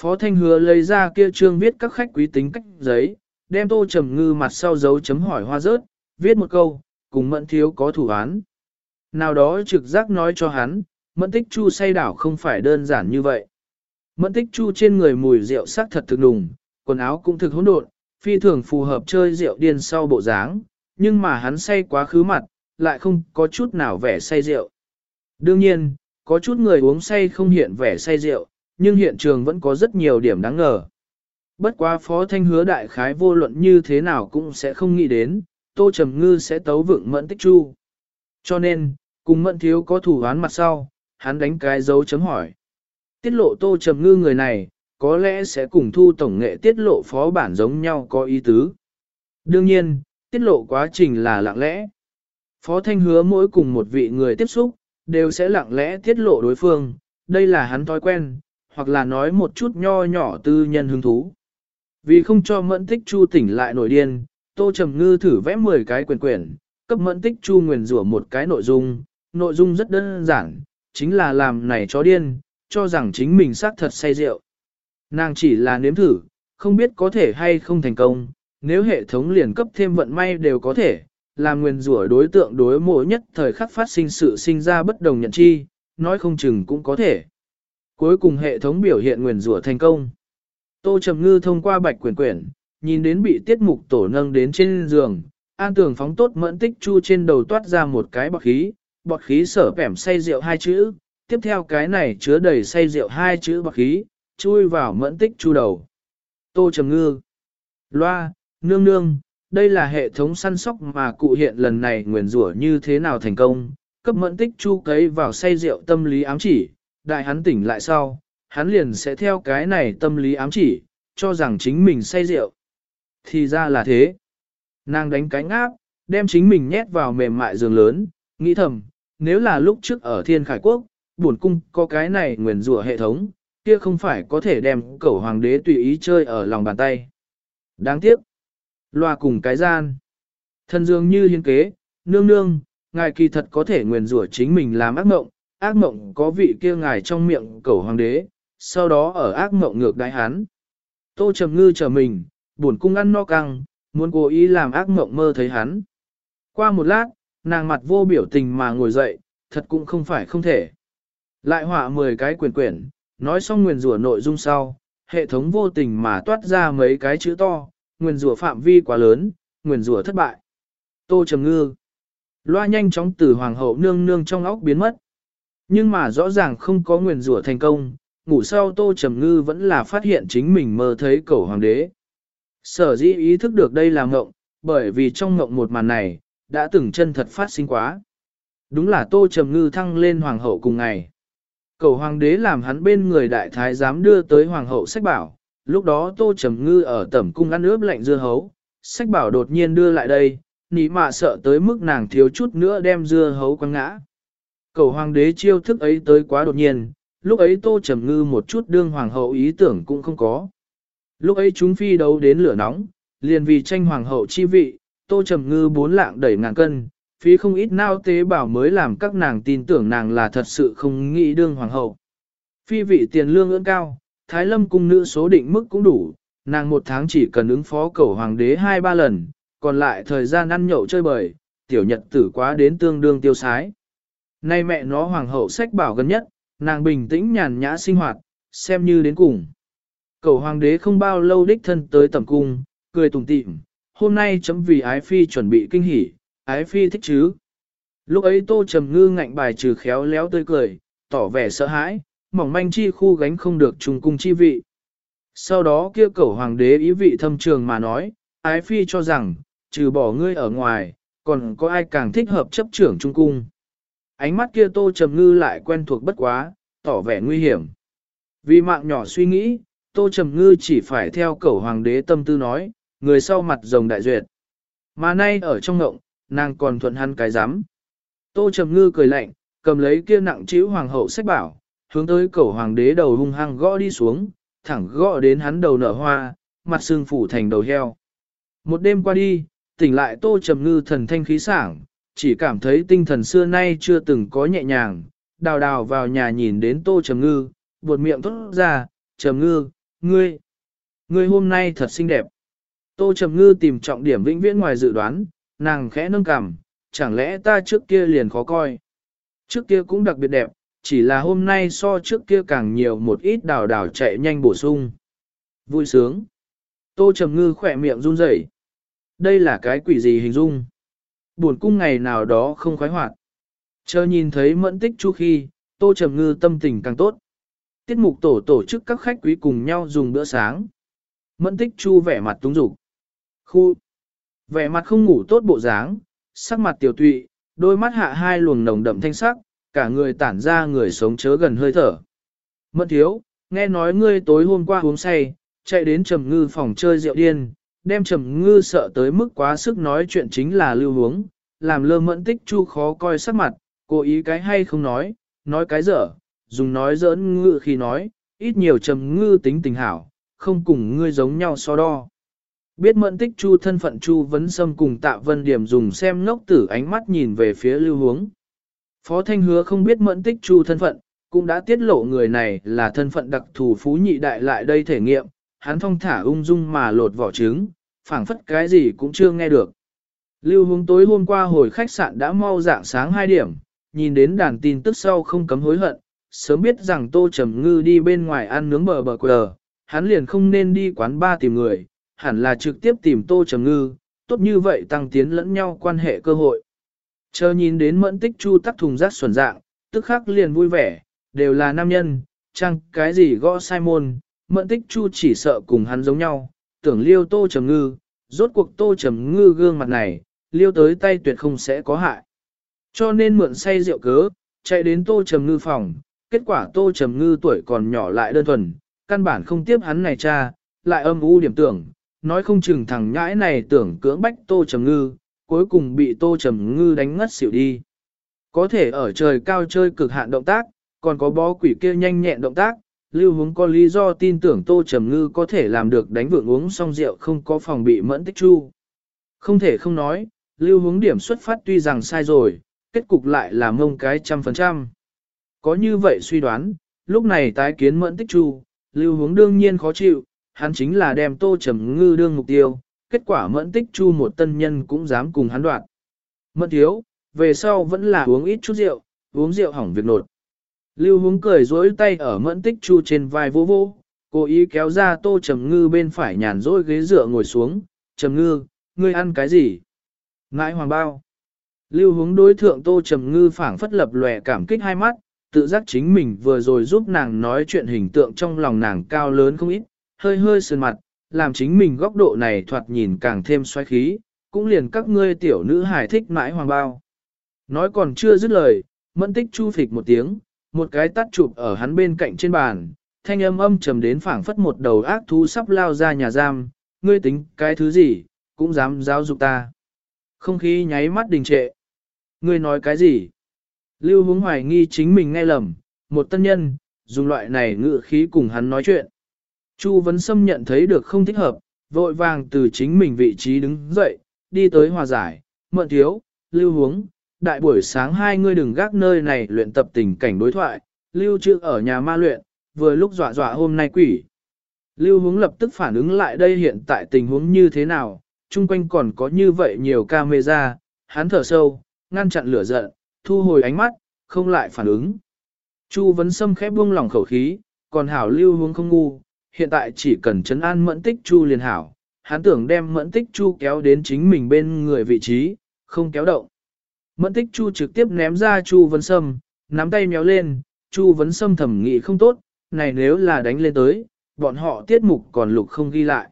Phó Thanh Hứa lấy ra kia trương viết các khách quý tính cách giấy, đem Tô Trầm Ngư mặt sau dấu chấm hỏi hoa rớt, viết một câu, cùng mẫn thiếu có thủ án. Nào đó trực giác nói cho hắn, mẫn tích chu say đảo không phải đơn giản như vậy. Mẫn tích chu trên người mùi rượu sắc thật thực đùng, quần áo cũng thực hỗn độn, phi thường phù hợp chơi rượu điên sau bộ dáng, nhưng mà hắn say quá khứ mặt, lại không có chút nào vẻ say rượu. Đương nhiên, có chút người uống say không hiện vẻ say rượu, nhưng hiện trường vẫn có rất nhiều điểm đáng ngờ. Bất quá phó thanh hứa đại khái vô luận như thế nào cũng sẽ không nghĩ đến, Tô Trầm Ngư sẽ tấu vựng mẫn tích chu. Cho nên, cùng mẫn thiếu có thủ án mặt sau, hắn đánh cái dấu chấm hỏi. Tiết lộ Tô Trầm Ngư người này, có lẽ sẽ cùng thu tổng nghệ tiết lộ phó bản giống nhau có ý tứ. Đương nhiên, tiết lộ quá trình là lặng lẽ. Phó Thanh hứa mỗi cùng một vị người tiếp xúc, đều sẽ lặng lẽ tiết lộ đối phương, đây là hắn thói quen, hoặc là nói một chút nho nhỏ tư nhân hứng thú. Vì không cho mẫn tích chu tỉnh lại nổi điên, Tô Trầm Ngư thử vẽ 10 cái quyền quyển, cấp mẫn tích chu nguyền rủa một cái nội dung, nội dung rất đơn giản, chính là làm này chó điên, cho rằng chính mình xác thật say rượu. Nàng chỉ là nếm thử, không biết có thể hay không thành công, nếu hệ thống liền cấp thêm vận may đều có thể, làm nguyên rủa đối tượng đối mỗi nhất thời khắc phát sinh sự sinh ra bất đồng nhận chi, nói không chừng cũng có thể. Cuối cùng hệ thống biểu hiện nguyên rủa thành công. Tô Trầm Ngư thông qua bạch quyển quyển, nhìn đến bị tiết mục tổ nâng đến trên giường, an tường phóng tốt mẫn tích chu trên đầu toát ra một cái bọt khí, bọt khí sở vẻm say rượu hai chữ, tiếp theo cái này chứa đầy say rượu hai chữ bạc khí, chui vào mẫn tích chu đầu. Tô Trầm Ngư Loa, nương nương, đây là hệ thống săn sóc mà cụ hiện lần này nguyền rủa như thế nào thành công, cấp mẫn tích chu cấy vào say rượu tâm lý ám chỉ, đại hắn tỉnh lại sau, hắn liền sẽ theo cái này tâm lý ám chỉ, cho rằng chính mình say rượu. Thì ra là thế. Nàng đánh cánh áp, đem chính mình nhét vào mềm mại giường lớn, nghĩ thầm, nếu là lúc trước ở thiên khải quốc, buồn cung có cái này nguyền rủa hệ thống, kia không phải có thể đem cẩu hoàng đế tùy ý chơi ở lòng bàn tay. Đáng tiếc. Loa cùng cái gian. Thân dương như hiên kế, nương nương, ngài kỳ thật có thể nguyền rủa chính mình làm ác mộng, ác mộng có vị kia ngài trong miệng cẩu hoàng đế, sau đó ở ác mộng ngược đại hán. Tô Trầm Ngư chờ mình, buồn cung ăn no căng, muốn cố ý làm ác mộng mơ thấy hắn. Qua một lát, nàng mặt vô biểu tình mà ngồi dậy, thật cũng không phải không thể. Lại họa 10 cái quyển quyển, nói xong nguyền rủa nội dung sau, hệ thống vô tình mà toát ra mấy cái chữ to, nguyền rủa phạm vi quá lớn, nguyền rủa thất bại. Tô Trầm Ngư Loa nhanh chóng từ hoàng hậu nương nương trong óc biến mất. Nhưng mà rõ ràng không có nguyền rủa thành công, ngủ sau Tô Trầm Ngư vẫn là phát hiện chính mình mơ thấy cầu hoàng đế. Sở dĩ ý thức được đây là ngộng, bởi vì trong ngộng một màn này, đã từng chân thật phát sinh quá. Đúng là Tô Trầm Ngư thăng lên hoàng hậu cùng ngày. Cầu hoàng đế làm hắn bên người đại thái dám đưa tới hoàng hậu sách bảo, lúc đó Tô Trầm Ngư ở tẩm cung ăn ướp lạnh dưa hấu, sách bảo đột nhiên đưa lại đây, nỉ mạ sợ tới mức nàng thiếu chút nữa đem dưa hấu quăng ngã. Cầu hoàng đế chiêu thức ấy tới quá đột nhiên, lúc ấy Tô Trầm Ngư một chút đương hoàng hậu ý tưởng cũng không có. Lúc ấy chúng phi đấu đến lửa nóng, liền vì tranh hoàng hậu chi vị, Tô Trầm Ngư bốn lạng đẩy ngàn cân, phí không ít nao tế bảo mới làm các nàng tin tưởng nàng là thật sự không nghĩ đương hoàng hậu. Phi vị tiền lương ưỡn cao, Thái Lâm cung nữ số định mức cũng đủ, nàng một tháng chỉ cần ứng phó cầu hoàng đế hai ba lần, còn lại thời gian ăn nhậu chơi bời, tiểu nhật tử quá đến tương đương tiêu sái. Nay mẹ nó hoàng hậu sách bảo gần nhất, nàng bình tĩnh nhàn nhã sinh hoạt, xem như đến cùng. Cầu hoàng đế không bao lâu đích thân tới tầm cung, cười tùng tịm, hôm nay chấm vì ái phi chuẩn bị kinh hỉ, ái phi thích chứ. Lúc ấy tô trầm ngư ngạnh bài trừ khéo léo tươi cười, tỏ vẻ sợ hãi, mỏng manh chi khu gánh không được trùng cung chi vị. Sau đó kia cẩu hoàng đế ý vị thâm trường mà nói, ái phi cho rằng, trừ bỏ ngươi ở ngoài, còn có ai càng thích hợp chấp trưởng trung cung. Ánh mắt kia tô trầm ngư lại quen thuộc bất quá, tỏ vẻ nguy hiểm. Vì mạng nhỏ suy nghĩ, tô trầm ngư chỉ phải theo cẩu hoàng đế tâm tư nói, người sau mặt rồng đại duyệt. Mà nay ở trong ngộng, nàng còn thuận hắn cái giám. Tô trầm ngư cười lạnh, cầm lấy kia nặng chịu hoàng hậu sách bảo, hướng tới cổ hoàng đế đầu hung hăng gõ đi xuống, thẳng gõ đến hắn đầu nở hoa, mặt xương phủ thành đầu heo. Một đêm qua đi, tỉnh lại tô trầm ngư thần thanh khí sảng, chỉ cảm thấy tinh thần xưa nay chưa từng có nhẹ nhàng, đào đào vào nhà nhìn đến tô trầm ngư, buột miệng thốt ra, trầm ngư, ngươi, ngươi hôm nay thật xinh đẹp. Tô trầm ngư tìm trọng điểm vĩnh viễn ngoài dự đoán, nàng khẽ nâng cằm, chẳng lẽ ta trước kia liền khó coi. Trước kia cũng đặc biệt đẹp, chỉ là hôm nay so trước kia càng nhiều một ít đào đào chạy nhanh bổ sung. Vui sướng. Tô trầm ngư khỏe miệng run rẩy. Đây là cái quỷ gì hình dung? Buồn cung ngày nào đó không khoái hoạt. Chờ nhìn thấy mẫn tích chu khi, tô trầm ngư tâm tình càng tốt. Tiết mục tổ tổ chức các khách quý cùng nhau dùng bữa sáng. Mẫn tích chu vẻ mặt túng dục Khu. Vẻ mặt không ngủ tốt bộ dáng, sắc mặt tiểu tụy, đôi mắt hạ hai luồng nồng đậm thanh sắc, cả người tản ra người sống chớ gần hơi thở. Mẫn thiếu, nghe nói ngươi tối hôm qua uống say, chạy đến trầm ngư phòng chơi rượu điên, đem trầm ngư sợ tới mức quá sức nói chuyện chính là lưu hướng, làm lơ mẫn tích chu khó coi sắc mặt, cố ý cái hay không nói, nói cái dở, dùng nói giỡn ngư khi nói, ít nhiều trầm ngư tính tình hảo, không cùng ngươi giống nhau so đo. Biết mẫn tích chu thân phận chu vấn xâm cùng tạ vân điểm dùng xem ngốc tử ánh mắt nhìn về phía lưu hướng. Phó Thanh hứa không biết mẫn tích chu thân phận, cũng đã tiết lộ người này là thân phận đặc thù phú nhị đại lại đây thể nghiệm, hắn thong thả ung dung mà lột vỏ trứng, phảng phất cái gì cũng chưa nghe được. Lưu hướng tối hôm qua hồi khách sạn đã mau dạng sáng 2 điểm, nhìn đến đàn tin tức sau không cấm hối hận, sớm biết rằng Tô Trầm Ngư đi bên ngoài ăn nướng bờ bờ quờ, hắn liền không nên đi quán ba tìm người, hẳn là trực tiếp tìm Tô Trầm Ngư, tốt như vậy tăng tiến lẫn nhau quan hệ cơ hội. Chờ nhìn đến mẫn tích chu tắc thùng rác xuẩn dạng, tức khắc liền vui vẻ, đều là nam nhân, chăng cái gì gõ sai môn, mẫn tích chu chỉ sợ cùng hắn giống nhau, tưởng liêu tô trầm ngư, rốt cuộc tô trầm ngư gương mặt này, liêu tới tay tuyệt không sẽ có hại. Cho nên mượn say rượu cớ, chạy đến tô trầm ngư phòng, kết quả tô trầm ngư tuổi còn nhỏ lại đơn thuần, căn bản không tiếp hắn này cha, lại âm u điểm tưởng, nói không chừng thằng nhãi này tưởng cưỡng bách tô trầm ngư, cuối cùng bị tô trầm ngư đánh ngất xỉu đi. Có thể ở trời cao chơi cực hạn động tác, còn có bó quỷ kia nhanh nhẹn động tác, lưu hướng có lý do tin tưởng tô trầm ngư có thể làm được đánh vượng uống xong rượu không có phòng bị mẫn tích chu. Không thể không nói, lưu hướng điểm xuất phát tuy rằng sai rồi, kết cục lại là mông cái trăm phần trăm. Có như vậy suy đoán, lúc này tái kiến mẫn tích chu, lưu hướng đương nhiên khó chịu, hắn chính là đem tô trầm ngư đương mục tiêu, kết quả mẫn tích chu một tân nhân cũng dám cùng hắn đoạt. Mẫn thiếu, về sau vẫn là uống ít chút rượu, uống rượu hỏng việc nột. Lưu hướng cười dối tay ở mẫn tích chu trên vai vô vô, cố ý kéo ra tô trầm ngư bên phải nhàn rỗi ghế dựa ngồi xuống, trầm ngư, ngươi ăn cái gì? Ngãi hoàng bao. Lưu hướng đối thượng tô trầm ngư phảng phất lập lòe cảm kích hai mắt, tự giác chính mình vừa rồi giúp nàng nói chuyện hình tượng trong lòng nàng cao lớn không ít, hơi hơi sườn mặt, làm chính mình góc độ này thoạt nhìn càng thêm xoáy khí, cũng liền các ngươi tiểu nữ hài thích mãi hoàng bao. Nói còn chưa dứt lời, mẫn tích chu phịch một tiếng, một cái tắt chụp ở hắn bên cạnh trên bàn, thanh âm âm trầm đến phảng phất một đầu ác thú sắp lao ra nhà giam, ngươi tính cái thứ gì, cũng dám giáo dục ta. Không khí nháy mắt đình trệ. Ngươi nói cái gì? Lưu hướng hoài nghi chính mình nghe lầm, một tân nhân, dùng loại này ngự khí cùng hắn nói chuyện. Chu Vấn Sâm nhận thấy được không thích hợp, vội vàng từ chính mình vị trí đứng dậy, đi tới hòa giải, mượn thiếu, lưu huống, đại buổi sáng hai ngươi đừng gác nơi này luyện tập tình cảnh đối thoại, lưu trữ ở nhà ma luyện, vừa lúc dọa dọa hôm nay quỷ. Lưu huống lập tức phản ứng lại đây hiện tại tình huống như thế nào, chung quanh còn có như vậy nhiều camera, hắn thở sâu, ngăn chặn lửa giận, thu hồi ánh mắt, không lại phản ứng. Chu vấn sâm khép buông lỏng khẩu khí, còn hảo lưu huống không ngu, hiện tại chỉ cần chấn an mẫn tích chu liền hảo, hắn tưởng đem mẫn tích chu kéo đến chính mình bên người vị trí, không kéo động. Mẫn tích chu trực tiếp ném ra chu vấn sâm, nắm tay méo lên, chu vấn sâm thẩm nghị không tốt, này nếu là đánh lên tới, bọn họ tiết mục còn lục không ghi lại.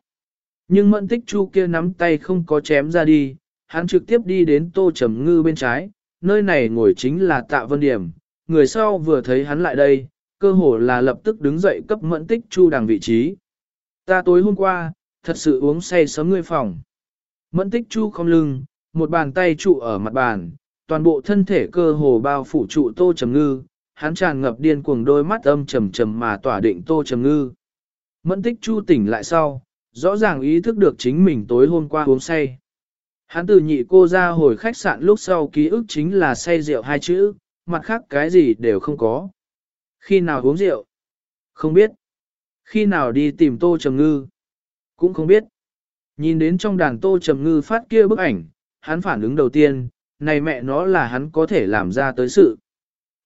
Nhưng mẫn tích chu kia nắm tay không có chém ra đi, hắn trực tiếp đi đến tô trầm ngư bên trái, nơi này ngồi chính là tạ vân điểm, người sau vừa thấy hắn lại đây, cơ hồ là lập tức đứng dậy cấp mẫn tích chu đằng vị trí. Ta tối hôm qua, thật sự uống say sớm ngươi phòng. Mẫn tích chu không lưng, một bàn tay trụ ở mặt bàn, toàn bộ thân thể cơ hồ bao phủ trụ tô trầm ngư, hắn tràn ngập điên cuồng đôi mắt âm trầm trầm mà tỏa định tô trầm ngư. Mẫn tích chu tỉnh lại sau, rõ ràng ý thức được chính mình tối hôm qua uống say. Hắn từ nhị cô ra hồi khách sạn lúc sau ký ức chính là say rượu hai chữ, mặt khác cái gì đều không có. Khi nào uống rượu? Không biết. Khi nào đi tìm tô trầm ngư? Cũng không biết. Nhìn đến trong đàn tô trầm ngư phát kia bức ảnh, hắn phản ứng đầu tiên, này mẹ nó là hắn có thể làm ra tới sự.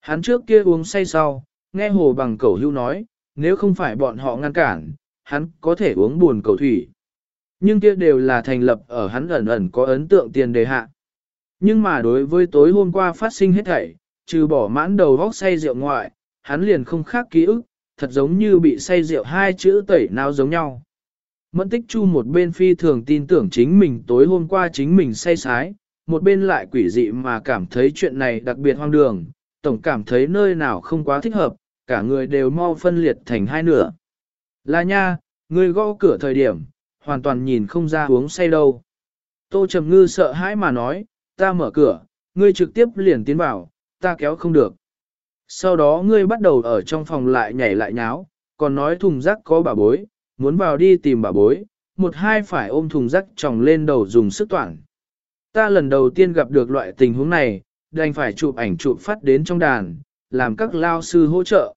Hắn trước kia uống say sau, nghe hồ bằng cầu hưu nói, nếu không phải bọn họ ngăn cản, hắn có thể uống buồn cầu thủy. Nhưng kia đều là thành lập ở hắn ẩn ẩn có ấn tượng tiền đề hạ. Nhưng mà đối với tối hôm qua phát sinh hết thảy, trừ bỏ mãn đầu vóc say rượu ngoại, hắn liền không khác ký ức, thật giống như bị say rượu hai chữ tẩy nào giống nhau. Mẫn tích chu một bên phi thường tin tưởng chính mình tối hôm qua chính mình say sái, một bên lại quỷ dị mà cảm thấy chuyện này đặc biệt hoang đường, tổng cảm thấy nơi nào không quá thích hợp, cả người đều mau phân liệt thành hai nửa. Là nha, người gõ cửa thời điểm, hoàn toàn nhìn không ra uống say đâu. Tô Trầm Ngư sợ hãi mà nói, ta mở cửa, ngươi trực tiếp liền tiến vào, ta kéo không được. Sau đó ngươi bắt đầu ở trong phòng lại nhảy lại nháo, còn nói thùng rác có bà bối, muốn vào đi tìm bà bối, một hai phải ôm thùng rác tròng lên đầu dùng sức toản. Ta lần đầu tiên gặp được loại tình huống này, đành phải chụp ảnh chụp phát đến trong đàn, làm các lao sư hỗ trợ.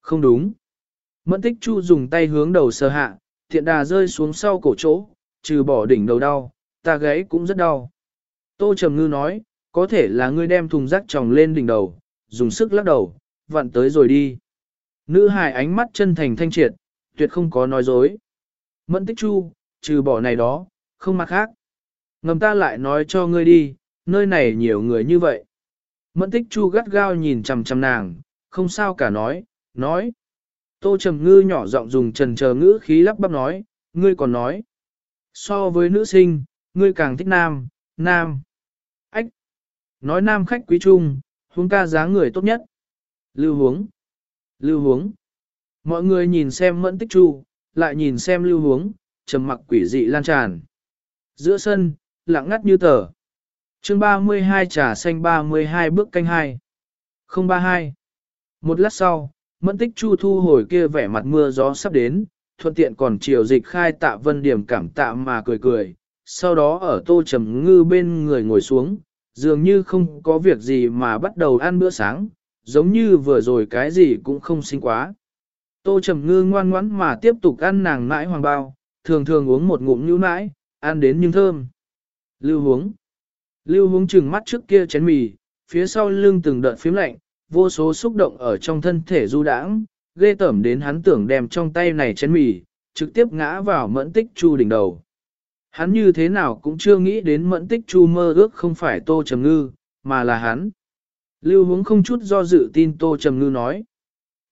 Không đúng. Mẫn tích chu dùng tay hướng đầu sờ hạ, thiện đà rơi xuống sau cổ chỗ, trừ bỏ đỉnh đầu đau, ta gáy cũng rất đau. Tô Trầm Ngư nói, có thể là ngươi đem thùng rác tròng lên đỉnh đầu, dùng sức lắc đầu, vặn tới rồi đi. Nữ hài ánh mắt chân thành thanh triệt, tuyệt không có nói dối. Mẫn tích chu, trừ bỏ này đó, không mặt khác. Ngầm ta lại nói cho ngươi đi, nơi này nhiều người như vậy. Mẫn tích chu gắt gao nhìn chằm chằm nàng, không sao cả nói, nói. Tô Trầm Ngư nhỏ giọng dùng trần chờ ngữ khí lắp bắp nói, ngươi còn nói. So với nữ sinh, ngươi càng thích nam, nam. Ách. Nói nam khách quý trung, huống ca giá người tốt nhất. Lưu huống. Lưu huống. Mọi người nhìn xem mẫn tích chu, lại nhìn xem lưu huống, trầm mặc quỷ dị lan tràn. Giữa sân, lặng ngắt như tờ. chương 32 trà xanh 32 bước canh 2. 032. Một lát sau, mẫn tích chu thu hồi kia vẻ mặt mưa gió sắp đến, thuận tiện còn chiều dịch khai tạ vân điểm cảm tạ mà cười cười. Sau đó ở tô trầm ngư bên người ngồi xuống, dường như không có việc gì mà bắt đầu ăn bữa sáng, giống như vừa rồi cái gì cũng không sinh quá. Tô Trầm Ngư ngoan ngoãn mà tiếp tục ăn nàng mãi hoàng bao, thường thường uống một ngụm nhũ mãi, ăn đến nhưng thơm. Lưu huống. Lưu huống trừng mắt trước kia chén mì, phía sau lưng từng đợt phím lạnh, vô số xúc động ở trong thân thể du đãng, ghê tởm đến hắn tưởng đem trong tay này chén mì, trực tiếp ngã vào mẫn tích chu đỉnh đầu. Hắn như thế nào cũng chưa nghĩ đến mẫn tích chu mơ ước không phải Tô Trầm Ngư, mà là hắn. Lưu hướng không chút do dự tin Tô Trầm Ngư nói.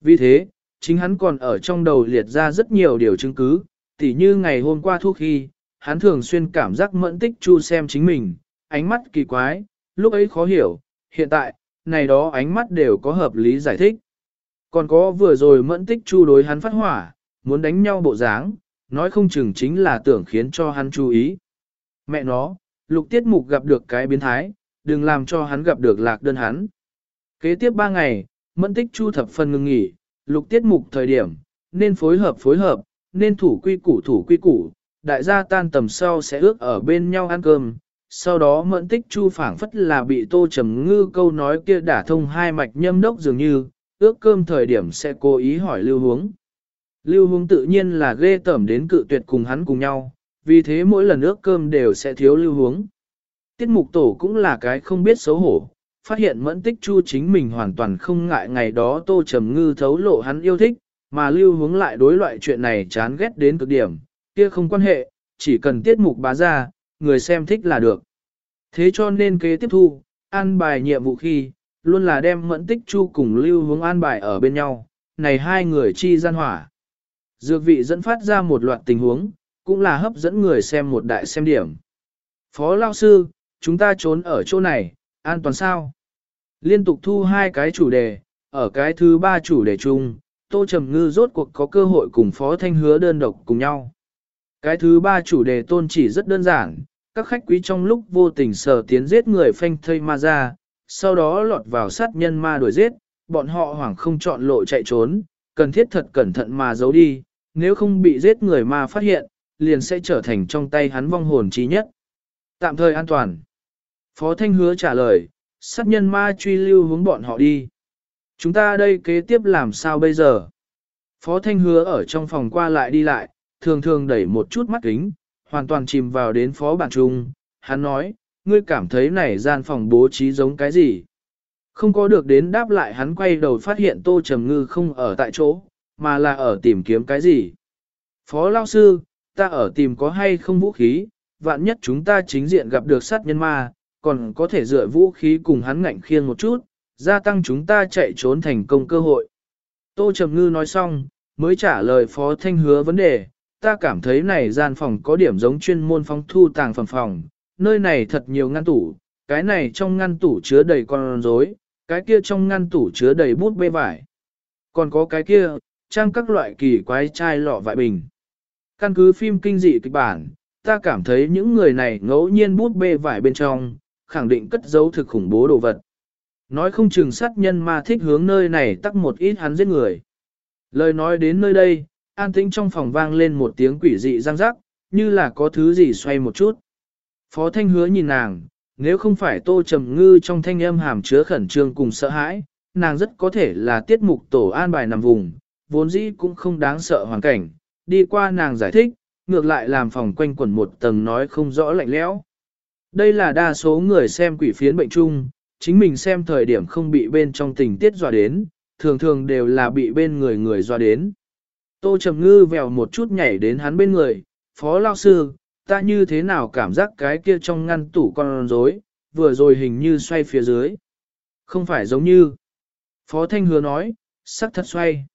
Vì thế, chính hắn còn ở trong đầu liệt ra rất nhiều điều chứng cứ, tỉ như ngày hôm qua thuốc khi, hắn thường xuyên cảm giác mẫn tích chu xem chính mình, ánh mắt kỳ quái, lúc ấy khó hiểu, hiện tại, này đó ánh mắt đều có hợp lý giải thích. Còn có vừa rồi mẫn tích chu đối hắn phát hỏa, muốn đánh nhau bộ dáng, nói không chừng chính là tưởng khiến cho hắn chú ý. Mẹ nó, lục tiết mục gặp được cái biến thái, đừng làm cho hắn gặp được lạc đơn hắn. Kế tiếp ba ngày, mẫn tích chu thập phần ngừng nghỉ, lục tiết mục thời điểm, nên phối hợp phối hợp, nên thủ quy củ thủ quy củ, đại gia tan tầm sau sẽ ước ở bên nhau ăn cơm. Sau đó mẫn tích chu phảng phất là bị tô trầm ngư câu nói kia đả thông hai mạch nhâm đốc dường như, ước cơm thời điểm sẽ cố ý hỏi lưu hướng. Lưu hướng tự nhiên là ghê tởm đến cự tuyệt cùng hắn cùng nhau, vì thế mỗi lần ước cơm đều sẽ thiếu lưu hướng. Tiết mục tổ cũng là cái không biết xấu hổ, phát hiện mẫn tích chu chính mình hoàn toàn không ngại ngày đó tô trầm ngư thấu lộ hắn yêu thích, mà lưu hướng lại đối loại chuyện này chán ghét đến cực điểm, kia không quan hệ, chỉ cần tiết mục bá ra, người xem thích là được. Thế cho nên kế tiếp thu, an bài nhiệm vụ khi, luôn là đem mẫn tích chu cùng lưu hướng an bài ở bên nhau, này hai người chi gian hỏa. Dược vị dẫn phát ra một loạt tình huống, cũng là hấp dẫn người xem một đại xem điểm. Phó Lao Sư, chúng ta trốn ở chỗ này, an toàn sao? Liên tục thu hai cái chủ đề, ở cái thứ ba chủ đề chung, Tô Trầm Ngư rốt cuộc có cơ hội cùng Phó Thanh Hứa đơn độc cùng nhau. Cái thứ ba chủ đề tôn chỉ rất đơn giản, các khách quý trong lúc vô tình sở tiến giết người phanh thây ma ra, sau đó lọt vào sát nhân ma đuổi giết, bọn họ hoảng không chọn lộ chạy trốn, cần thiết thật cẩn thận mà giấu đi, nếu không bị giết người ma phát hiện, liền sẽ trở thành trong tay hắn vong hồn trí nhất. Tạm thời an toàn. Phó Thanh hứa trả lời, sát nhân ma truy lưu hướng bọn họ đi. Chúng ta đây kế tiếp làm sao bây giờ? Phó Thanh hứa ở trong phòng qua lại đi lại, thường thường đẩy một chút mắt kính, hoàn toàn chìm vào đến phó bản trung. Hắn nói, ngươi cảm thấy này gian phòng bố trí giống cái gì? Không có được đến đáp lại hắn quay đầu phát hiện Tô Trầm Ngư không ở tại chỗ, mà là ở tìm kiếm cái gì? Phó Lao Sư, ta ở tìm có hay không vũ khí, vạn nhất chúng ta chính diện gặp được sát nhân ma, còn có thể dựa vũ khí cùng hắn ngạnh khiêng một chút, gia tăng chúng ta chạy trốn thành công cơ hội. Tô Trầm Ngư nói xong, mới trả lời Phó Thanh Hứa vấn đề, ta cảm thấy này gian phòng có điểm giống chuyên môn phong thu tàng phẩm phòng, nơi này thật nhiều ngăn tủ, cái này trong ngăn tủ chứa đầy con rối, cái kia trong ngăn tủ chứa đầy bút bê vải. Còn có cái kia, trang các loại kỳ quái chai lọ vại bình. Căn cứ phim kinh dị kịch bản, ta cảm thấy những người này ngẫu nhiên bút bê vải bên trong, khẳng định cất giấu thực khủng bố đồ vật. Nói không chừng sát nhân mà thích hướng nơi này tắc một ít hắn giết người. Lời nói đến nơi đây, an tĩnh trong phòng vang lên một tiếng quỷ dị răng rắc, như là có thứ gì xoay một chút. Phó Thanh hứa nhìn nàng, nếu không phải tô trầm ngư trong thanh âm hàm chứa khẩn trương cùng sợ hãi, nàng rất có thể là tiết mục tổ an bài nằm vùng, vốn dĩ cũng không đáng sợ hoàn cảnh, đi qua nàng giải thích, ngược lại làm phòng quanh quẩn một tầng nói không rõ lạnh lẽo. Đây là đa số người xem quỷ phiến bệnh chung, chính mình xem thời điểm không bị bên trong tình tiết dọa đến, thường thường đều là bị bên người người dọa đến. Tô Trầm Ngư vèo một chút nhảy đến hắn bên người, Phó Lao Sư, ta như thế nào cảm giác cái kia trong ngăn tủ con rối, vừa rồi hình như xoay phía dưới. Không phải giống như. Phó Thanh Hứa nói, sắc thật xoay.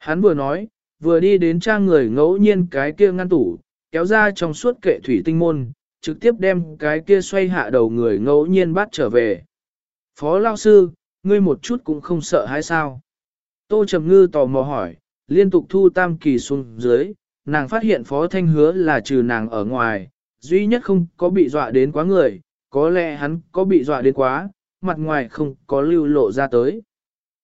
Hắn vừa nói, vừa đi đến trang người ngẫu nhiên cái kia ngăn tủ, kéo ra trong suốt kệ thủy tinh môn, trực tiếp đem cái kia xoay hạ đầu người ngẫu nhiên bắt trở về. Phó Lao Sư, ngươi một chút cũng không sợ hay sao? Tô Trầm Ngư tò mò hỏi, liên tục thu tam kỳ xuống dưới, nàng phát hiện Phó Thanh Hứa là trừ nàng ở ngoài, duy nhất không có bị dọa đến quá người, có lẽ hắn có bị dọa đến quá, mặt ngoài không có lưu lộ ra tới.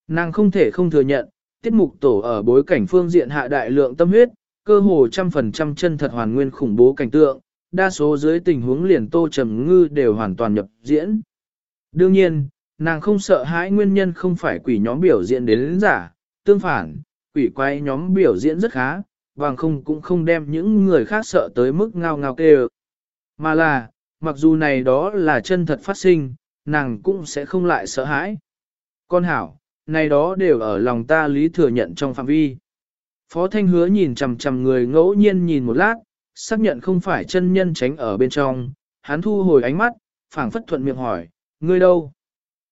Nàng không thể không thừa nhận, tiết mục tổ ở bối cảnh phương diện hạ đại lượng tâm huyết, cơ hồ trăm phần trăm chân thật hoàn nguyên khủng bố cảnh tượng, đa số dưới tình huống liền tô trầm ngư đều hoàn toàn nhập diễn. Đương nhiên, nàng không sợ hãi nguyên nhân không phải quỷ nhóm biểu diễn đến giả, tương phản, quỷ quay nhóm biểu diễn rất khá, vàng không cũng không đem những người khác sợ tới mức ngao ngao kêu. Mà là, mặc dù này đó là chân thật phát sinh, nàng cũng sẽ không lại sợ hãi. Con hảo, này đó đều ở lòng ta lý thừa nhận trong phạm vi. Phó Thanh hứa nhìn chằm chằm người ngẫu nhiên nhìn một lát, xác nhận không phải chân nhân tránh ở bên trong, hắn thu hồi ánh mắt, phảng phất thuận miệng hỏi, ngươi đâu?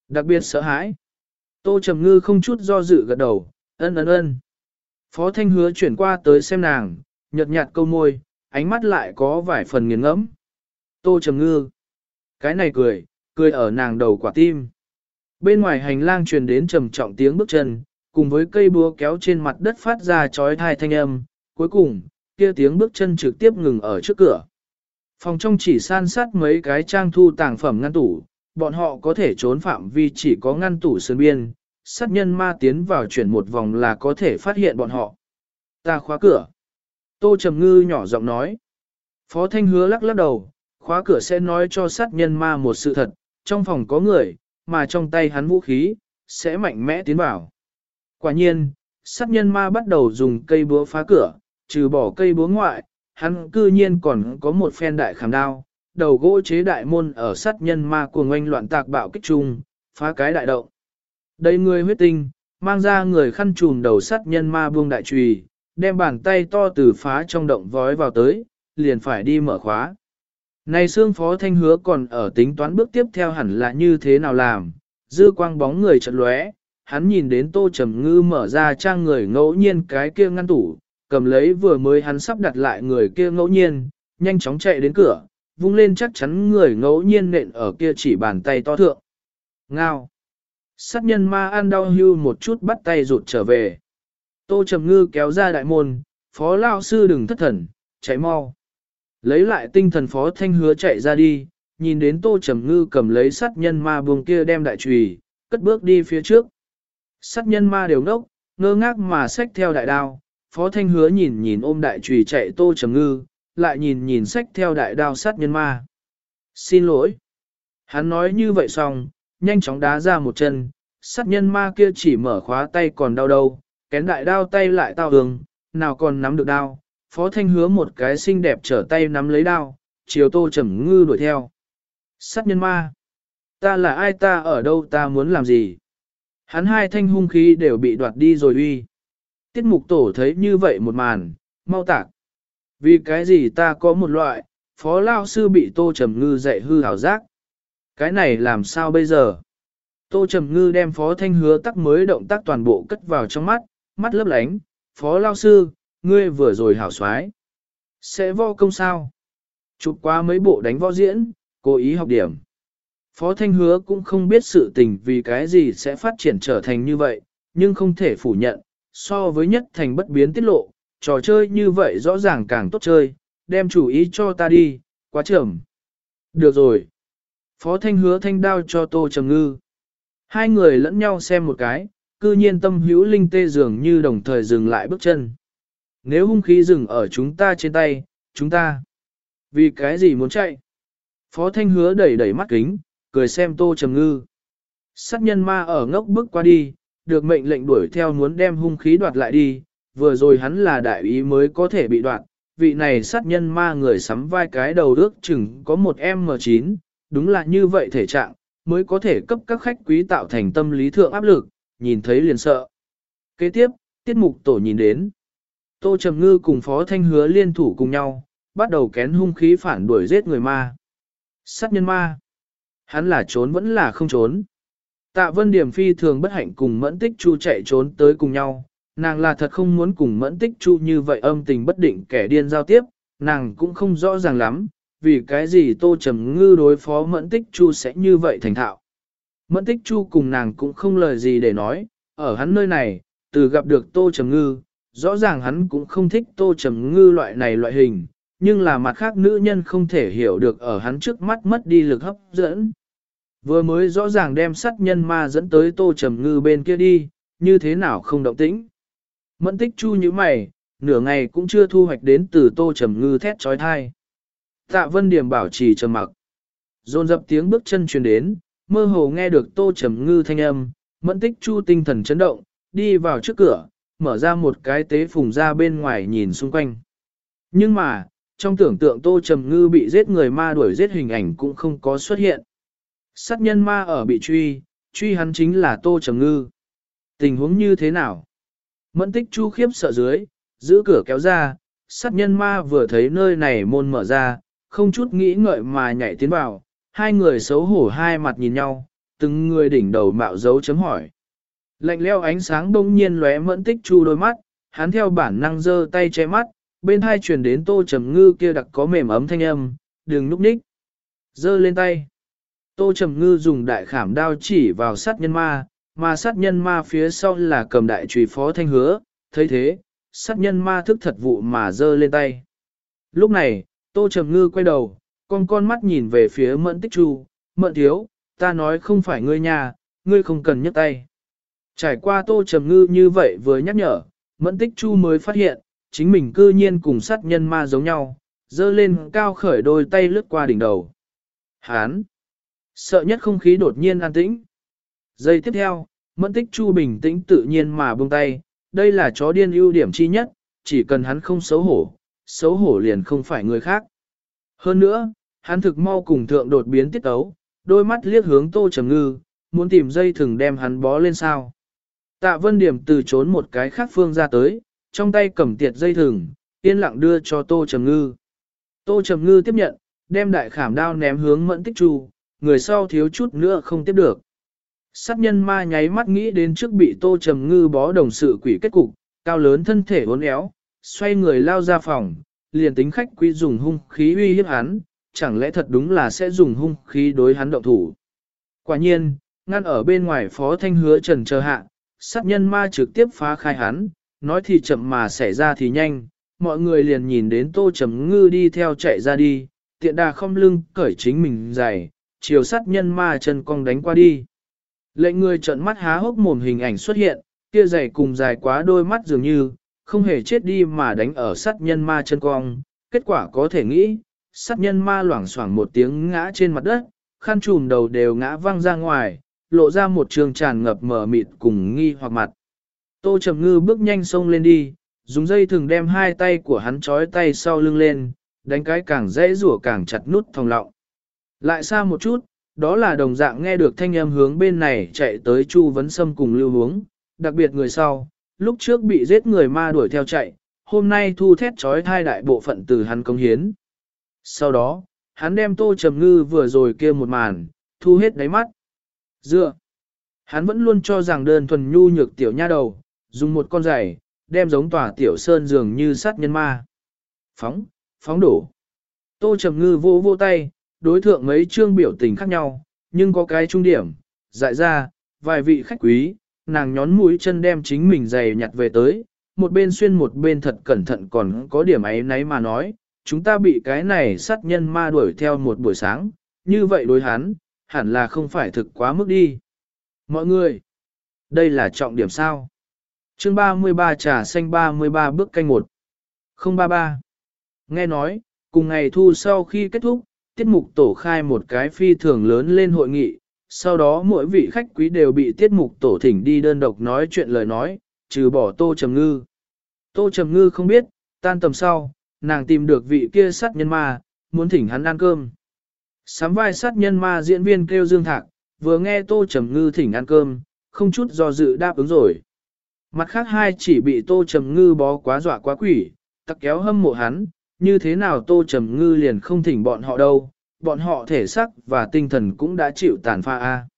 Đặc biệt sợ hãi. Tô Trầm Ngư không chút do dự gật đầu, ân ân ân. Phó Thanh hứa chuyển qua tới xem nàng, nhợt nhạt câu môi, ánh mắt lại có vài phần nghiền ngẫm. Tô Trầm Ngư. Cái này cười, cười ở nàng đầu quả tim. Bên ngoài hành lang truyền đến trầm trọng tiếng bước chân, cùng với cây búa kéo trên mặt đất phát ra chói thai thanh âm, cuối cùng, kia tiếng bước chân trực tiếp ngừng ở trước cửa. Phòng trong chỉ san sát mấy cái trang thu tàng phẩm ngăn tủ, bọn họ có thể trốn phạm vi chỉ có ngăn tủ sơn biên, sát nhân ma tiến vào chuyển một vòng là có thể phát hiện bọn họ. Ta khóa cửa. Tô Trầm Ngư nhỏ giọng nói. Phó Thanh hứa lắc lắc đầu, khóa cửa sẽ nói cho sát nhân ma một sự thật, trong phòng có người, mà trong tay hắn vũ khí, sẽ mạnh mẽ tiến vào. Quả nhiên, sát nhân ma bắt đầu dùng cây búa phá cửa, trừ bỏ cây búa ngoại, hắn cư nhiên còn có một phen đại khảm đao, đầu gỗ chế đại môn ở sát nhân ma cuồng ngoanh loạn tạc bạo kích trung, phá cái đại động. Đây người huyết tinh, mang ra người khăn trùm đầu sát nhân ma buông đại trùy, đem bàn tay to từ phá trong động vói vào tới, liền phải đi mở khóa. Này xương phó thanh hứa còn ở tính toán bước tiếp theo hẳn là như thế nào làm, dư quang bóng người chợt lóe, hắn nhìn đến tô trầm ngư mở ra trang người ngẫu nhiên cái kia ngăn tủ, cầm lấy vừa mới hắn sắp đặt lại người kia ngẫu nhiên, nhanh chóng chạy đến cửa, vung lên chắc chắn người ngẫu nhiên nện ở kia chỉ bàn tay to thượng. Ngao! Sát nhân ma ăn đau hưu một chút bắt tay rụt trở về. Tô Trầm Ngư kéo ra đại môn, phó lao sư đừng thất thần, chạy mau. Lấy lại tinh thần phó thanh hứa chạy ra đi, nhìn đến Tô Trầm Ngư cầm lấy sát nhân ma buông kia đem đại trùy, cất bước đi phía trước. Sát nhân ma đều ngốc, ngơ ngác mà xách theo đại đao, phó thanh hứa nhìn nhìn ôm đại trùy chạy Tô Trầm Ngư, lại nhìn nhìn xách theo đại đao sát nhân ma. Xin lỗi. Hắn nói như vậy xong, nhanh chóng đá ra một chân, sát nhân ma kia chỉ mở khóa tay còn đau đâu, kén đại đao tay lại tao hương, nào còn nắm được đao, phó thanh hứa một cái xinh đẹp trở tay nắm lấy đao, chiều tô trầm ngư đuổi theo. Sát nhân ma, ta là ai ta ở đâu ta muốn làm gì? Hắn hai thanh hung khí đều bị đoạt đi rồi uy. Tiết mục tổ thấy như vậy một màn, mau tạc. Vì cái gì ta có một loại, phó lao sư bị tô trầm ngư dạy hư hảo giác. Cái này làm sao bây giờ? Tô trầm ngư đem phó thanh hứa tắc mới động tác toàn bộ cất vào trong mắt, mắt lấp lánh, phó lao sư, ngươi vừa rồi hảo xoái. Sẽ vo công sao? Chụp qua mấy bộ đánh võ diễn, cố ý học điểm. Phó Thanh Hứa cũng không biết sự tình vì cái gì sẽ phát triển trở thành như vậy, nhưng không thể phủ nhận, so với nhất thành bất biến tiết lộ, trò chơi như vậy rõ ràng càng tốt chơi, đem chủ ý cho ta đi, quá trưởng. Được rồi. Phó Thanh Hứa thanh đao cho Tô Trầm Ngư. Hai người lẫn nhau xem một cái, cư nhiên tâm hữu linh tê dường như đồng thời dừng lại bước chân. Nếu hung khí dừng ở chúng ta trên tay, chúng ta. Vì cái gì muốn chạy? Phó Thanh hứa đẩy đẩy mắt kính, cười xem tô trầm ngư. Sát nhân ma ở ngốc bước qua đi, được mệnh lệnh đuổi theo muốn đem hung khí đoạt lại đi, vừa rồi hắn là đại ý mới có thể bị đoạt. Vị này sát nhân ma người sắm vai cái đầu ước chừng có một M9, đúng là như vậy thể trạng, mới có thể cấp các khách quý tạo thành tâm lý thượng áp lực, nhìn thấy liền sợ. Kế tiếp, tiết mục tổ nhìn đến. Tô Trầm Ngư cùng Phó Thanh Hứa liên thủ cùng nhau, bắt đầu kén hung khí phản đuổi giết người ma. Sát nhân ma. Hắn là trốn vẫn là không trốn. Tạ Vân Điểm phi thường bất hạnh cùng Mẫn Tích Chu chạy trốn tới cùng nhau. Nàng là thật không muốn cùng Mẫn Tích Chu như vậy âm tình bất định kẻ điên giao tiếp, nàng cũng không rõ ràng lắm, vì cái gì Tô Trầm Ngư đối phó Mẫn Tích Chu sẽ như vậy thành thạo. Mẫn Tích Chu cùng nàng cũng không lời gì để nói, ở hắn nơi này, từ gặp được Tô Trầm Ngư, rõ ràng hắn cũng không thích Tô Trầm Ngư loại này loại hình, nhưng là mặt khác nữ nhân không thể hiểu được ở hắn trước mắt mất đi lực hấp dẫn. Vừa mới rõ ràng đem sát nhân ma dẫn tới Tô Trầm Ngư bên kia đi, như thế nào không động tĩnh. Mẫn tích chu như mày, nửa ngày cũng chưa thu hoạch đến từ Tô Trầm Ngư thét trói thai. Tạ Vân Điểm bảo trì trầm mặc. Dồn dập tiếng bước chân truyền đến, mơ hồ nghe được Tô Trầm Ngư thanh âm, mẫn tích chu tinh thần chấn động, đi vào trước cửa, mở ra một cái tế phùng ra bên ngoài nhìn xung quanh. Nhưng mà, trong tưởng tượng Tô Trầm Ngư bị giết người ma đuổi giết hình ảnh cũng không có xuất hiện. Sát nhân ma ở bị truy, truy hắn chính là Tô Trầm Ngư. Tình huống như thế nào? Mẫn tích chu khiếp sợ dưới, giữ cửa kéo ra, sát nhân ma vừa thấy nơi này môn mở ra, không chút nghĩ ngợi mà nhảy tiến vào, hai người xấu hổ hai mặt nhìn nhau, từng người đỉnh đầu mạo dấu chấm hỏi. Lạnh leo ánh sáng đông nhiên lóe mẫn tích chu đôi mắt, hắn theo bản năng giơ tay che mắt, bên hai truyền đến tô trầm ngư kia đặc có mềm ấm thanh âm, đừng núp ních. Giơ lên tay. Tô trầm ngư dùng đại khảm đao chỉ vào sát nhân ma, mà sát nhân ma phía sau là cầm đại trùy phó thanh hứa, thấy thế, sát nhân ma thức thật vụ mà giơ lên tay. Lúc này, tô trầm ngư quay đầu, con con mắt nhìn về phía mẫn tích chu, mẫn thiếu, ta nói không phải ngươi nhà, ngươi không cần nhấc tay. Trải qua tô trầm ngư như vậy vừa nhắc nhở, mẫn tích chu mới phát hiện, chính mình cư nhiên cùng sát nhân ma giống nhau, dơ lên cao khởi đôi tay lướt qua đỉnh đầu. Hán! Sợ nhất không khí đột nhiên an tĩnh. Giây tiếp theo, mẫn tích chu bình tĩnh tự nhiên mà buông tay, đây là chó điên ưu điểm chi nhất, chỉ cần hắn không xấu hổ, xấu hổ liền không phải người khác. Hơn nữa, hắn thực mau cùng thượng đột biến tiết ấu, đôi mắt liếc hướng tô trầm ngư, muốn tìm dây thừng đem hắn bó lên sao. Tạ vân điểm từ trốn một cái khác phương ra tới, trong tay cầm tiệt dây thừng, yên lặng đưa cho tô trầm ngư. Tô trầm ngư tiếp nhận, đem đại khảm đao ném hướng mẫn tích chu, người sau thiếu chút nữa không tiếp được. Sát nhân ma nháy mắt nghĩ đến trước bị tô trầm ngư bó đồng sự quỷ kết cục, cao lớn thân thể uốn éo, xoay người lao ra phòng, liền tính khách quý dùng hung khí uy hiếp hắn, chẳng lẽ thật đúng là sẽ dùng hung khí đối hắn động thủ. Quả nhiên, ngăn ở bên ngoài phó thanh hứa trần chờ hạ, sát nhân ma trực tiếp phá khai hắn, nói thì chậm mà xảy ra thì nhanh, mọi người liền nhìn đến tô trầm ngư đi theo chạy ra đi, tiện đà không lưng cởi chính mình dày, chiều sát nhân ma chân cong đánh qua đi. Lệnh người trợn mắt há hốc mồm hình ảnh xuất hiện, kia dày cùng dài quá đôi mắt dường như, không hề chết đi mà đánh ở sát nhân ma chân cong. Kết quả có thể nghĩ, sát nhân ma loảng xoảng một tiếng ngã trên mặt đất, khăn trùm đầu đều ngã văng ra ngoài, lộ ra một trường tràn ngập mờ mịt cùng nghi hoặc mặt. Tô Trầm Ngư bước nhanh xông lên đi, dùng dây thừng đem hai tay của hắn trói tay sau lưng lên, đánh cái càng dễ rủa càng chặt nút thòng lọng. Lại xa một chút, đó là đồng dạng nghe được thanh âm hướng bên này chạy tới Chu Vấn Sâm cùng lưu hướng, đặc biệt người sau, lúc trước bị giết người ma đuổi theo chạy, hôm nay thu thét trói thai đại bộ phận từ hắn công hiến. Sau đó, hắn đem tô trầm ngư vừa rồi kia một màn, thu hết đáy mắt. Dựa, hắn vẫn luôn cho rằng đơn thuần nhu nhược tiểu nha đầu, dùng một con giày, đem giống tòa tiểu sơn dường như sát nhân ma. Phóng, phóng đổ. Tô trầm ngư vô vô tay, đối thượng mấy chương biểu tình khác nhau, nhưng có cái trung điểm, dại ra, vài vị khách quý, nàng nhón mũi chân đem chính mình giày nhặt về tới, một bên xuyên một bên thật cẩn thận còn có điểm ấy nấy mà nói, chúng ta bị cái này sát nhân ma đuổi theo một buổi sáng, như vậy đối hắn, hẳn là không phải thực quá mức đi. Mọi người, đây là trọng điểm sao? Chương 33 trà xanh 33 bước canh 1 033 Nghe nói, cùng ngày thu sau khi kết thúc, tiết mục tổ khai một cái phi thường lớn lên hội nghị, sau đó mỗi vị khách quý đều bị tiết mục tổ thỉnh đi đơn độc nói chuyện lời nói, trừ bỏ Tô Trầm Ngư. Tô Trầm Ngư không biết, tan tầm sau, nàng tìm được vị kia sát nhân ma, muốn thỉnh hắn ăn cơm. Sám vai sát nhân ma diễn viên kêu Dương Thạc, vừa nghe Tô Trầm Ngư thỉnh ăn cơm, không chút do dự đáp ứng rồi. Mặt khác hai chỉ bị Tô Trầm Ngư bó quá dọa quá quỷ, tắc kéo hâm mộ hắn, như thế nào Tô Trầm Ngư liền không thỉnh bọn họ đâu, bọn họ thể sắc và tinh thần cũng đã chịu tàn pha a.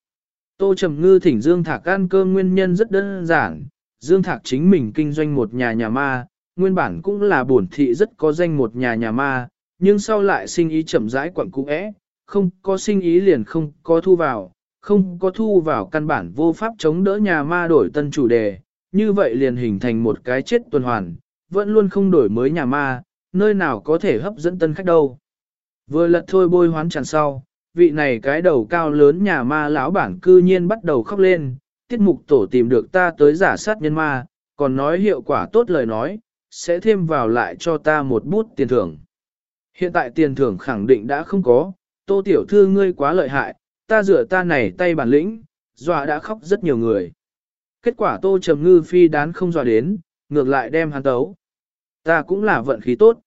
Tô Trầm Ngư thỉnh Dương Thạc ăn cơm nguyên nhân rất đơn giản, Dương Thạc chính mình kinh doanh một nhà nhà ma, nguyên bản cũng là bổn thị rất có danh một nhà nhà ma, nhưng sau lại sinh ý chậm rãi quẩn cũ é, không có sinh ý liền không có thu vào, không có thu vào căn bản vô pháp chống đỡ nhà ma đổi tân chủ đề, như vậy liền hình thành một cái chết tuần hoàn, vẫn luôn không đổi mới nhà ma, nơi nào có thể hấp dẫn tân khách đâu. Vừa lật thôi bôi hoán tràn sau, vị này cái đầu cao lớn nhà ma lão bản cư nhiên bắt đầu khóc lên, tiết mục tổ tìm được ta tới giả sát nhân ma, còn nói hiệu quả tốt lời nói, sẽ thêm vào lại cho ta một bút tiền thưởng. Hiện tại tiền thưởng khẳng định đã không có, tô tiểu thư ngươi quá lợi hại, ta rửa ta này tay bản lĩnh, dọa đã khóc rất nhiều người. Kết quả tô trầm ngư phi đán không dọa đến, ngược lại đem hắn tấu. Ta cũng là vận khí tốt.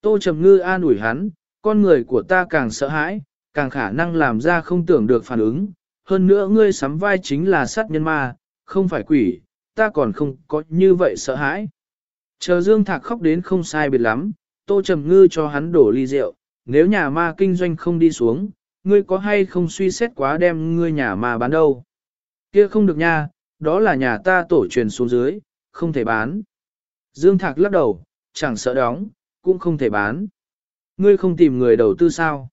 Tô trầm ngư an ủi hắn, con người của ta càng sợ hãi, càng khả năng làm ra không tưởng được phản ứng. Hơn nữa ngươi sắm vai chính là sát nhân ma, không phải quỷ, ta còn không có như vậy sợ hãi. Chờ Dương Thạc khóc đến không sai biệt lắm, Tô Trầm Ngư cho hắn đổ ly rượu, nếu nhà ma kinh doanh không đi xuống, ngươi có hay không suy xét quá đem ngươi nhà ma bán đâu. Kia không được nha, đó là nhà ta tổ truyền xuống dưới, không thể bán. Dương Thạc lắc đầu, chẳng sợ đóng, cũng không thể bán. Ngươi không tìm người đầu tư sao?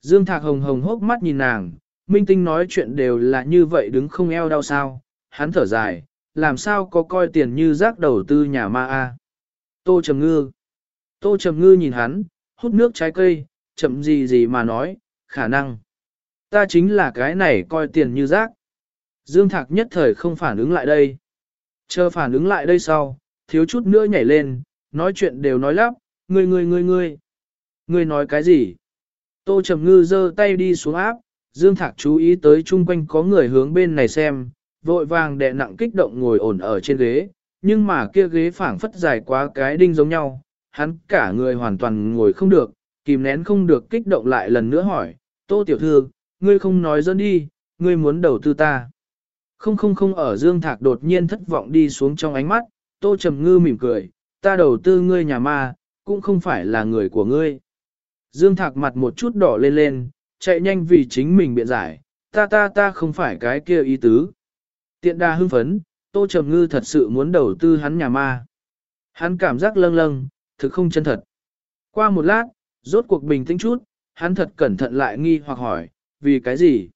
Dương Thạc hồng hồng hốc mắt nhìn nàng, minh tinh nói chuyện đều là như vậy đứng không eo đau sao, hắn thở dài, làm sao có coi tiền như rác đầu tư nhà ma a? Tô Trầm Ngư. Tô Trầm Ngư nhìn hắn, hút nước trái cây, chậm gì gì mà nói, khả năng. Ta chính là cái này coi tiền như rác. Dương Thạc nhất thời không phản ứng lại đây. Chờ phản ứng lại đây sau, thiếu chút nữa nhảy lên, nói chuyện đều nói lắp, ngươi ngươi ngươi ngươi. Ngươi nói cái gì? Tô Trầm Ngư giơ tay đi xuống áp, Dương Thạc chú ý tới chung quanh có người hướng bên này xem, vội vàng đè nặng kích động ngồi ổn ở trên ghế, nhưng mà kia ghế phảng phất dài quá cái đinh giống nhau, hắn cả người hoàn toàn ngồi không được, kìm nén không được kích động lại lần nữa hỏi, tô tiểu thư, ngươi không nói dẫn đi, ngươi muốn đầu tư ta. Không không không ở Dương Thạc đột nhiên thất vọng đi xuống trong ánh mắt, tô trầm ngư mỉm cười, ta đầu tư ngươi nhà ma, cũng không phải là người của ngươi. Dương Thạc mặt một chút đỏ lên lên, chạy nhanh vì chính mình biện giải, ta ta ta không phải cái kia ý tứ. Tiện đa hưng phấn, Tô Trầm Ngư thật sự muốn đầu tư hắn nhà ma. Hắn cảm giác lâng lâng, thực không chân thật. Qua một lát, rốt cuộc bình tĩnh chút, hắn thật cẩn thận lại nghi hoặc hỏi, vì cái gì?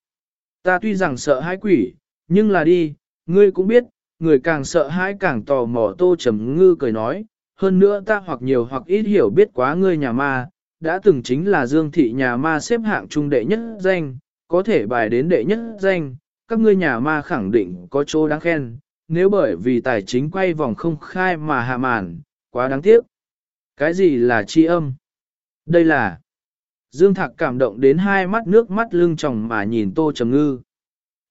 Ta tuy rằng sợ hãi quỷ, nhưng là đi, ngươi cũng biết, người càng sợ hãi càng tò mò Tô Trầm Ngư cười nói, hơn nữa ta hoặc nhiều hoặc ít hiểu biết quá ngươi nhà ma, đã từng chính là Dương Thị nhà ma xếp hạng trung đệ nhất danh, có thể bài đến đệ nhất danh, các ngươi nhà ma khẳng định có chỗ đáng khen, nếu bởi vì tài chính quay vòng không khai mà hạ màn, quá đáng tiếc. Cái gì là chi âm? Đây là... Dương Thạc cảm động đến hai mắt nước mắt lưng tròng mà nhìn Tô Trầm Ngư.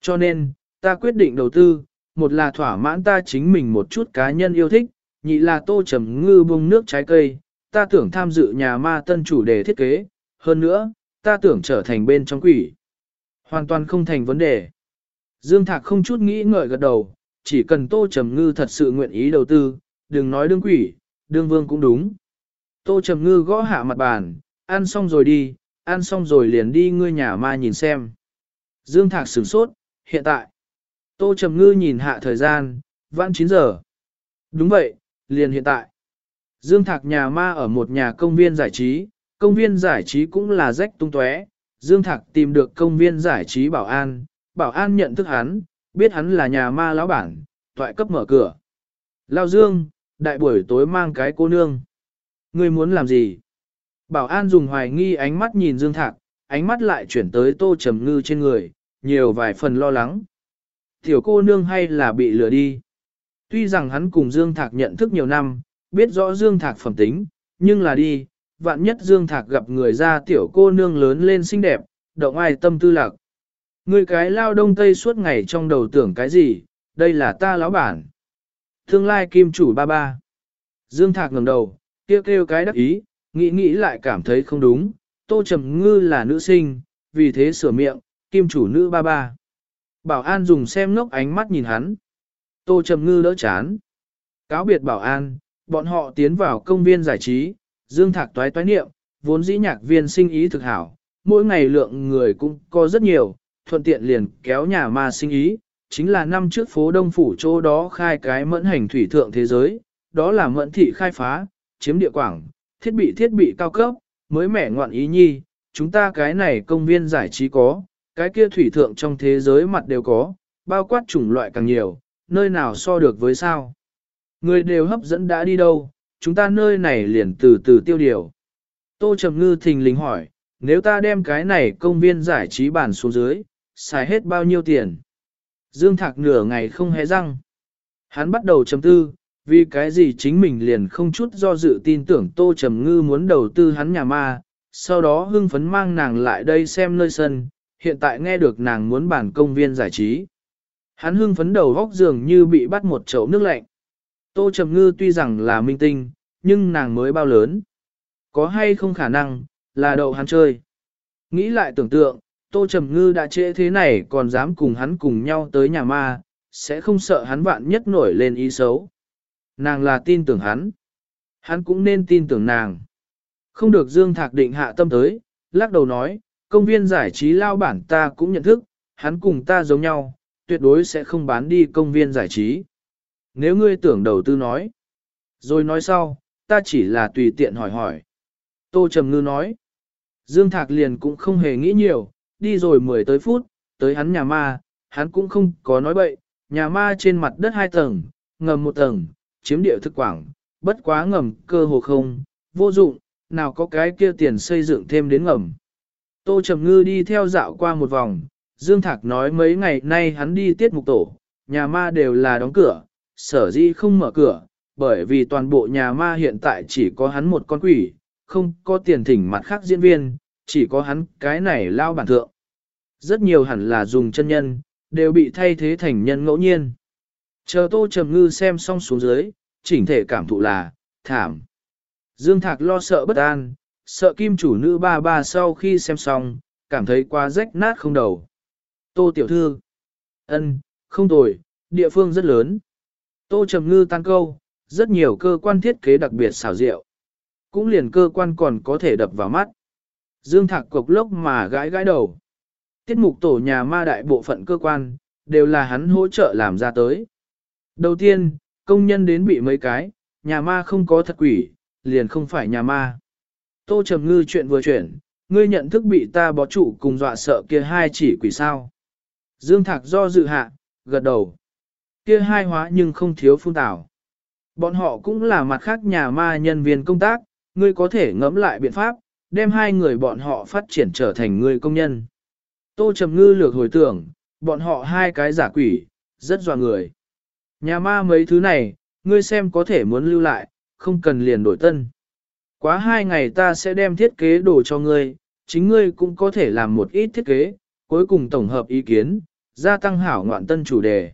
Cho nên, ta quyết định đầu tư, một là thỏa mãn ta chính mình một chút cá nhân yêu thích, nhị là Tô Trầm Ngư bông nước trái cây, ta tưởng tham dự nhà ma tân chủ đề thiết kế, hơn nữa, ta tưởng trở thành bên trong quỷ. Hoàn toàn không thành vấn đề. Dương Thạc không chút nghĩ ngợi gật đầu, chỉ cần Tô Trầm Ngư thật sự nguyện ý đầu tư, đừng nói đương quỷ, đương vương cũng đúng. Tô Trầm Ngư gõ hạ mặt bàn, ăn xong rồi đi, ăn xong rồi liền đi ngươi nhà ma nhìn xem. Dương Thạc sửng sốt, hiện tại. Tô Trầm Ngư nhìn hạ thời gian, vãn 9 giờ. Đúng vậy, liền hiện tại. Dương Thạc nhà ma ở một nhà công viên giải trí, công viên giải trí cũng là rách tung tóe. Dương Thạc tìm được công viên giải trí bảo an, bảo an nhận thức hắn, biết hắn là nhà ma lão bản, toại cấp mở cửa. Lao Dương, đại buổi tối mang cái cô nương. Ngươi muốn làm gì? Bảo an dùng hoài nghi ánh mắt nhìn Dương Thạc, ánh mắt lại chuyển tới tô trầm ngư trên người, nhiều vài phần lo lắng. Tiểu cô nương hay là bị lừa đi? Tuy rằng hắn cùng Dương Thạc nhận thức nhiều năm, biết rõ Dương Thạc phẩm tính, nhưng là đi, vạn nhất Dương Thạc gặp người ra tiểu cô nương lớn lên xinh đẹp, động ai tâm tư lạc. Người cái lao đông tây suốt ngày trong đầu tưởng cái gì, đây là ta lão bản. Tương lai kim chủ ba ba. Dương Thạc ngẩng đầu, kêu kêu cái đắc ý, nghĩ nghĩ lại cảm thấy không đúng, tô trầm ngư là nữ sinh, vì thế sửa miệng, kim chủ nữ ba ba. Bảo an dùng xem ngốc ánh mắt nhìn hắn. Tô trầm ngư đỡ chán. Cáo biệt bảo an, bọn họ tiến vào công viên giải trí, Dương Thạc toái toái niệm, vốn dĩ nhạc viên sinh ý thực hảo, mỗi ngày lượng người cũng có rất nhiều, thuận tiện liền kéo nhà ma sinh ý, chính là năm trước phố Đông Phủ chỗ đó khai cái mẫn hành thủy thượng thế giới, đó là mẫn thị khai phá, chiếm địa quảng, thiết bị thiết bị cao cấp, mới mẻ ngoạn ý nhi, chúng ta cái này công viên giải trí có, cái kia thủy thượng trong thế giới mặt đều có, bao quát chủng loại càng nhiều, nơi nào so được với sao. Người đều hấp dẫn đã đi đâu, chúng ta nơi này liền từ từ tiêu điều. Tô Trầm Ngư thình lình hỏi, nếu ta đem cái này công viên giải trí bản xuống dưới, xài hết bao nhiêu tiền? Dương Thạc nửa ngày không hé răng. Hắn bắt đầu chấm tư, vì cái gì chính mình liền không chút do dự tin tưởng Tô Trầm Ngư muốn đầu tư hắn nhà ma, sau đó hưng phấn mang nàng lại đây xem nơi sân, hiện tại nghe được nàng muốn bản công viên giải trí. Hắn hưng phấn đầu góc giường như bị bắt một chậu nước lạnh. Tô Trầm Ngư tuy rằng là minh tinh, nhưng nàng mới bao lớn. Có hay không khả năng, là đậu hắn chơi. Nghĩ lại tưởng tượng, Tô Trầm Ngư đã trễ thế này còn dám cùng hắn cùng nhau tới nhà ma, sẽ không sợ hắn vạn nhất nổi lên ý xấu. Nàng là tin tưởng hắn. Hắn cũng nên tin tưởng nàng. Không được Dương Thạc định hạ tâm tới, lắc đầu nói, công viên giải trí lao bản ta cũng nhận thức, hắn cùng ta giống nhau, tuyệt đối sẽ không bán đi công viên giải trí. Nếu ngươi tưởng đầu tư nói, rồi nói sau, ta chỉ là tùy tiện hỏi hỏi. Tô Trầm Ngư nói, Dương Thạc liền cũng không hề nghĩ nhiều, đi rồi mười tới phút, tới hắn nhà ma, hắn cũng không có nói bậy, nhà ma trên mặt đất hai tầng, ngầm một tầng, chiếm địa thực quảng, bất quá ngầm cơ hồ không, vô dụng, nào có cái kia tiền xây dựng thêm đến ngầm. Tô Trầm Ngư đi theo dạo qua một vòng, Dương Thạc nói mấy ngày nay hắn đi tiết mục tổ, nhà ma đều là đóng cửa, sở dĩ không mở cửa, bởi vì toàn bộ nhà ma hiện tại chỉ có hắn một con quỷ, không có tiền thỉnh mặt khác diễn viên, chỉ có hắn cái này lao bản thượng. Rất nhiều hẳn là dùng chân nhân, đều bị thay thế thành nhân ngẫu nhiên. Chờ Tô Trầm Ngư xem xong xuống dưới, chỉnh thể cảm thụ là, thảm. Dương Thạc lo sợ bất an, sợ kim chủ nữ ba ba sau khi xem xong, cảm thấy quá rách nát không đầu. Tô Tiểu Thư ân, không tồi, địa phương rất lớn. Tô Trầm Ngư tan câu, rất nhiều cơ quan thiết kế đặc biệt xảo diệu. Cũng liền cơ quan còn có thể đập vào mắt. Dương Thạc cục lốc mà gãi gãi đầu. Tiết mục tổ nhà ma đại bộ phận cơ quan, đều là hắn hỗ trợ làm ra tới. Đầu tiên, công nhân đến bị mấy cái, nhà ma không có thật quỷ, liền không phải nhà ma. Tô Trầm Ngư chuyện vừa chuyển, ngươi nhận thức bị ta bó trụ cùng dọa sợ kia hai chỉ quỷ sao. Dương Thạc do dự hạ, gật đầu. Kia hai hóa nhưng không thiếu phun tảo. Bọn họ cũng là mặt khác nhà ma nhân viên công tác, ngươi có thể ngẫm lại biện pháp, đem hai người bọn họ phát triển trở thành người công nhân. Tô Trầm Ngư lược hồi tưởng, bọn họ hai cái giả quỷ, rất dọa người. Nhà ma mấy thứ này, ngươi xem có thể muốn lưu lại, không cần liền đổi tân. Quá hai ngày ta sẽ đem thiết kế đồ cho ngươi, chính ngươi cũng có thể làm một ít thiết kế, cuối cùng tổng hợp ý kiến, gia tăng hảo ngoạn tân chủ đề.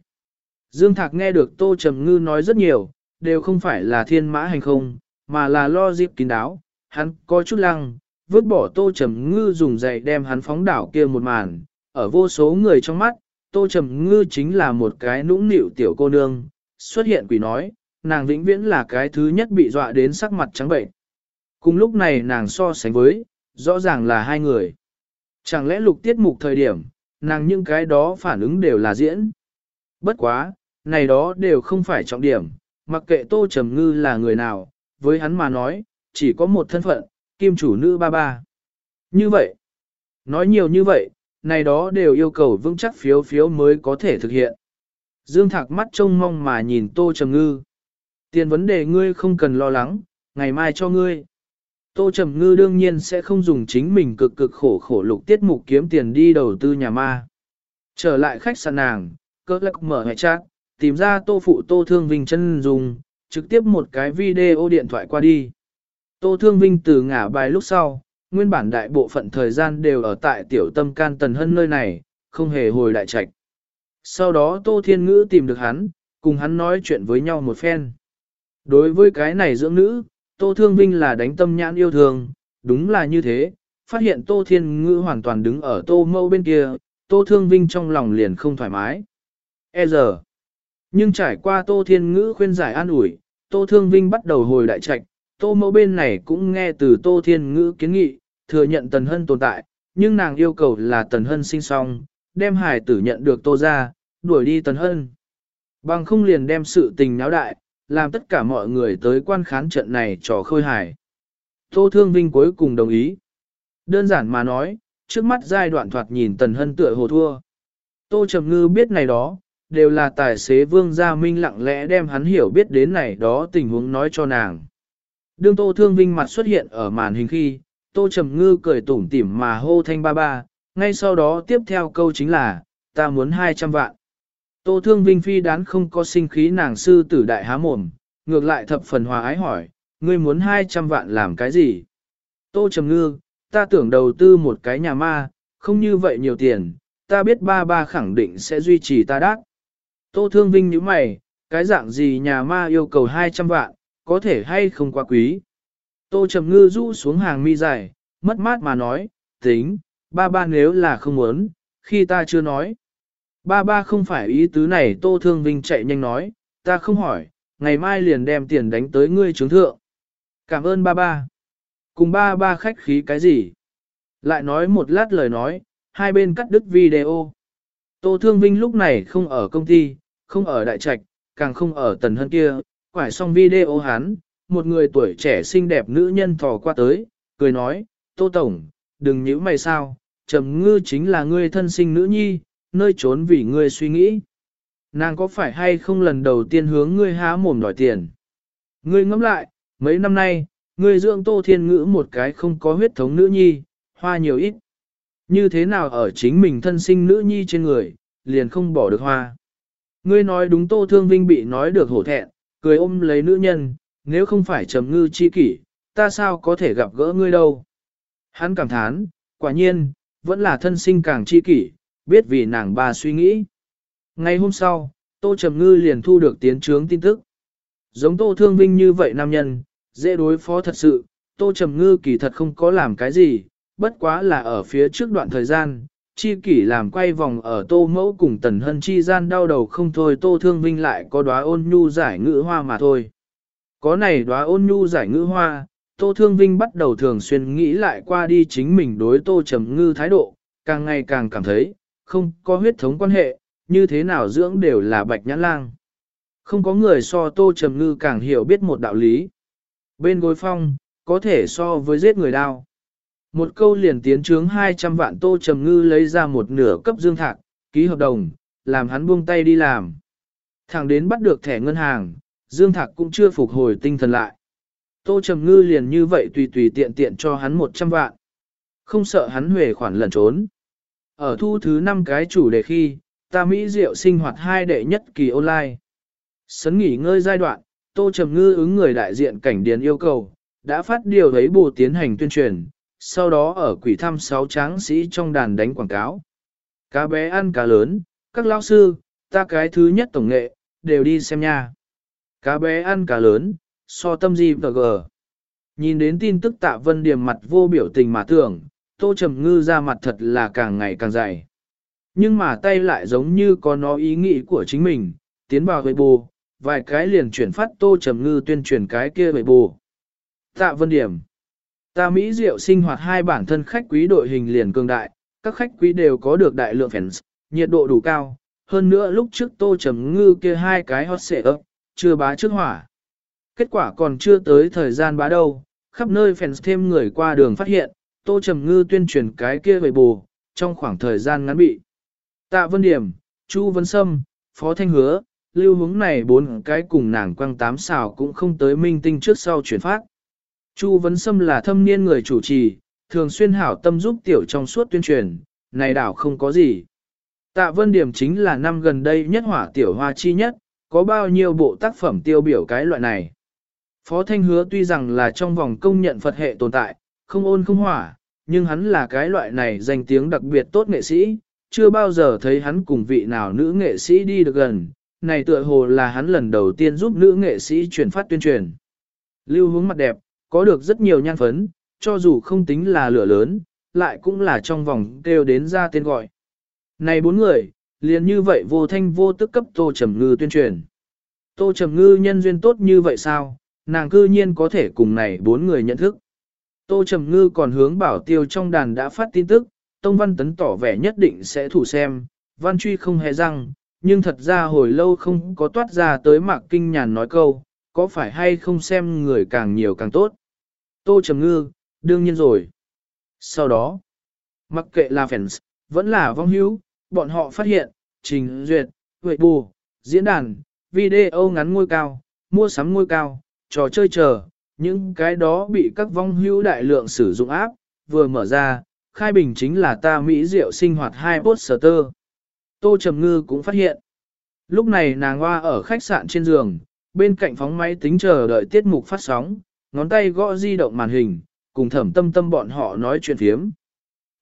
Dương Thạc nghe được Tô Trầm Ngư nói rất nhiều, đều không phải là thiên mã hành không, mà là lo dịp kín đáo, hắn có chút lăng, vứt bỏ Tô Trầm Ngư dùng giày đem hắn phóng đảo kia một màn, ở vô số người trong mắt, Tô Trầm Ngư chính là một cái nũng nịu tiểu cô nương, xuất hiện quỷ nói, nàng vĩnh viễn là cái thứ nhất bị dọa đến sắc mặt trắng bệnh. Cùng lúc này nàng so sánh với, rõ ràng là hai người. Chẳng lẽ lục tiết mục thời điểm, nàng những cái đó phản ứng đều là diễn. Bất quá, này đó đều không phải trọng điểm, mặc kệ Tô Trầm Ngư là người nào, với hắn mà nói, chỉ có một thân phận, kim chủ nữ ba ba. Như vậy, nói nhiều như vậy, này đó đều yêu cầu vững chắc phiếu phiếu mới có thể thực hiện. Dương Thạc mắt trông mong mà nhìn Tô Trầm Ngư. Tiền vấn đề ngươi không cần lo lắng, ngày mai cho ngươi. Tô Trầm Ngư đương nhiên sẽ không dùng chính mình cực cực khổ khổ lục tiết mục kiếm tiền đi đầu tư nhà ma. Trở lại khách sạn nàng, cơ lắc mở hệ chat, tìm ra Tô Phụ Tô Thương Vinh chân dùng, trực tiếp một cái video điện thoại qua đi. Tô Thương Vinh từ ngả bài lúc sau, nguyên bản đại bộ phận thời gian đều ở tại tiểu tâm can tần hân nơi này, không hề hồi đại trạch. Sau đó Tô Thiên Ngữ tìm được hắn, cùng hắn nói chuyện với nhau một phen. Đối với cái này dưỡng nữ, Tô Thương Vinh là đánh tâm nhãn yêu thương, đúng là như thế, phát hiện Tô Thiên Ngữ hoàn toàn đứng ở Tô Mâu bên kia, Tô Thương Vinh trong lòng liền không thoải mái. E giờ, nhưng trải qua Tô Thiên Ngữ khuyên giải an ủi, Tô Thương Vinh bắt đầu hồi đại trạch, Tô Mâu bên này cũng nghe từ Tô Thiên Ngữ kiến nghị, thừa nhận Tần Hân tồn tại, nhưng nàng yêu cầu là Tần Hân sinh xong, đem hải tử nhận được Tô ra, đuổi đi Tần Hân. Bằng không liền đem sự tình náo đại, làm tất cả mọi người tới quan khán trận này trò khôi hài. Tô Thương Vinh cuối cùng đồng ý. Đơn giản mà nói, trước mắt giai đoạn thoạt nhìn Tần Hân tựa hồ thua. Tô Trầm Ngư biết này đó, đều là tài xế Vương Gia Minh lặng lẽ đem hắn hiểu biết đến này đó tình huống nói cho nàng. Đương Tô Thương Vinh mặt xuất hiện ở màn hình khi, Tô Trầm Ngư cười tủm tỉm mà hô thanh ba ba, ngay sau đó tiếp theo câu chính là, ta muốn 200 vạn. Tô Thương Vinh phi đán không có sinh khí nàng sư tử đại há mồm, ngược lại thập phần hòa ái hỏi, ngươi muốn 200 vạn làm cái gì? Tô Trầm Ngư, ta tưởng đầu tư một cái nhà ma, không như vậy nhiều tiền, ta biết ba ba khẳng định sẽ duy trì ta đắc. Tô Thương Vinh như mày, cái dạng gì nhà ma yêu cầu 200 vạn, có thể hay không quá quý. Tô Trầm Ngư rũ xuống hàng mi dài, mất mát mà nói, tính, ba ba nếu là không muốn, khi ta chưa nói. Ba ba không phải ý tứ này Tô Thương Vinh chạy nhanh nói, ta không hỏi, ngày mai liền đem tiền đánh tới ngươi trướng thượng. Cảm ơn ba ba. Cùng ba ba khách khí cái gì? Lại nói một lát lời nói, hai bên cắt đứt video. Tô Thương Vinh lúc này không ở công ty, không ở đại trạch, càng không ở tần hân kia, quải xong video hắn, một người tuổi trẻ xinh đẹp nữ nhân thò qua tới, cười nói, Tô Tổng, đừng nhíu mày sao, trầm ngư chính là ngươi thân sinh nữ nhi, nơi trốn vì ngươi suy nghĩ. Nàng có phải hay không lần đầu tiên hướng ngươi há mồm đòi tiền? Ngươi ngẫm lại, mấy năm nay, ngươi dưỡng Tô Thiên Ngữ một cái không có huyết thống nữ nhi, hoa nhiều ít. Như thế nào ở chính mình thân sinh nữ nhi trên người, liền không bỏ được hoa. Ngươi nói đúng Tô Thương Vinh bị nói được hổ thẹn, cười ôm lấy nữ nhân, nếu không phải trầm ngư chi kỷ, ta sao có thể gặp gỡ ngươi đâu. Hắn cảm thán, quả nhiên, vẫn là thân sinh càng chi kỷ, biết vì nàng bà suy nghĩ. Ngày hôm sau, Tô Trầm Ngư liền thu được tiến trướng tin tức. Giống Tô Thương Vinh như vậy nam nhân, dễ đối phó thật sự, Tô Trầm Ngư kỳ thật không có làm cái gì, bất quá là ở phía trước đoạn thời gian, chi kỷ làm quay vòng ở Tô Mẫu cùng Tần Hân chi gian đau đầu không thôi Tô Thương Vinh lại có đóa ôn nhu giải ngữ hoa mà thôi. Có này đóa ôn nhu giải ngữ hoa, Tô Thương Vinh bắt đầu thường xuyên nghĩ lại qua đi chính mình đối Tô Trầm Ngư thái độ, càng ngày càng cảm thấy, không có huyết thống quan hệ, như thế nào dưỡng đều là bạch nhãn lang. Không có người so Tô Trầm Ngư càng hiểu biết một đạo lý. Bên gối phong, có thể so với giết người đao. Một câu liền tiến trướng 200 vạn Tô Trầm Ngư lấy ra một nửa cấp dương thạc, ký hợp đồng, làm hắn buông tay đi làm. Thẳng đến bắt được thẻ ngân hàng, Dương Thạc cũng chưa phục hồi tinh thần lại. Tô Trầm Ngư liền như vậy tùy tùy tiện tiện cho hắn 100 vạn. Không sợ hắn huề khoản lẩn trốn. Ở thu thứ năm cái chủ đề khi, ta Mỹ Diệu sinh hoạt hai đệ nhất kỳ online. Sấn nghỉ ngơi giai đoạn, Tô Trầm Ngư ứng người đại diện cảnh điền yêu cầu, đã phát điều thấy bù tiến hành tuyên truyền, sau đó ở quỷ thăm sáu tráng sĩ trong đàn đánh quảng cáo. Cá bé ăn cá lớn, các lao sư, ta cái thứ nhất tổng nghệ, đều đi xem nha. Cá bé ăn cá lớn, so tâm gì tờ gờ. Nhìn đến tin tức tạ vân điểm mặt vô biểu tình mà tưởng, tô trầm ngư ra mặt thật là càng ngày càng dày. Nhưng mà tay lại giống như có nó ý nghĩ của chính mình, tiến vào với bù, vài cái liền chuyển phát tô trầm ngư tuyên truyền cái kia với bù. Tạ vân điểm. Ta Mỹ Diệu sinh hoạt hai bản thân khách quý đội hình liền cường đại, các khách quý đều có được đại lượng fans, nhiệt độ đủ cao. Hơn nữa lúc trước tô trầm ngư kia hai cái hot xệ ấp, chưa bá trước hỏa. Kết quả còn chưa tới thời gian bá đâu, khắp nơi fans thêm người qua đường phát hiện, Tô Trầm Ngư tuyên truyền cái kia về bù, trong khoảng thời gian ngắn bị. Tạ Vân Điểm, Chu Vân Sâm, Phó Thanh Hứa, lưu hướng này bốn cái cùng nàng quăng tám xào cũng không tới minh tinh trước sau chuyển phát. Chu Vân Sâm là thâm niên người chủ trì, thường xuyên hảo tâm giúp tiểu trong suốt tuyên truyền, này đảo không có gì. Tạ Vân Điểm chính là năm gần đây nhất hỏa tiểu hoa chi nhất, có bao nhiêu bộ tác phẩm tiêu biểu cái loại này. Phó Thanh Hứa tuy rằng là trong vòng công nhận Phật hệ tồn tại, không ôn không hỏa, nhưng hắn là cái loại này danh tiếng đặc biệt tốt nghệ sĩ, chưa bao giờ thấy hắn cùng vị nào nữ nghệ sĩ đi được gần, này tựa hồ là hắn lần đầu tiên giúp nữ nghệ sĩ truyền phát tuyên truyền. Lưu hướng mặt đẹp, có được rất nhiều nhan phấn, cho dù không tính là lửa lớn, lại cũng là trong vòng kêu đến ra tên gọi. Này bốn người, liền như vậy vô thanh vô tức cấp Tô Trầm Ngư tuyên truyền. Tô Trầm Ngư nhân duyên tốt như vậy sao, nàng cư nhiên có thể cùng này bốn người nhận thức. Tô Trầm Ngư còn hướng bảo tiêu trong đàn đã phát tin tức, Tông Văn Tấn tỏ vẻ nhất định sẽ thủ xem, Văn Truy không hề răng, nhưng thật ra hồi lâu không có toát ra tới mạc kinh nhàn nói câu, có phải hay không xem người càng nhiều càng tốt. Tô Trầm Ngư, đương nhiên rồi. Sau đó, mặc kệ là fans, vẫn là vong hữu, bọn họ phát hiện, trình duyệt, huệ bù, diễn đàn, video ngắn ngôi cao, mua sắm ngôi cao, trò chơi chờ, những cái đó bị các vong hữu đại lượng sử dụng áp, vừa mở ra, khai bình chính là ta Mỹ Diệu sinh hoạt hai poster. Tô Trầm Ngư cũng phát hiện. Lúc này nàng hoa ở khách sạn trên giường, bên cạnh phóng máy tính chờ đợi tiết mục phát sóng, ngón tay gõ di động màn hình, cùng thẩm tâm tâm bọn họ nói chuyện phiếm.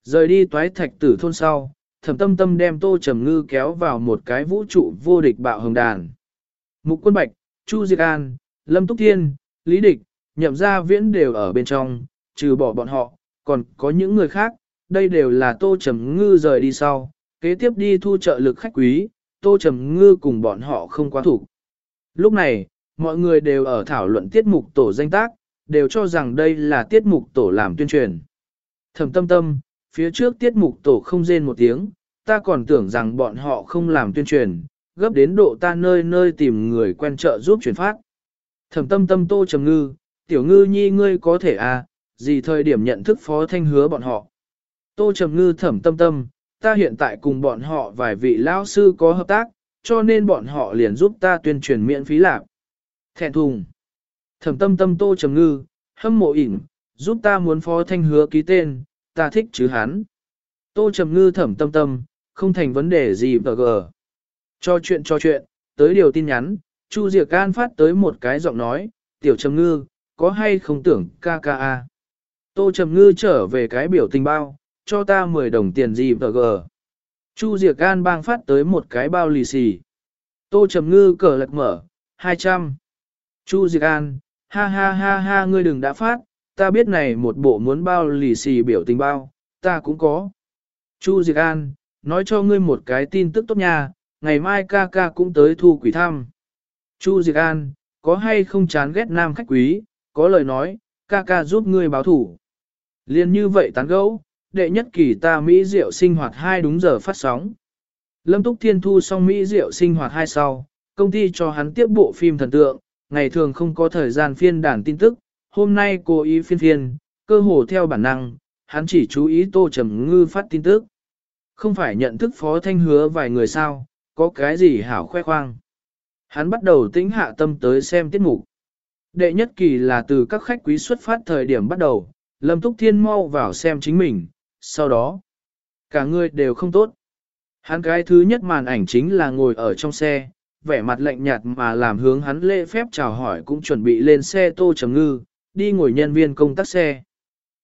Rời đi toái thạch tử thôn sau, thẩm tâm tâm đem tô trầm ngư kéo vào một cái vũ trụ vô địch bạo hồng đàn. Mục quân bạch, Chu Diệt An, Lâm Túc Thiên, Lý Địch, nhậm gia viễn đều ở bên trong, trừ bỏ bọn họ, còn có những người khác, đây đều là tô trầm ngư rời đi sau, kế tiếp đi thu trợ lực khách quý, tô trầm ngư cùng bọn họ không quá thủ. Lúc này, mọi người đều ở thảo luận tiết mục tổ danh tác, đều cho rằng đây là tiết mục tổ làm tuyên truyền. Thẩm tâm tâm, phía trước tiết mục tổ không rên một tiếng, ta còn tưởng rằng bọn họ không làm tuyên truyền, gấp đến độ ta nơi nơi tìm người quen trợ giúp truyền phát. Thẩm tâm tâm tô trầm ngư, tiểu ngư nhi ngươi có thể à, gì thời điểm nhận thức phó thanh hứa bọn họ. Tô trầm ngư thẩm tâm tâm, ta hiện tại cùng bọn họ vài vị lão sư có hợp tác, cho nên bọn họ liền giúp ta tuyên truyền miễn phí lạc. Thẹn thùng. Thẩm tâm tâm tô trầm ngư, hâm mộ ỉn, giúp ta muốn phó thanh hứa ký tên, ta thích chứ hắn. Tô trầm ngư thẩm tâm tâm, không thành vấn đề gì vờ gờ. Cho chuyện cho chuyện, tới điều tin nhắn, Chu Diệc Can phát tới một cái giọng nói, tiểu trầm ngư, có hay không tưởng ca ca a. Tô trầm ngư trở về cái biểu tình bao, cho ta 10 đồng tiền gì vờ gờ. Chu Diệc An bang phát tới một cái bao lì xì. Tô Trầm Ngư cờ lật mở, 200. Chu Diệc An, ha ha ha ha ngươi đừng đã phát, ta biết này một bộ muốn bao lì xì biểu tình bao, ta cũng có. Chu Diệc An, nói cho ngươi một cái tin tức tốt nha, ngày mai ca ca cũng tới thu quỷ thăm. Chu Diệc An, có hay không chán ghét nam khách quý, có lời nói, ca ca giúp ngươi báo thủ. Liên như vậy tán gẫu, đệ nhất kỳ ta Mỹ Diệu sinh hoạt 2 đúng giờ phát sóng. Lâm Túc Thiên thu xong Mỹ Diệu sinh hoạt 2 sau, công ty cho hắn tiếp bộ phim thần tượng, ngày thường không có thời gian phiên đàn tin tức, hôm nay cố ý phiên phiên, cơ hồ theo bản năng, hắn chỉ chú ý Tô Trầm Ngư phát tin tức. Không phải nhận thức phó thanh hứa vài người sao, có cái gì hảo khoe khoang. Hắn bắt đầu tĩnh hạ tâm tới xem tiết mục. Đệ nhất kỳ là từ các khách quý xuất phát thời điểm bắt đầu, Lâm Túc Thiên mau vào xem chính mình, sau đó, cả người đều không tốt. Hắn cái thứ nhất màn ảnh chính là ngồi ở trong xe, vẻ mặt lạnh nhạt mà làm hướng hắn lễ phép chào hỏi cũng chuẩn bị lên xe tô trầm ngư, đi ngồi nhân viên công tác xe.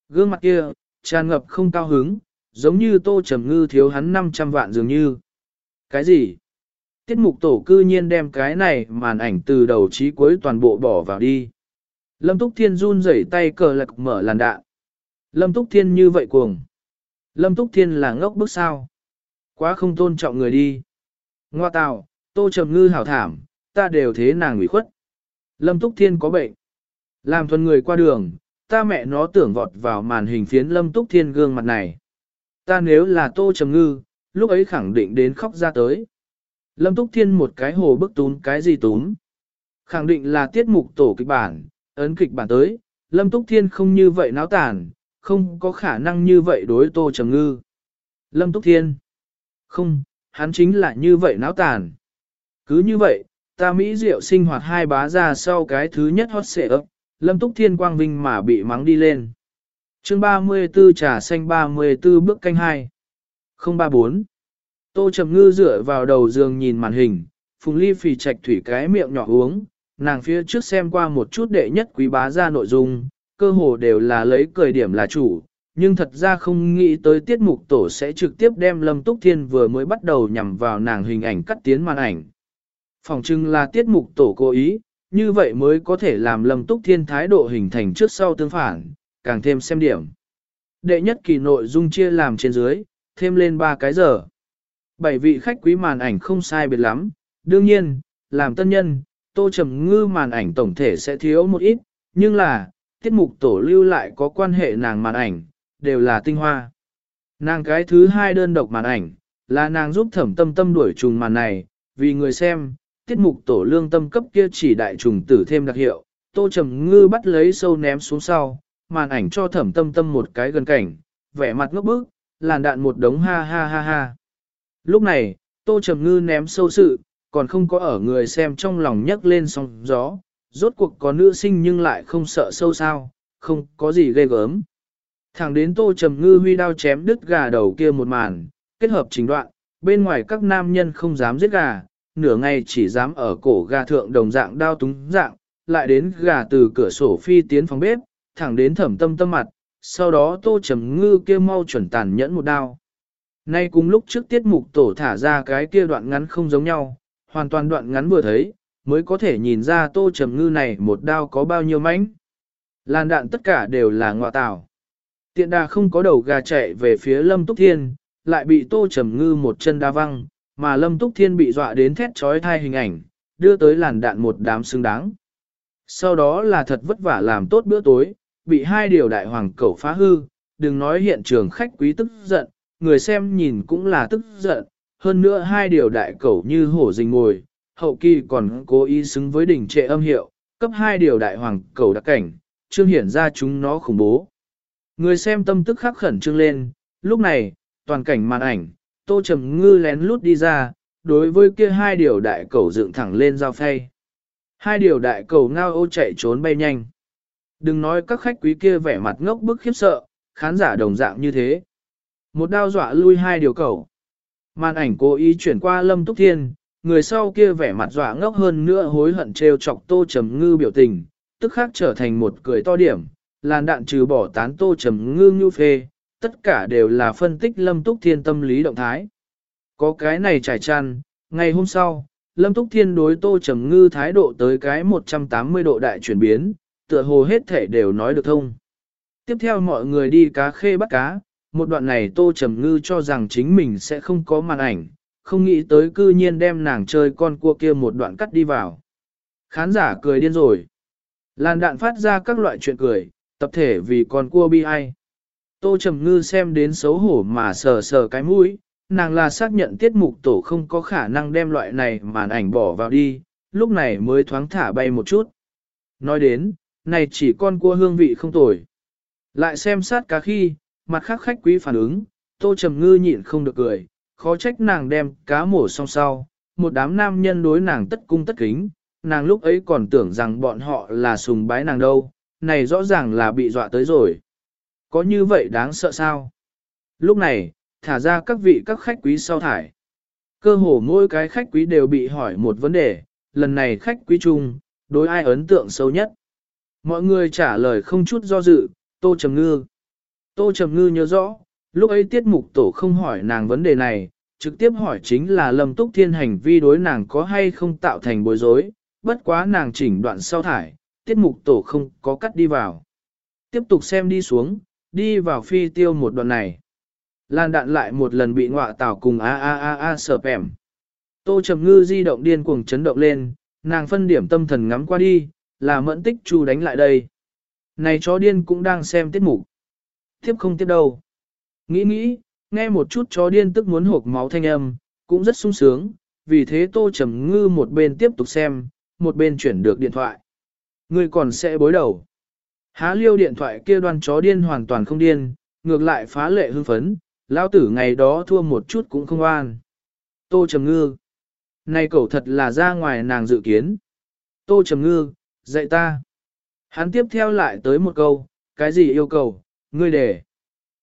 Gương mặt kia, tràn ngập không cao hứng, giống như tô trầm ngư thiếu hắn 500 vạn dường như. Cái gì? Tiết mục tổ cư nhiên đem cái này màn ảnh từ đầu chí cuối toàn bộ bỏ vào đi. Lâm Túc Thiên run rẩy tay cờ lạc mở làn đạn. Lâm Túc Thiên như vậy cuồng. Lâm Túc Thiên là ngốc bức sao. Quá không tôn trọng người đi. Ngoa tào, tô trầm ngư hảo thảm, ta đều thế nàng ủy khuất. Lâm Túc Thiên có bệnh. Làm thuần người qua đường, ta mẹ nó tưởng vọt vào màn hình phiến Lâm Túc Thiên gương mặt này. Ta nếu là tô trầm ngư, lúc ấy khẳng định đến khóc ra tới. Lâm Túc Thiên một cái hồ bức tún cái gì tún. Khẳng định là tiết mục tổ kịch bản, ấn kịch bản tới, Lâm Túc Thiên không như vậy náo tàn, không có khả năng như vậy đối Tô Trầm Ngư. Lâm Túc Thiên. Không, hắn chính là như vậy náo tàn. Cứ như vậy, ta Mỹ Diệu sinh hoạt hai bá ra sau cái thứ nhất hot xệ ấp, Lâm Túc Thiên quang vinh mà bị mắng đi lên. chương 34 trà xanh 34 bước canh 2. 034. Tô Trầm Ngư dựa vào đầu giường nhìn màn hình, Phùng Ly phì trạch thủy cái miệng nhỏ uống, nàng phía trước xem qua một chút đệ nhất quý bá ra nội dung, cơ hồ đều là lấy cười điểm là chủ, nhưng thật ra không nghĩ tới tiết mục tổ sẽ trực tiếp đem Lâm Túc Thiên vừa mới bắt đầu nhằm vào nàng hình ảnh cắt tiến màn ảnh. Phòng trưng là tiết mục tổ cố ý, như vậy mới có thể làm Lâm Túc Thiên thái độ hình thành trước sau tương phản, càng thêm xem điểm. Đệ nhất kỳ nội dung chia làm trên dưới, thêm lên 3 cái giờ. Bảy vị khách quý màn ảnh không sai biệt lắm, đương nhiên, làm tân nhân, tô trầm ngư màn ảnh tổng thể sẽ thiếu một ít, nhưng là, tiết mục tổ lưu lại có quan hệ nàng màn ảnh, đều là tinh hoa. Nàng cái thứ hai đơn độc màn ảnh, là nàng giúp thẩm tâm tâm đuổi trùng màn này, vì người xem, tiết mục tổ lương tâm cấp kia chỉ đại trùng tử thêm đặc hiệu, tô trầm ngư bắt lấy sâu ném xuống sau, màn ảnh cho thẩm tâm tâm một cái gần cảnh, vẻ mặt ngốc bức, làn đạn một đống ha ha ha ha. Lúc này, tô trầm ngư ném sâu sự, còn không có ở người xem trong lòng nhấc lên sóng gió, rốt cuộc có nữ sinh nhưng lại không sợ sâu sao, không có gì ghê gớm. Thẳng đến tô trầm ngư huy đao chém đứt gà đầu kia một màn, kết hợp trình đoạn, bên ngoài các nam nhân không dám giết gà, nửa ngày chỉ dám ở cổ gà thượng đồng dạng đao túng dạng, lại đến gà từ cửa sổ phi tiến phòng bếp, thẳng đến thẩm tâm tâm mặt, sau đó tô trầm ngư kia mau chuẩn tàn nhẫn một đao. Nay cùng lúc trước tiết mục tổ thả ra cái kia đoạn ngắn không giống nhau, hoàn toàn đoạn ngắn vừa thấy, mới có thể nhìn ra tô trầm ngư này một đao có bao nhiêu mánh. Làn đạn tất cả đều là ngọa tảo. Tiện đà không có đầu gà chạy về phía Lâm Túc Thiên, lại bị tô trầm ngư một chân đa văng, mà Lâm Túc Thiên bị dọa đến thét trói thai hình ảnh, đưa tới làn đạn một đám xứng đáng. Sau đó là thật vất vả làm tốt bữa tối, bị hai điều đại hoàng cẩu phá hư, đừng nói hiện trường khách quý tức giận, người xem nhìn cũng là tức giận, hơn nữa hai điều đại cẩu như hổ rình ngồi, hậu kỳ còn cố ý xứng với đỉnh trệ âm hiệu, cấp hai điều đại hoàng cẩu đặc cảnh, trương hiển ra chúng nó khủng bố. Người xem tâm tức khắc khẩn trương lên, lúc này, toàn cảnh màn ảnh, tô trầm ngư lén lút đi ra, đối với kia hai điều đại cầu dựng thẳng lên giao phay. Hai điều đại cầu ngao ô chạy trốn bay nhanh. Đừng nói các khách quý kia vẻ mặt ngốc bức khiếp sợ, khán giả đồng dạng như thế. Một đao dọa lui hai điều cầu, Màn ảnh cố ý chuyển qua Lâm Túc Thiên, người sau kia vẻ mặt dọa ngốc hơn nữa hối hận trêu chọc Tô Trầm Ngư biểu tình, tức khác trở thành một cười to điểm, làn đạn trừ bỏ tán Tô Trầm Ngư như phê, tất cả đều là phân tích Lâm Túc Thiên tâm lý động thái. Có cái này trải tràn. ngày hôm sau, Lâm Túc Thiên đối Tô Trầm Ngư thái độ tới cái 180 độ đại chuyển biến, tựa hồ hết thể đều nói được thông. Tiếp theo mọi người đi cá khê bắt cá, một đoạn này Tô Trầm Ngư cho rằng chính mình sẽ không có màn ảnh, không nghĩ tới cư nhiên đem nàng chơi con cua kia một đoạn cắt đi vào. Khán giả cười điên rồi. Làn đạn phát ra các loại chuyện cười, tập thể vì con cua bi ai. Tô Trầm Ngư xem đến xấu hổ mà sờ sờ cái mũi, nàng là xác nhận tiết mục tổ không có khả năng đem loại này màn ảnh bỏ vào đi, lúc này mới thoáng thả bay một chút. Nói đến, này chỉ con cua hương vị không tồi. Lại xem sát cá khi, mặt khác khách quý phản ứng, Tô Trầm Ngư nhịn không được cười, khó trách nàng đem cá mổ xong sau, một đám nam nhân đối nàng tất cung tất kính, nàng lúc ấy còn tưởng rằng bọn họ là sùng bái nàng đâu, này rõ ràng là bị dọa tới rồi. Có như vậy đáng sợ sao? Lúc này, thả ra các vị các khách quý sau thải. Cơ hồ mỗi cái khách quý đều bị hỏi một vấn đề, lần này khách quý chung, đối ai ấn tượng sâu nhất. Mọi người trả lời không chút do dự, Tô Trầm Ngư. Tô Trầm Ngư nhớ rõ, lúc ấy tiết mục tổ không hỏi nàng vấn đề này, trực tiếp hỏi chính là Lâm Túc Thiên hành vi đối nàng có hay không tạo thành bối rối, bất quá nàng chỉnh đoạn sau thải, tiết mục tổ không có cắt đi vào. Tiếp tục xem đi xuống, đi vào phi tiêu một đoạn này. Lan đạn lại một lần bị ngọa tảo cùng a a a a sợ ẻm. Tô Trầm Ngư di động điên cuồng chấn động lên, nàng phân điểm tâm thần ngắm qua đi, là mẫn tích chu đánh lại đây. Này chó điên cũng đang xem tiết mục. Tiếp không tiếp đâu. Nghĩ nghĩ, nghe một chút chó điên tức muốn hộp máu thanh âm, cũng rất sung sướng, vì thế Tô Trầm Ngư một bên tiếp tục xem, một bên chuyển được điện thoại. Người còn sẽ bối đầu. Há liêu điện thoại kia đoan chó điên hoàn toàn không điên, ngược lại phá lệ hưng phấn, lao tử ngày đó thua một chút cũng không an. Tô Trầm Ngư. Này cậu thật là ra ngoài nàng dự kiến. Tô Trầm Ngư, dạy ta. Hắn tiếp theo lại tới một câu, cái gì yêu cầu, ngươi để.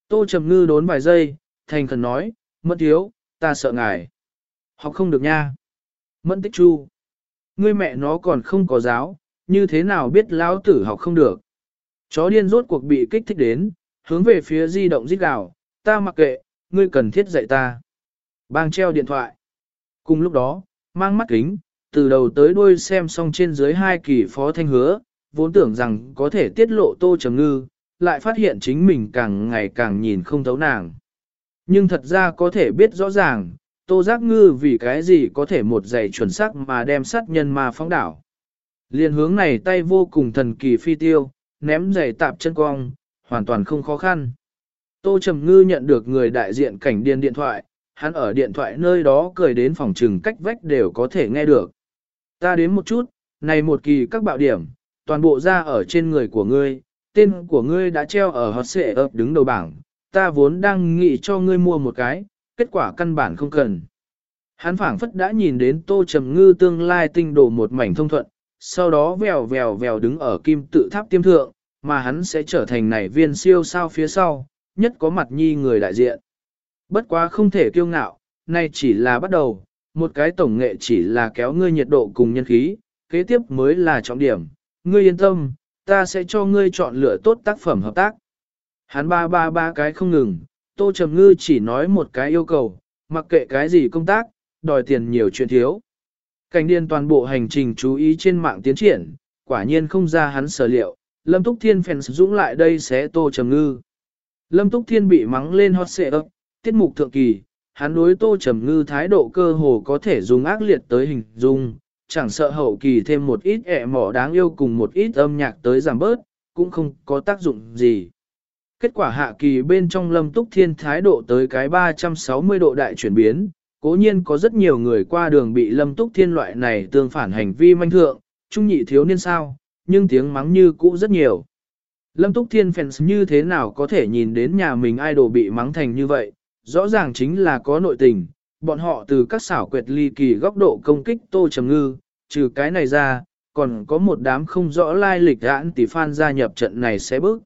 Tô Trầm Ngư đốn vài giây, thành khẩn nói, mất thiếu, ta sợ ngài. Học không được nha. Mẫn tích chu. Ngươi mẹ nó còn không có giáo, như thế nào biết lão tử học không được. Chó điên rốt cuộc bị kích thích đến, hướng về phía di động rít gào, ta mặc kệ, ngươi cần thiết dạy ta. Bang treo điện thoại. Cùng lúc đó, mang mắt kính, từ đầu tới đuôi xem xong trên dưới hai kỳ phó thanh hứa, vốn tưởng rằng có thể tiết lộ tô trầm ngư, lại phát hiện chính mình càng ngày càng nhìn không thấu nàng. Nhưng thật ra có thể biết rõ ràng, tô giác ngư vì cái gì có thể một giày chuẩn xác mà đem sát nhân mà phóng đảo. Liên hướng này tay vô cùng thần kỳ phi tiêu, ném giày tạp chân cong, hoàn toàn không khó khăn. Tô Trầm Ngư nhận được người đại diện cảnh điên điện thoại, hắn ở điện thoại nơi đó cười đến phòng trừng cách vách đều có thể nghe được. Ta đến một chút, này một kỳ các bạo điểm, toàn bộ ra ở trên người của ngươi, tên của ngươi đã treo ở hot xệ ập đứng đầu bảng, ta vốn đang nghĩ cho ngươi mua một cái, kết quả căn bản không cần. Hắn phảng phất đã nhìn đến Tô Trầm Ngư tương lai tinh đổ một mảnh thông thuận, sau đó vèo vèo vèo đứng ở kim tự tháp tiêm thượng, mà hắn sẽ trở thành nảy viên siêu sao phía sau, nhất có mặt nhi người đại diện. Bất quá không thể kiêu ngạo, nay chỉ là bắt đầu, một cái tổng nghệ chỉ là kéo ngươi nhiệt độ cùng nhân khí, kế tiếp mới là trọng điểm, ngươi yên tâm, ta sẽ cho ngươi chọn lựa tốt tác phẩm hợp tác. Hắn ba ba ba cái không ngừng, Tô Trầm Ngư chỉ nói một cái yêu cầu, mặc kệ cái gì công tác, đòi tiền nhiều chuyện thiếu. Cảnh điền toàn bộ hành trình chú ý trên mạng tiến triển, quả nhiên không ra hắn sở liệu, Lâm Túc Thiên phèn dũng lại đây sẽ Tô Trầm Ngư. Lâm Túc Thiên bị mắng lên hot xệ ấp, tiết mục thượng kỳ, hắn đối Tô Trầm Ngư thái độ cơ hồ có thể dùng ác liệt tới hình dung, chẳng sợ hậu kỳ thêm một ít ẹ mỏ đáng yêu cùng một ít âm nhạc tới giảm bớt, cũng không có tác dụng gì. Kết quả hạ kỳ bên trong Lâm Túc Thiên thái độ tới cái 360 độ đại chuyển biến, cố nhiên có rất nhiều người qua đường bị Lâm Túc Thiên loại này tương phản hành vi manh thượng, trung nhị thiếu niên sao, nhưng tiếng mắng như cũ rất nhiều. Lâm Túc Thiên fans như thế nào có thể nhìn đến nhà mình idol bị mắng thành như vậy, rõ ràng chính là có nội tình, bọn họ từ các xảo quyệt ly kỳ góc độ công kích Tô Trầm Ngư, trừ cái này ra, còn có một đám không rõ lai lịch hãn tỷ fan gia nhập trận này sẽ bước.